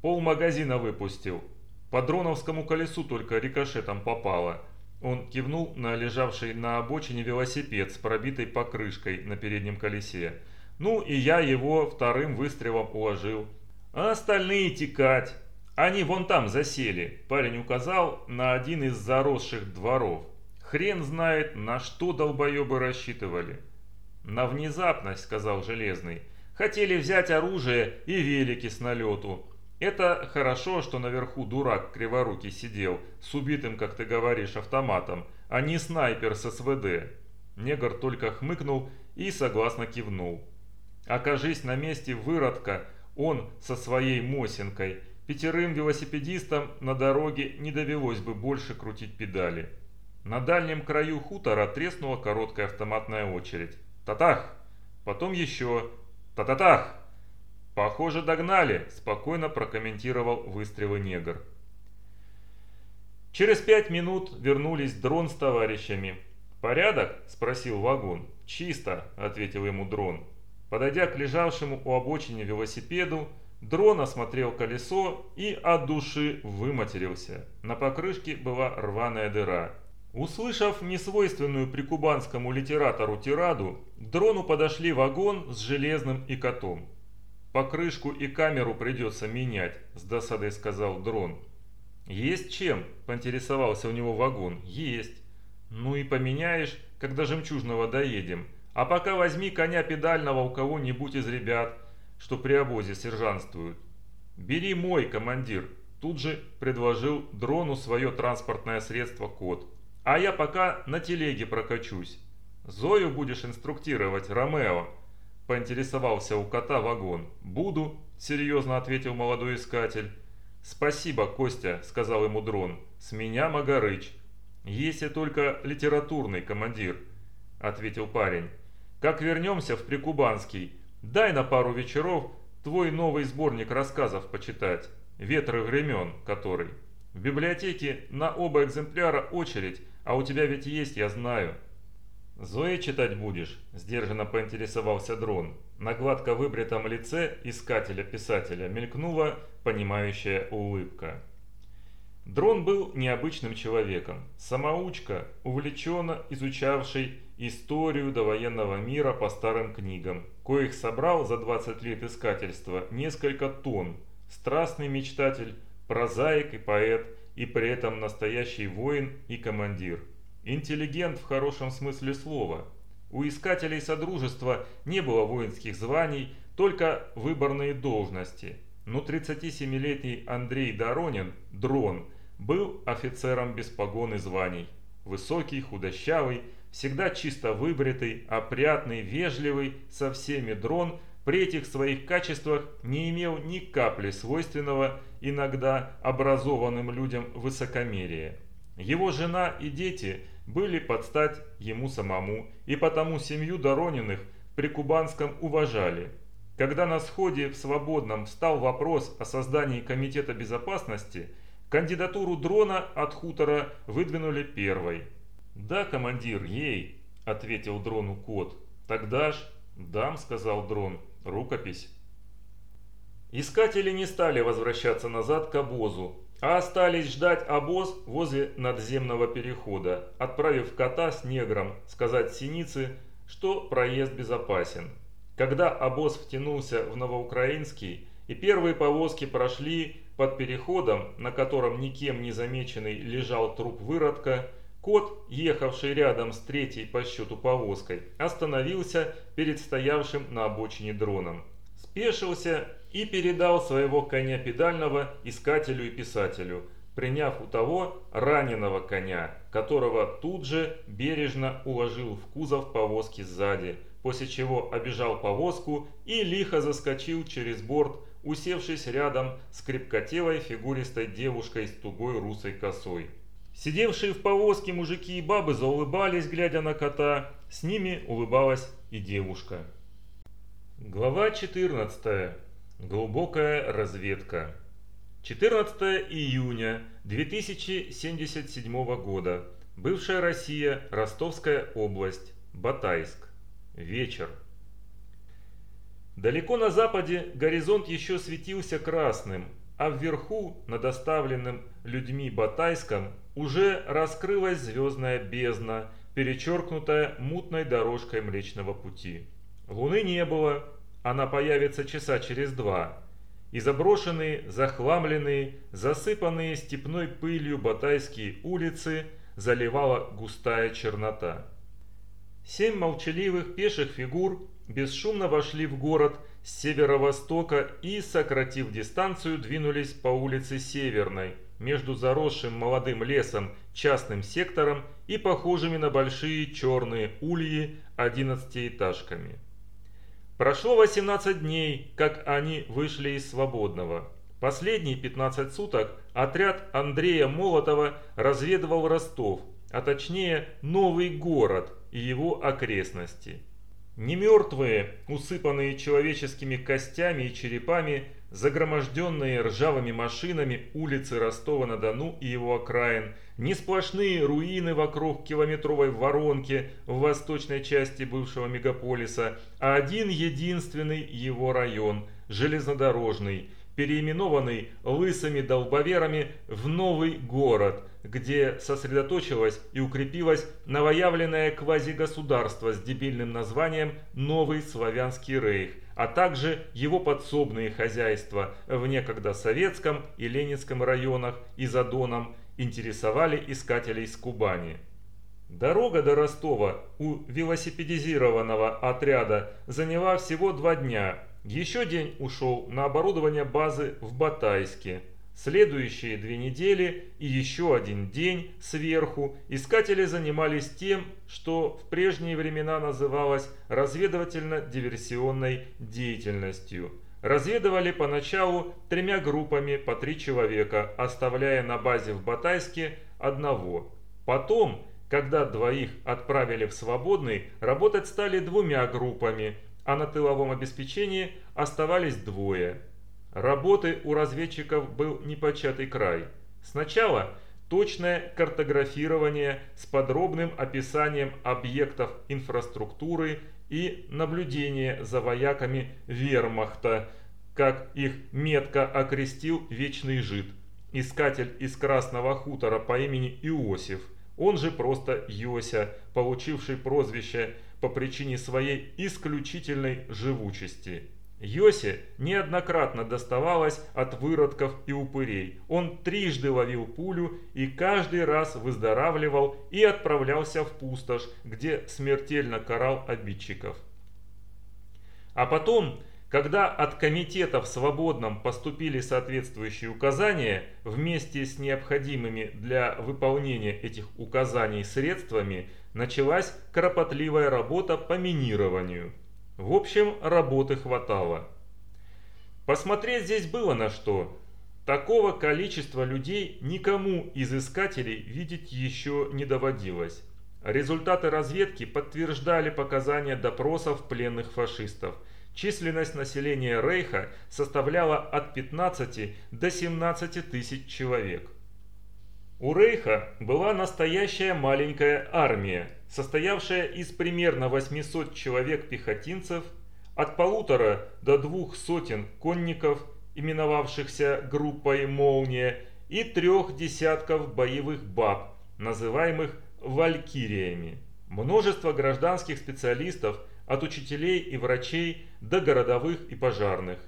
S2: пол магазина выпустил. По дроновскому колесу только рикошетом попало. Он кивнул на лежавший на обочине велосипед с пробитой покрышкой на переднем колесе. Ну и я его вторым выстрелом уложил. А остальные текать. Они вон там засели. Парень указал на один из заросших дворов. Хрен знает, на что долбоебы рассчитывали. На внезапность, сказал Железный. Хотели взять оружие и велики с налету. Это хорошо, что наверху дурак криворукий сидел, с убитым, как ты говоришь, автоматом, а не снайпер с СВД. Негр только хмыкнул и согласно кивнул. Окажись на месте выродка, он со своей Мосинкой, пятерым велосипедистам на дороге не довелось бы больше крутить педали. На дальнем краю хутора треснула короткая автоматная очередь. Татах! Потом еще. Та-та-тах! «Похоже, догнали», – спокойно прокомментировал выстрелы негр. Через пять минут вернулись дрон с товарищами. «Порядок?» – спросил вагон. «Чисто», – ответил ему дрон. Подойдя к лежавшему у обочины велосипеду, дрон осмотрел колесо и от души выматерился. На покрышке была рваная дыра. Услышав несвойственную прикубанскому литератору тираду, дрону подошли вагон с железным и котом. «Покрышку и камеру придется менять», – с досадой сказал дрон. «Есть чем?» – поинтересовался у него вагон. «Есть». «Ну и поменяешь, когда жемчужного доедем. А пока возьми коня педального у кого-нибудь из ребят, что при обозе сержантствуют». «Бери мой, командир», – тут же предложил дрону свое транспортное средство кот. «А я пока на телеге прокачусь. Зою будешь инструктировать, Ромео», поинтересовался у кота вагон. «Буду», – серьезно ответил молодой искатель. «Спасибо, Костя», – сказал ему дрон. «С меня Магарыч». «Если только литературный командир», – ответил парень. «Как вернемся в Прикубанский, дай на пару вечеров твой новый сборник рассказов почитать, «Ветры времен» который. В библиотеке на оба экземпляра очередь, а у тебя ведь есть, я знаю». «Зои читать будешь?» – сдержанно поинтересовался дрон. На гладко выбритом лице искателя-писателя мелькнула понимающая улыбка. Дрон был необычным человеком, самоучка, увлеченно изучавший историю довоенного мира по старым книгам, коих собрал за 20 лет искательства несколько тонн, страстный мечтатель, прозаик и поэт, и при этом настоящий воин и командир – Интеллигент в хорошем смысле слова. У искателей Содружества не было воинских званий, только выборные должности. Но 37-летний Андрей Доронин, дрон, был офицером без погон и званий. Высокий, худощавый, всегда чисто выбритый, опрятный, вежливый, со всеми дрон при этих своих качествах не имел ни капли свойственного иногда образованным людям высокомерия. Его жена и дети были под стать ему самому, и потому семью Дорониных при Кубанском уважали. Когда на сходе в Свободном встал вопрос о создании Комитета безопасности, кандидатуру дрона от хутора выдвинули первой. «Да, командир, ей», – ответил дрону кот. «Тогда ж...» «Дам», – сказал дрон. рукопись. Искатели не стали возвращаться назад к обозу, а остались ждать обоз возле надземного перехода, отправив кота с негром сказать синице, что проезд безопасен. Когда обоз втянулся в Новоукраинский и первые повозки прошли под переходом, на котором никем не замеченный лежал труп выродка, кот, ехавший рядом с третьей по счету повозкой, остановился перед стоявшим на обочине дроном. Спешился и передал своего коня педального искателю и писателю, приняв у того раненого коня, которого тут же бережно уложил в кузов повозки сзади, после чего обежал повозку и лихо заскочил через борт, усевшись рядом с крепкотелой фигуристой девушкой с тугой русой косой. Сидевшие в повозке мужики и бабы заулыбались, глядя на кота, с ними улыбалась и девушка. Глава 14. Глубокая разведка. 14 июня 2077 года. Бывшая Россия, Ростовская область, Батайск. Вечер. Далеко на западе горизонт еще светился красным, а вверху, над оставленным людьми Батайском, уже раскрылась звездная бездна, перечеркнутая мутной дорожкой Млечного Пути. Луны не было, она появится часа через два. И заброшенные, захламленные, засыпанные степной пылью батайские улицы заливала густая чернота. Семь молчаливых пеших фигур бесшумно вошли в город с северо-востока и, сократив дистанцию, двинулись по улице Северной, между заросшим молодым лесом частным сектором и похожими на большие черные ульи одиннадцатиэтажками. Прошло 18 дней, как они вышли из Свободного. Последние 15 суток отряд Андрея Молотова разведывал Ростов, а точнее Новый город и его окрестности. Немертвые, усыпанные человеческими костями и черепами, загроможденные ржавыми машинами улицы Ростова-на-Дону и его окраин, не сплошные руины вокруг километровой воронки в восточной части бывшего мегаполиса, а один единственный его район – железнодорожный, переименованный лысыми долбоверами в новый город – где сосредоточилось и укрепилось новоявленное квазигосударство с дебильным названием «Новый Славянский Рейх», а также его подсобные хозяйства в некогда советском и ленинском районах и за Доном интересовали искателей с Кубани. Дорога до Ростова у велосипедизированного отряда заняла всего два дня. Еще день ушел на оборудование базы в Батайске – Следующие две недели и еще один день сверху искатели занимались тем, что в прежние времена называлось разведывательно-диверсионной деятельностью. Разведывали поначалу тремя группами по три человека, оставляя на базе в Батайске одного. Потом, когда двоих отправили в свободный, работать стали двумя группами, а на тыловом обеспечении оставались двое – Работы у разведчиков был непочатый край. Сначала точное картографирование с подробным описанием объектов инфраструктуры и наблюдение за вояками вермахта, как их метко окрестил Вечный Жид, искатель из Красного хутора по имени Иосиф, он же просто Йося, получивший прозвище по причине своей исключительной живучести. Йосе неоднократно доставалось от выродков и упырей. Он трижды ловил пулю и каждый раз выздоравливал и отправлялся в пустошь, где смертельно карал обидчиков. А потом, когда от комитета в Свободном поступили соответствующие указания, вместе с необходимыми для выполнения этих указаний средствами, началась кропотливая работа по минированию – в общем, работы хватало. Посмотреть здесь было на что. Такого количества людей никому из искателей видеть еще не доводилось. Результаты разведки подтверждали показания допросов пленных фашистов. Численность населения Рейха составляла от 15 до 17 тысяч человек. У Рейха была настоящая маленькая армия, состоявшая из примерно 800 человек-пехотинцев, от полутора до двух сотен конников, именовавшихся группой «Молния», и трех десятков боевых баб, называемых «валькириями». Множество гражданских специалистов, от учителей и врачей до городовых и пожарных.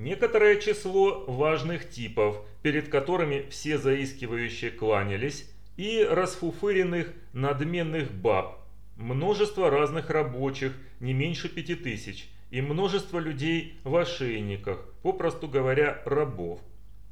S2: Некоторое число важных типов, перед которыми все заискивающие кланялись, и расфуфыренных надменных баб, множество разных рабочих, не меньше пяти тысяч, и множество людей в ошейниках, попросту говоря, рабов.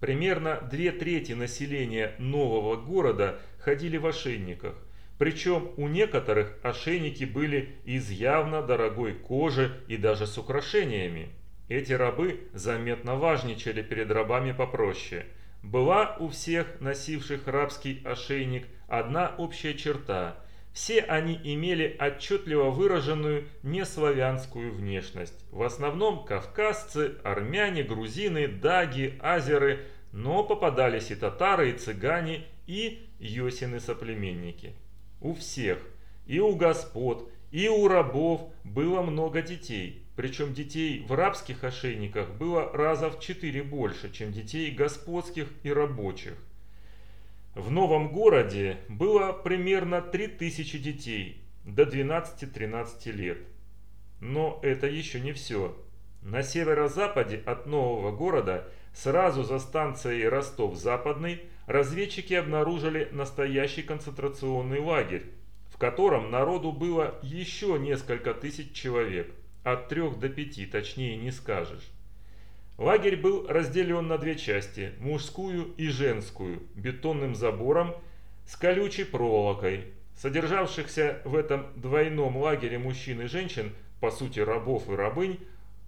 S2: Примерно две трети населения нового города ходили в ошейниках, причем у некоторых ошейники были из явно дорогой кожи и даже с украшениями. Эти рабы заметно важничали перед рабами попроще. Была у всех носивших рабский ошейник одна общая черта – все они имели отчетливо выраженную неславянскую внешность. В основном кавказцы, армяне, грузины, даги, азеры, но попадались и татары, и цыгане, и йосины-соплеменники. У всех, и у господ, и у рабов было много детей, причем детей в рабских ошейниках было раза в четыре больше, чем детей господских и рабочих. В новом городе было примерно 3000 детей до 12-13 лет. Но это еще не все. На северо-западе от нового города, сразу за станцией Ростов-Западный, разведчики обнаружили настоящий концентрационный лагерь, в котором народу было еще несколько тысяч человек, от трех до пяти, точнее не скажешь. Лагерь был разделен на две части, мужскую и женскую, бетонным забором с колючей проволокой. Содержавшихся в этом двойном лагере мужчин и женщин, по сути рабов и рабынь,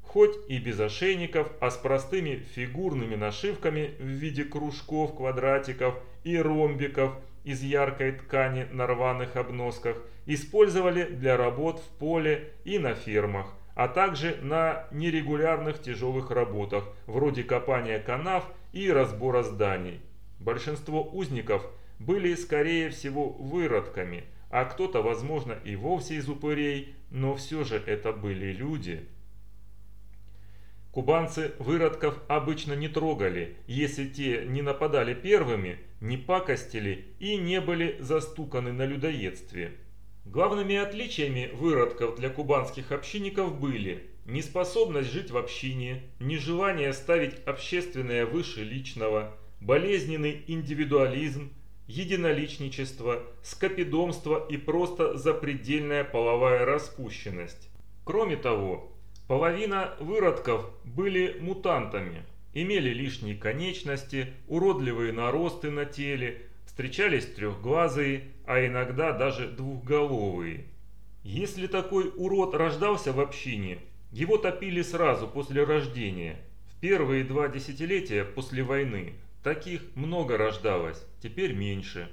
S2: хоть и без ошейников, а с простыми фигурными нашивками в виде кружков, квадратиков и ромбиков из яркой ткани на рваных обносках, использовали для работ в поле и на фермах а также на нерегулярных тяжелых работах, вроде копания канав и разбора зданий. Большинство узников были, скорее всего, выродками, а кто-то, возможно, и вовсе из упырей, но все же это были люди. Кубанцы выродков обычно не трогали, если те не нападали первыми, не пакостили и не были застуканы на людоедстве. Главными отличиями выродков для кубанских общинников были неспособность жить в общине, нежелание ставить общественное выше личного, болезненный индивидуализм, единоличничество, скопидомство и просто запредельная половая распущенность. Кроме того, половина выродков были мутантами, имели лишние конечности, уродливые наросты на теле, встречались трехглазые, а иногда даже двухголовые. Если такой урод рождался в общине, его топили сразу после рождения. В первые два десятилетия после войны таких много рождалось, теперь меньше.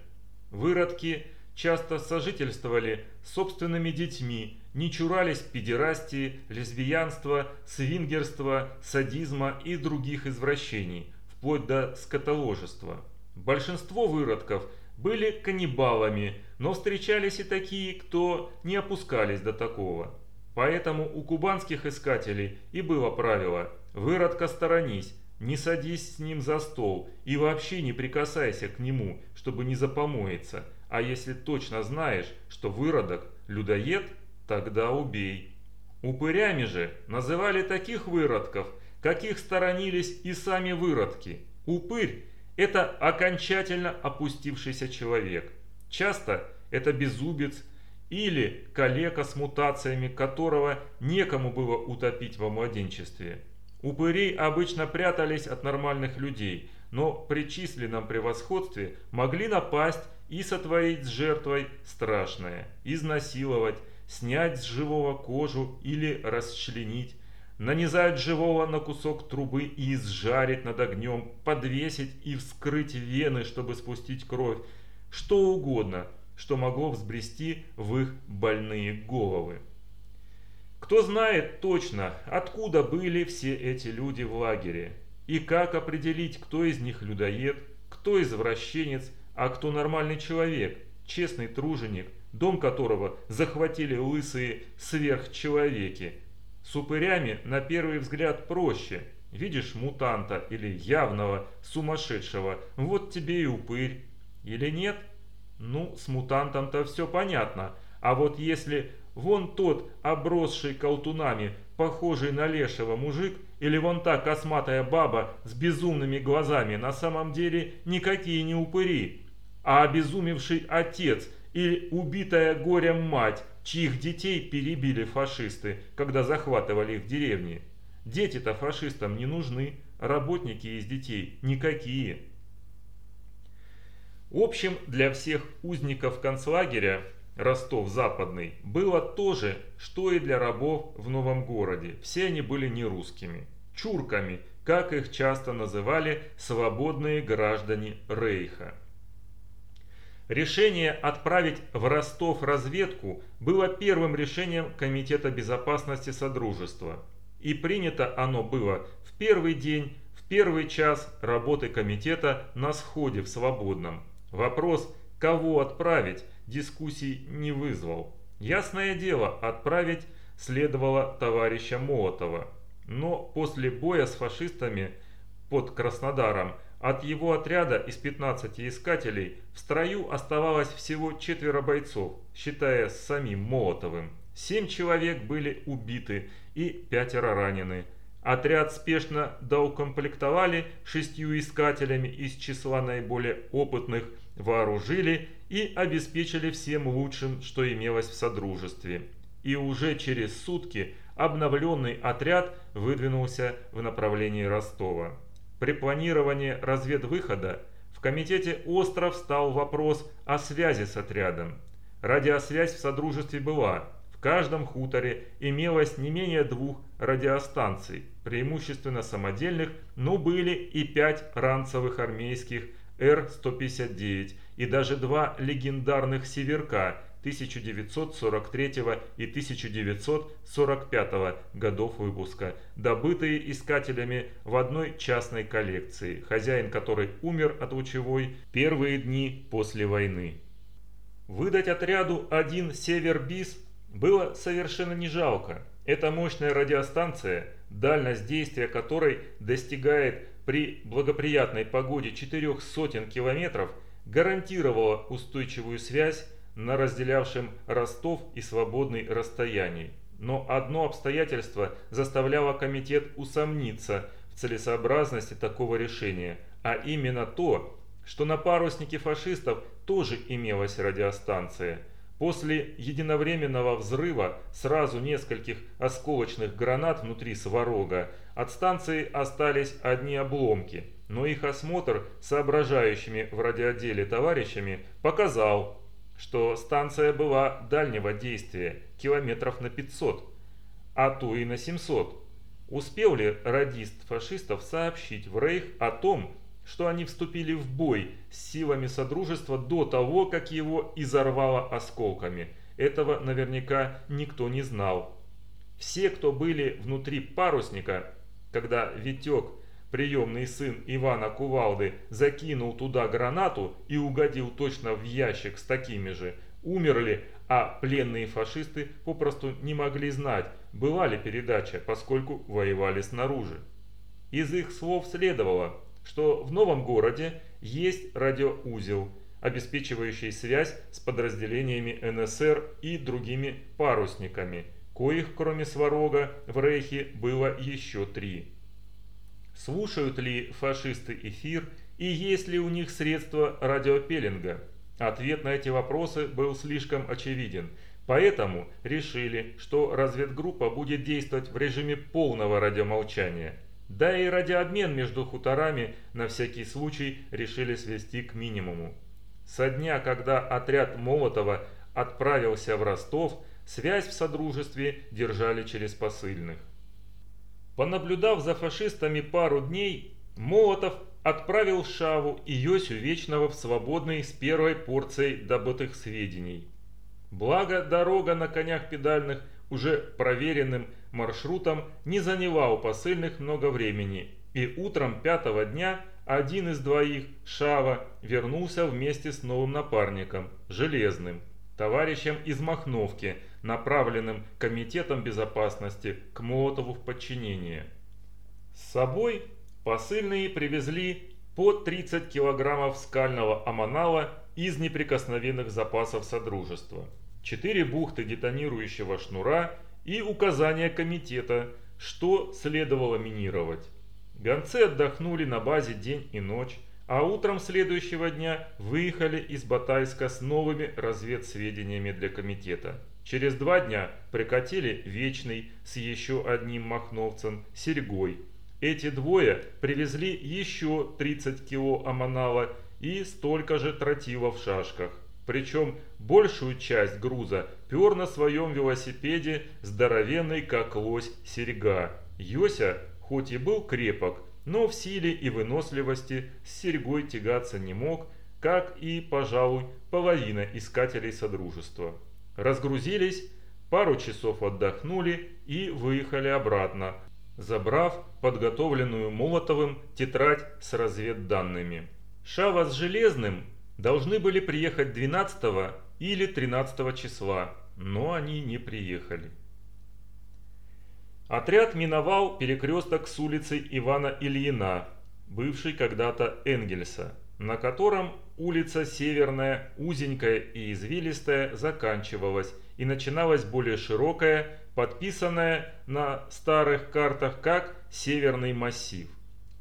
S2: Выродки часто сожительствовали с собственными детьми, не чурались педерастии, лесбиянства, свингерства, садизма и других извращений, вплоть до скотоложества. Большинство выродков были каннибалами, но встречались и такие, кто не опускались до такого. Поэтому у кубанских искателей и было правило «выродка сторонись», не садись с ним за стол и вообще не прикасайся к нему, чтобы не запомоиться. А если точно знаешь, что выродок – людоед, тогда убей. Упырями же называли таких выродков, каких сторонились и сами выродки. Упырь это окончательно опустившийся человек. Часто это безубец или калека с мутациями, которого некому было утопить во младенчестве. Упыри обычно прятались от нормальных людей, но при численном превосходстве могли напасть и сотворить с жертвой страшное, изнасиловать, снять с живого кожу или расчленить, нанизать живого на кусок трубы и изжарить над огнем, подвесить и вскрыть вены, чтобы спустить кровь, что угодно, что могло взбрести в их больные головы. Кто знает точно, откуда были все эти люди в лагере, и как определить, кто из них людоед, кто извращенец, а кто нормальный человек, честный труженик, дом которого захватили лысые сверхчеловеки – С упырями на первый взгляд проще. Видишь мутанта или явного сумасшедшего, вот тебе и упырь. Или нет? Ну, с мутантом-то все понятно. А вот если вон тот, обросший колтунами, похожий на лешего мужик, или вон та косматая баба с безумными глазами, на самом деле никакие не упыри, а обезумевший отец или убитая горем мать, чьих детей перебили фашисты, когда захватывали их деревни. Дети-то фашистам не нужны, работники из детей никакие. Общим для всех узников концлагеря Ростов-Западный было то же, что и для рабов в новом городе. Все они были не русскими, чурками, как их часто называли свободные граждане Рейха. Решение отправить в Ростов разведку было первым решением Комитета безопасности Содружества. И принято оно было в первый день, в первый час работы комитета на сходе в Свободном. Вопрос, кого отправить, дискуссий не вызвал. Ясное дело, отправить следовало товарища Молотова. Но после боя с фашистами под Краснодаром от его отряда из 15 искателей в строю оставалось всего четверо бойцов, считая с самим Молотовым. Семь человек были убиты и пятеро ранены. Отряд спешно доукомплектовали шестью искателями из числа наиболее опытных, вооружили и обеспечили всем лучшим, что имелось в Содружестве. И уже через сутки обновленный отряд выдвинулся в направлении Ростова. При планировании разведвыхода в комитете остро встал вопрос о связи с отрядом. Радиосвязь в Содружестве была. В каждом хуторе имелось не менее двух радиостанций, преимущественно самодельных, но были и пять ранцевых армейских Р-159 и даже два легендарных «Северка» 1943 и 1945 годов выпуска, добытые искателями в одной частной коллекции, хозяин которой умер от лучевой первые дни после войны. Выдать отряду один «Север-Бис» было совершенно не жалко. Эта мощная радиостанция, дальность действия которой достигает при благоприятной погоде четырех сотен километров, гарантировала устойчивую связь на разделявшем Ростов и свободный расстоянии. Но одно обстоятельство заставляло комитет усомниться в целесообразности такого решения, а именно то, что на паруснике фашистов тоже имелась радиостанция. После единовременного взрыва сразу нескольких осколочных гранат внутри Сварога от станции остались одни обломки, но их осмотр соображающими в радиоделе товарищами показал, что станция была дальнего действия, километров на 500, а то и на 700. Успел ли радист фашистов сообщить в Рейх о том, что они вступили в бой с силами Содружества до того, как его изорвало осколками? Этого наверняка никто не знал. Все, кто были внутри парусника, когда Витек приемный сын Ивана Кувалды закинул туда гранату и угодил точно в ящик с такими же, умерли, а пленные фашисты попросту не могли знать, была ли передача, поскольку воевали снаружи. Из их слов следовало, что в новом городе есть радиоузел, обеспечивающий связь с подразделениями НСР и другими парусниками, коих кроме Сварога в Рейхе было еще три. Слушают ли фашисты эфир и есть ли у них средства радиопеллинга? Ответ на эти вопросы был слишком очевиден. Поэтому решили, что разведгруппа будет действовать в режиме полного радиомолчания. Да и радиообмен между хуторами на всякий случай решили свести к минимуму. Со дня, когда отряд Молотова отправился в Ростов, связь в Содружестве держали через посыльных. Понаблюдав за фашистами пару дней, Молотов отправил Шаву и Йосю Вечного в свободный с первой порцией добытых сведений. Благо, дорога на конях педальных уже проверенным маршрутом не заняла у посыльных много времени, и утром пятого дня один из двоих, Шава, вернулся вместе с новым напарником, Железным, товарищем из Махновки, направленным Комитетом безопасности к Молотову в подчинение. С собой посыльные привезли по 30 килограммов скального аманала из неприкосновенных запасов Содружества, 4 бухты детонирующего шнура и указания комитета, что следовало минировать. Гонцы отдохнули на базе день и ночь, а утром следующего дня выехали из Батайска с новыми разведсведениями для комитета. Через два дня прикатили Вечный с еще одним махновцем Серегой. Эти двое привезли еще 30 кило аманала и столько же тротила в шашках. Причем большую часть груза пер на своем велосипеде здоровенный как лось серега. Йося, хоть и был крепок, но в силе и выносливости с серьгой тягаться не мог, как и, пожалуй, половина искателей Содружества. Разгрузились, пару часов отдохнули и выехали обратно, забрав подготовленную Молотовым тетрадь с разведданными. Шава с Железным должны были приехать 12 или 13 числа, но они не приехали. Отряд миновал перекресток с улицей Ивана Ильина, бывшей когда-то Энгельса, на котором улица Северная, узенькая и извилистая, заканчивалась и начиналась более широкая, подписанная на старых картах как Северный массив.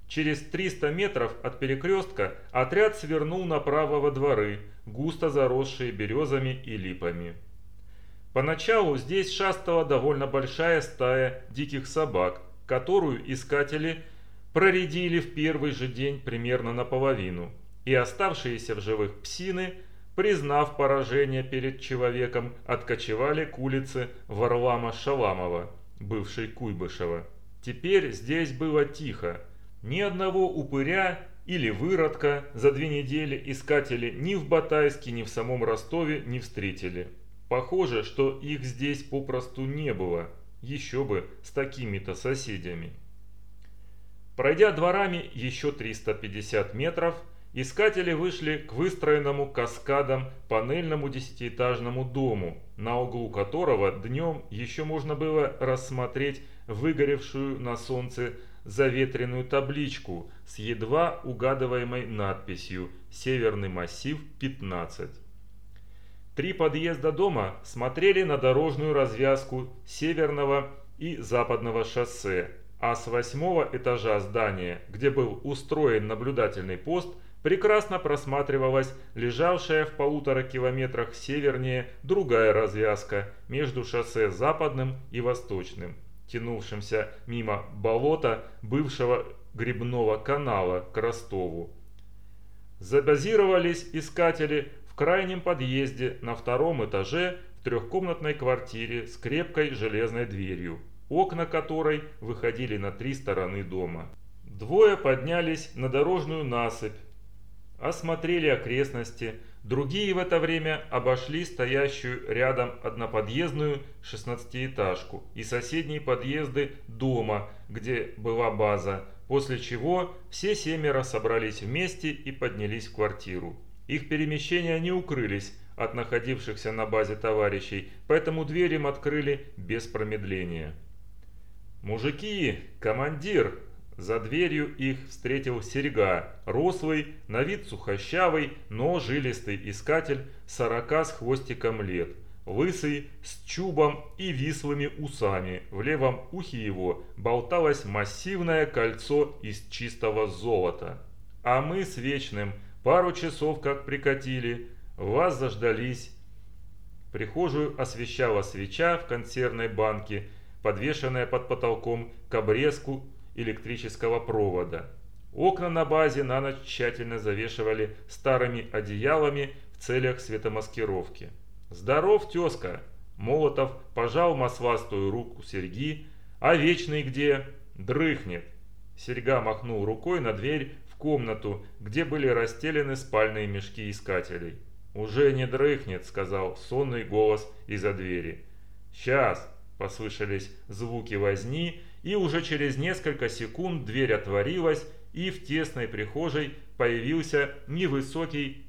S2: Через 300 метров от перекрестка отряд свернул направо во дворы, густо заросшие березами и липами. Поначалу здесь шастала довольно большая стая диких собак, которую искатели проредили в первый же день примерно наполовину, и оставшиеся в живых псины, признав поражение перед человеком, откочевали к улице Варлама-Шаламова, бывшей Куйбышева. Теперь здесь было тихо, ни одного упыря или выродка за две недели искатели ни в Батайске, ни в самом Ростове не встретили. Похоже, что их здесь попросту не было, еще бы с такими-то соседями. Пройдя дворами еще 350 метров, искатели вышли к выстроенному каскадом панельному десятиэтажному дому, на углу которого днем еще можно было рассмотреть выгоревшую на солнце заветренную табличку с едва угадываемой надписью «Северный массив 15». Три подъезда дома смотрели на дорожную развязку северного и западного шоссе, а с восьмого этажа здания, где был устроен наблюдательный пост, прекрасно просматривалась лежавшая в полутора километрах севернее другая развязка между шоссе западным и восточным, тянувшимся мимо болота бывшего грибного канала к Ростову. Забазировались искатели крайнем подъезде на втором этаже в трехкомнатной квартире с крепкой железной дверью, окна которой выходили на три стороны дома. Двое поднялись на дорожную насыпь, осмотрели окрестности, другие в это время обошли стоящую рядом одноподъездную шестнадцатиэтажку и соседние подъезды дома, где была база, после чего все семеро собрались вместе и поднялись в квартиру. Их перемещения не укрылись от находившихся на базе товарищей, поэтому дверь им открыли без промедления. «Мужики! Командир!» За дверью их встретил Серега, рослый, на вид сухощавый, но жилистый искатель, сорока с хвостиком лет, лысый, с чубом и вислыми усами. В левом ухе его болталось массивное кольцо из чистого золота. А мы с Вечным – Пару часов как прикатили, вас заждались. Прихожую освещала свеча в консервной банке, подвешенная под потолком к обрезку электрического провода. Окна на базе на ночь тщательно завешивали старыми одеялами в целях светомаскировки. «Здоров, тезка!» Молотов пожал масластую руку Серги. «А вечный где?» «Дрыхнет!» Серьга махнул рукой на дверь комнату, где были расстелены спальные мешки искателей. «Уже не дрыхнет», — сказал сонный голос из-за двери. «Сейчас», — послышались звуки возни, и уже через несколько секунд дверь отворилась, и в тесной прихожей появился невысокий,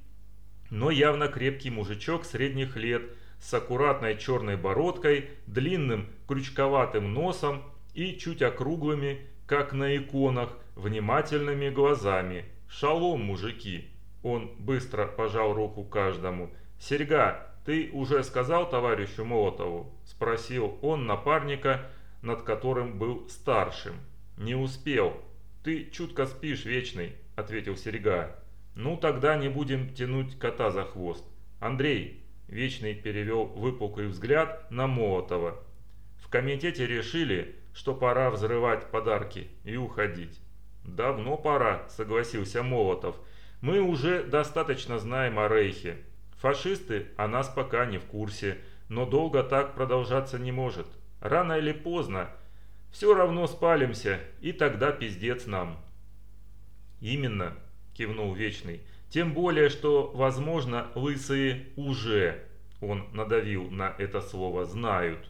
S2: но явно крепкий мужичок средних лет с аккуратной черной бородкой, длинным крючковатым носом и чуть округлыми, как на иконах, внимательными глазами. «Шалом, мужики!» Он быстро пожал руку каждому. «Серьга, ты уже сказал товарищу Молотову?» Спросил он напарника, над которым был старшим. «Не успел. Ты чутко спишь, Вечный», — ответил Серьга. «Ну, тогда не будем тянуть кота за хвост. Андрей, Вечный перевел выпуклый взгляд на Молотова. В комитете решили, что пора взрывать подарки и уходить. «Давно пора», — согласился Молотов. «Мы уже достаточно знаем о Рейхе. Фашисты о нас пока не в курсе, но долго так продолжаться не может. Рано или поздно все равно спалимся, и тогда пиздец нам». «Именно», — кивнул Вечный. Тем более, что, возможно, лысые уже, он надавил на это слово, знают.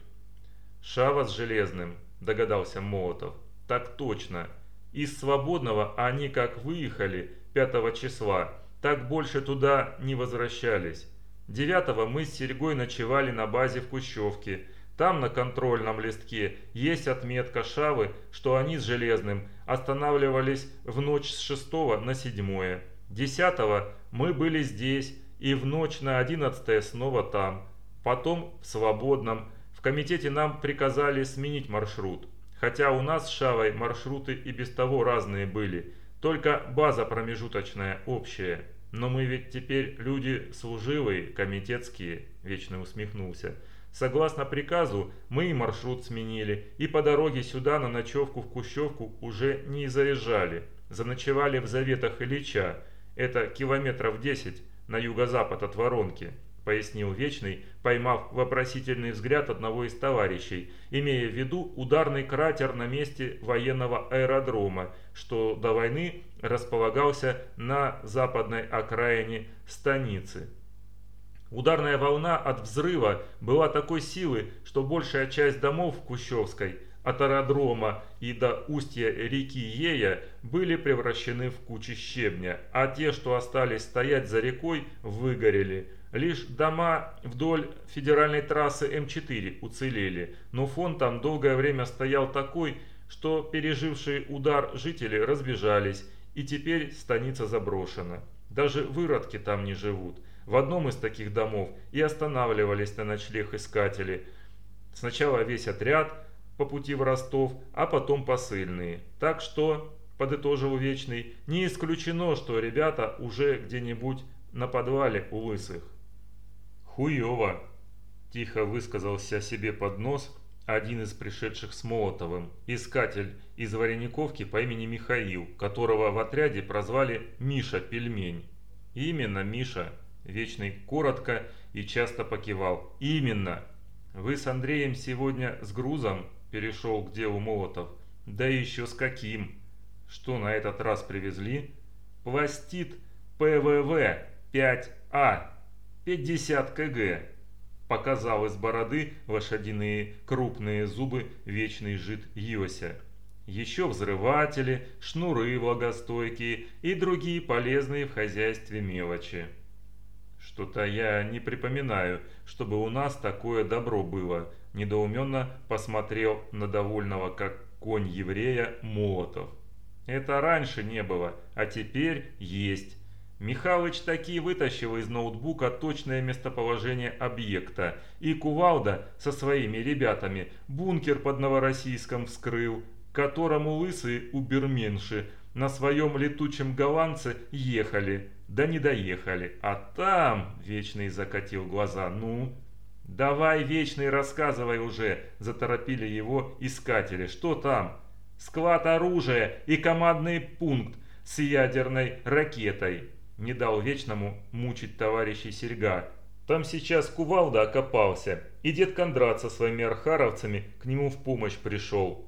S2: Шава с Железным, догадался Молотов. Так точно. Из Свободного они как выехали 5 числа, так больше туда не возвращались. 9 мы с Серегой ночевали на базе в Кущевке. Там на контрольном листке есть отметка Шавы, что они с Железным останавливались в ночь с 6 на 7. Десятого мы были здесь и в ночь на одиннадцатое снова там. Потом в свободном. В комитете нам приказали сменить маршрут. Хотя у нас с Шавой маршруты и без того разные были. Только база промежуточная общая. Но мы ведь теперь люди служивые, комитетские, вечно усмехнулся. Согласно приказу, мы и маршрут сменили, и по дороге сюда на ночевку в Кущевку уже не заезжали. Заночевали в заветах Ильича, это километров 10 на юго-запад от Воронки, пояснил Вечный, поймав вопросительный взгляд одного из товарищей, имея в виду ударный кратер на месте военного аэродрома, что до войны располагался на западной окраине станицы. Ударная волна от взрыва была такой силы, что большая часть домов в Кущевской – от аэродрома и до устья реки Ея были превращены в кучи щебня, а те, что остались стоять за рекой, выгорели. Лишь дома вдоль федеральной трассы М4 уцелели, но фон там долгое время стоял такой, что пережившие удар жители разбежались, и теперь станица заброшена. Даже выродки там не живут. В одном из таких домов и останавливались на ночлег искатели. Сначала весь отряд – по пути в Ростов, а потом посыльные. Так что, подытожил Вечный, не исключено, что ребята уже где-нибудь на подвале у лысых. «Хуево!» – тихо высказался себе под нос один из пришедших с Молотовым, искатель из Варениковки по имени Михаил, которого в отряде прозвали Миша Пельмень. «Именно, Миша!» – Вечный коротко и часто покивал. «Именно! Вы с Андреем сегодня с грузом перешел к делу Молотов. Да еще с каким. Что на этот раз привезли? Пластит ПВВ 5А 50 кг. Показал из бороды лошадиные крупные зубы вечный жид Йося. Еще взрыватели, шнуры влагостойкие и другие полезные в хозяйстве мелочи. Что-то я не припоминаю, чтобы у нас такое добро было, недоуменно посмотрел на довольного как конь еврея Молотов. Это раньше не было, а теперь есть. Михалыч таки вытащил из ноутбука точное местоположение объекта, и Кувалда со своими ребятами бункер под Новороссийском вскрыл, к которому лысые уберменши на своем летучем голландце ехали, да не доехали. А там, Вечный закатил глаза, ну, «Давай, Вечный, рассказывай уже!» – заторопили его искатели. «Что там?» «Склад оружия и командный пункт с ядерной ракетой!» Не дал Вечному мучить товарищей Серьга. Там сейчас Кувалда окопался, и дед Кондрат со своими архаровцами к нему в помощь пришел.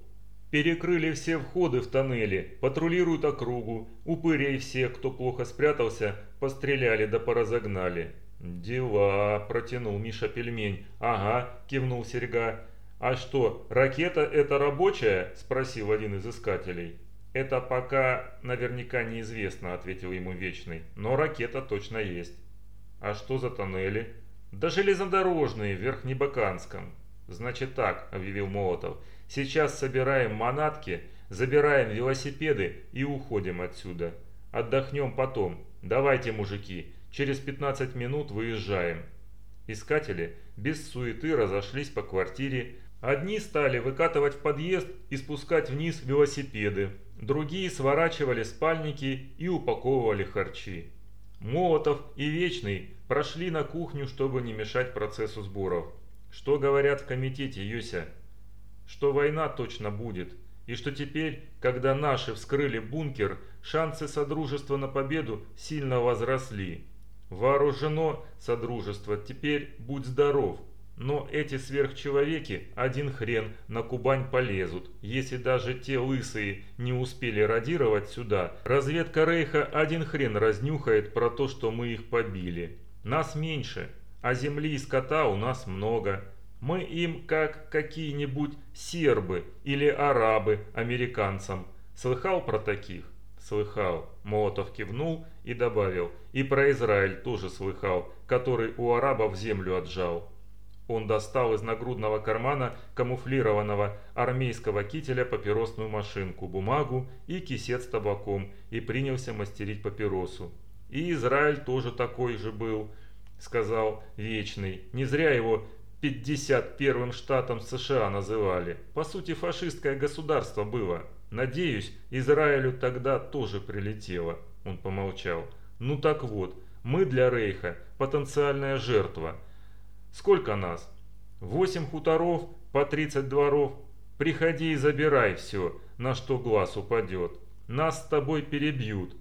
S2: Перекрыли все входы в тоннели, патрулируют округу, упырей всех, кто плохо спрятался, постреляли да поразогнали. «Дела», – протянул Миша пельмень. «Ага», – кивнул Серега. «А что, ракета это рабочая?» – спросил один из искателей. «Это пока наверняка неизвестно», – ответил ему Вечный. «Но ракета точно есть». «А что за тоннели?» Да железнодорожные в Верхнебаканском. Значит так, объявил Молотов. Сейчас собираем манатки, забираем велосипеды и уходим отсюда. Отдохнем потом. Давайте, мужики, через 15 минут выезжаем. Искатели без суеты разошлись по квартире. Одни стали выкатывать в подъезд и спускать вниз велосипеды, другие сворачивали спальники и упаковывали харчи. Молотов и Вечный прошли на кухню, чтобы не мешать процессу сборов. Что говорят в комитете, Юся? Что война точно будет, и что теперь, когда наши вскрыли бункер, шансы Содружества на победу сильно возросли. Вооружено Содружество, теперь будь здоров. Но эти сверхчеловеки один хрен на Кубань полезут. Если даже те лысые не успели радировать сюда, разведка Рейха один хрен разнюхает про то, что мы их побили. Нас меньше, а земли и скота у нас много. Мы им как какие-нибудь сербы или арабы американцам. Слыхал про таких? Слыхал. Молотов кивнул и добавил. И про Израиль тоже слыхал, который у арабов землю отжал. Он достал из нагрудного кармана камуфлированного армейского кителя папиросную машинку, бумагу и кисет с табаком и принялся мастерить папиросу. И Израиль тоже такой же был, сказал Вечный. Не зря его 51-м штатом США называли. По сути, фашистское государство было. Надеюсь, Израилю тогда тоже прилетело. Он помолчал. Ну так вот, мы для Рейха потенциальная жертва. Сколько нас? Восемь хуторов, по 30 дворов. Приходи и забирай все, на что глаз упадет. Нас с тобой перебьют.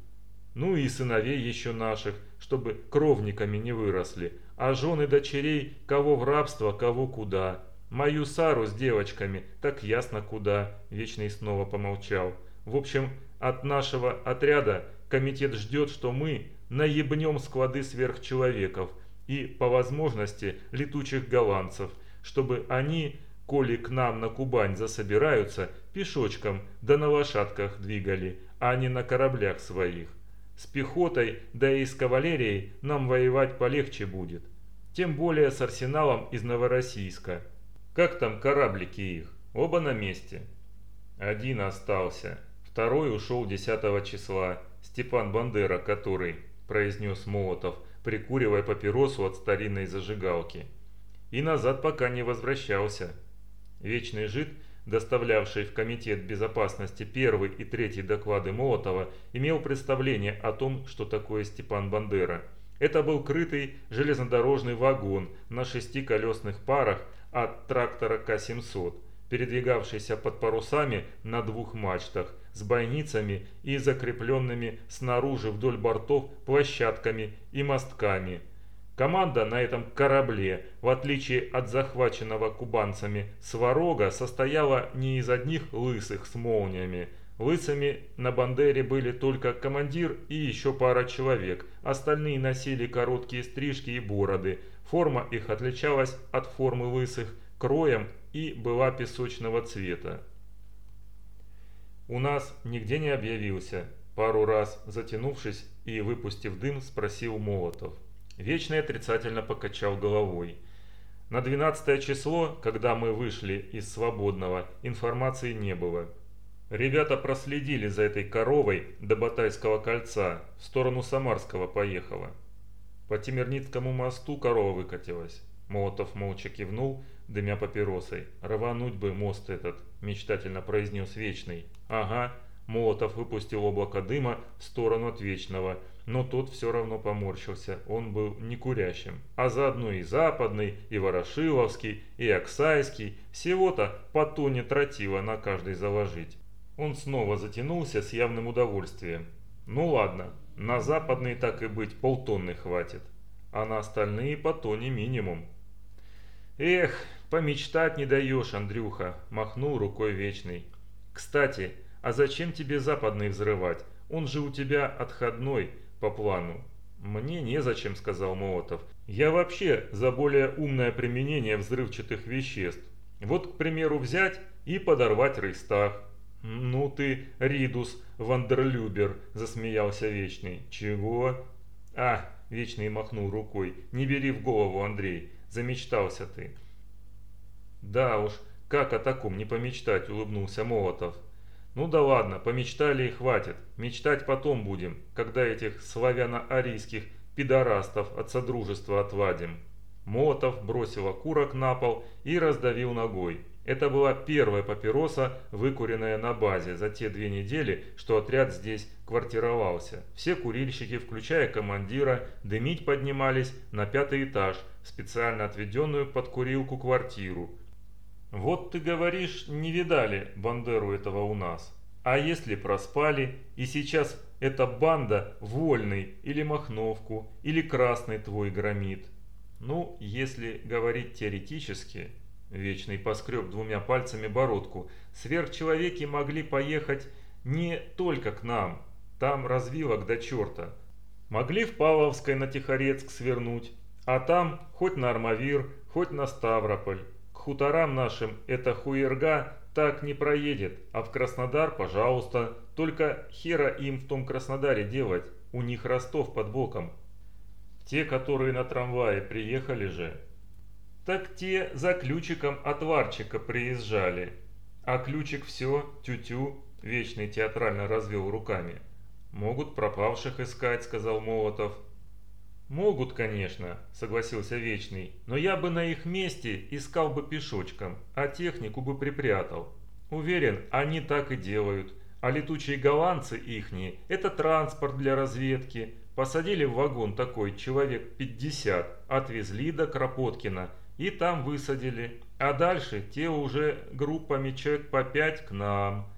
S2: Ну и сыновей еще наших, чтобы кровниками не выросли. А жены дочерей, кого в рабство, кого куда. Мою Сару с девочками, так ясно куда. Вечный снова помолчал. В общем, от нашего отряда комитет ждет, что мы наебнем склады сверхчеловеков и, по возможности, летучих голландцев, чтобы они, коли к нам на Кубань засобираются, пешочком да на лошадках двигали, а не на кораблях своих. С пехотой, да и с кавалерией нам воевать полегче будет. Тем более с арсеналом из Новороссийска. Как там кораблики их? Оба на месте. Один остался. Второй ушел 10 числа. Степан Бандера, который, произнес Молотов, прикуривая папиросу от старинной зажигалки. И назад пока не возвращался. Вечный жид – доставлявший в Комитет безопасности первый и третий доклады Молотова, имел представление о том, что такое Степан Бандера. Это был крытый железнодорожный вагон на шестиколесных парах от трактора К-700, передвигавшийся под парусами на двух мачтах, с бойницами и закрепленными снаружи вдоль бортов площадками и мостками – Команда на этом корабле, в отличие от захваченного кубанцами Сварога, состояла не из одних лысых с молниями. Лысыми на Бандере были только командир и еще пара человек, остальные носили короткие стрижки и бороды. Форма их отличалась от формы лысых кроем и была песочного цвета. «У нас нигде не объявился», пару раз затянувшись и выпустив дым, спросил Молотов. Вечный отрицательно покачал головой. На 12 число, когда мы вышли из свободного, информации не было. Ребята проследили за этой коровой до Батайского кольца, в сторону Самарского поехала. По Тимирницкому мосту корова выкатилась. Молотов молча кивнул, дымя папиросой. «Рвануть бы мост этот», – мечтательно произнес Вечный. «Ага», – Молотов выпустил облако дыма в сторону от Вечного – но тот все равно поморщился, он был не курящим, а заодно и западный, и ворошиловский, и оксайский, всего-то по тоне тротила на каждый заложить. Он снова затянулся с явным удовольствием. Ну ладно, на западный так и быть полтонны хватит, а на остальные по тоне минимум. Эх, помечтать не даешь, Андрюха, махнул рукой Вечный. Кстати, а зачем тебе западный взрывать? Он же у тебя отходной, по плану. «Мне незачем», — сказал Молотов. «Я вообще за более умное применение взрывчатых веществ. Вот, к примеру, взять и подорвать Рейстаг». «Ну ты, Ридус Вандерлюбер», — засмеялся Вечный. «Чего?» «А, Вечный махнул рукой. «Не бери в голову, Андрей, замечтался ты». «Да уж, как о таком не помечтать?» – улыбнулся Молотов. «Ну да ладно, помечтали и хватит. Мечтать потом будем, когда этих славяно-арийских пидорастов от содружества отвадим». Молотов бросил окурок на пол и раздавил ногой. Это была первая папироса, выкуренная на базе за те две недели, что отряд здесь квартировался. Все курильщики, включая командира, дымить поднимались на пятый этаж, специально отведенную под курилку квартиру. «Вот ты говоришь, не видали Бандеру этого у нас. А если проспали, и сейчас эта банда вольный или махновку, или красный твой громит?» Ну, если говорить теоретически, Вечный поскреб двумя пальцами бородку, сверхчеловеки могли поехать не только к нам, там развилок до черта. Могли в Павловской на Тихорецк свернуть, а там хоть на Армавир, хоть на Ставрополь. Хуторам нашим эта хуерга так не проедет, а в Краснодар, пожалуйста, только хера им в том Краснодаре делать, у них Ростов под боком. Те, которые на трамвае приехали же, так те за ключиком от Варчика приезжали. А ключик все, тю-тю, Вечный театрально развел руками. «Могут пропавших искать», — сказал Молотов. «Могут, конечно», — согласился Вечный, «но я бы на их месте искал бы пешочком, а технику бы припрятал. Уверен, они так и делают. А летучие голландцы ихние – это транспорт для разведки, Посадили в вагон такой человек 50, отвезли до Кропоткина и там высадили. А дальше те уже группами человек по 5 к нам.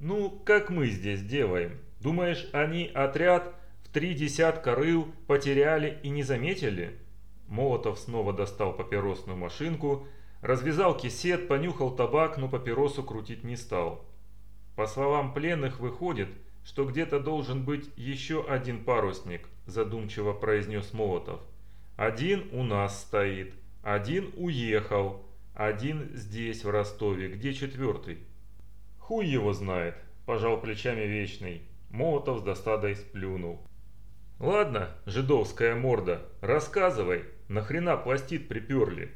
S2: Ну, как мы здесь делаем? Думаешь, они отряд три десятка рыл потеряли и не заметили? Молотов снова достал папиросную машинку, развязал кисет, понюхал табак, но папиросу крутить не стал. По словам пленных выходит – что где-то должен быть еще один парусник», – задумчиво произнес Молотов. «Один у нас стоит, один уехал, один здесь, в Ростове. Где четвертый?» «Хуй его знает», – пожал плечами Вечный. Молотов с досадой сплюнул. «Ладно, жидовская морда, рассказывай, нахрена пластит приперли?»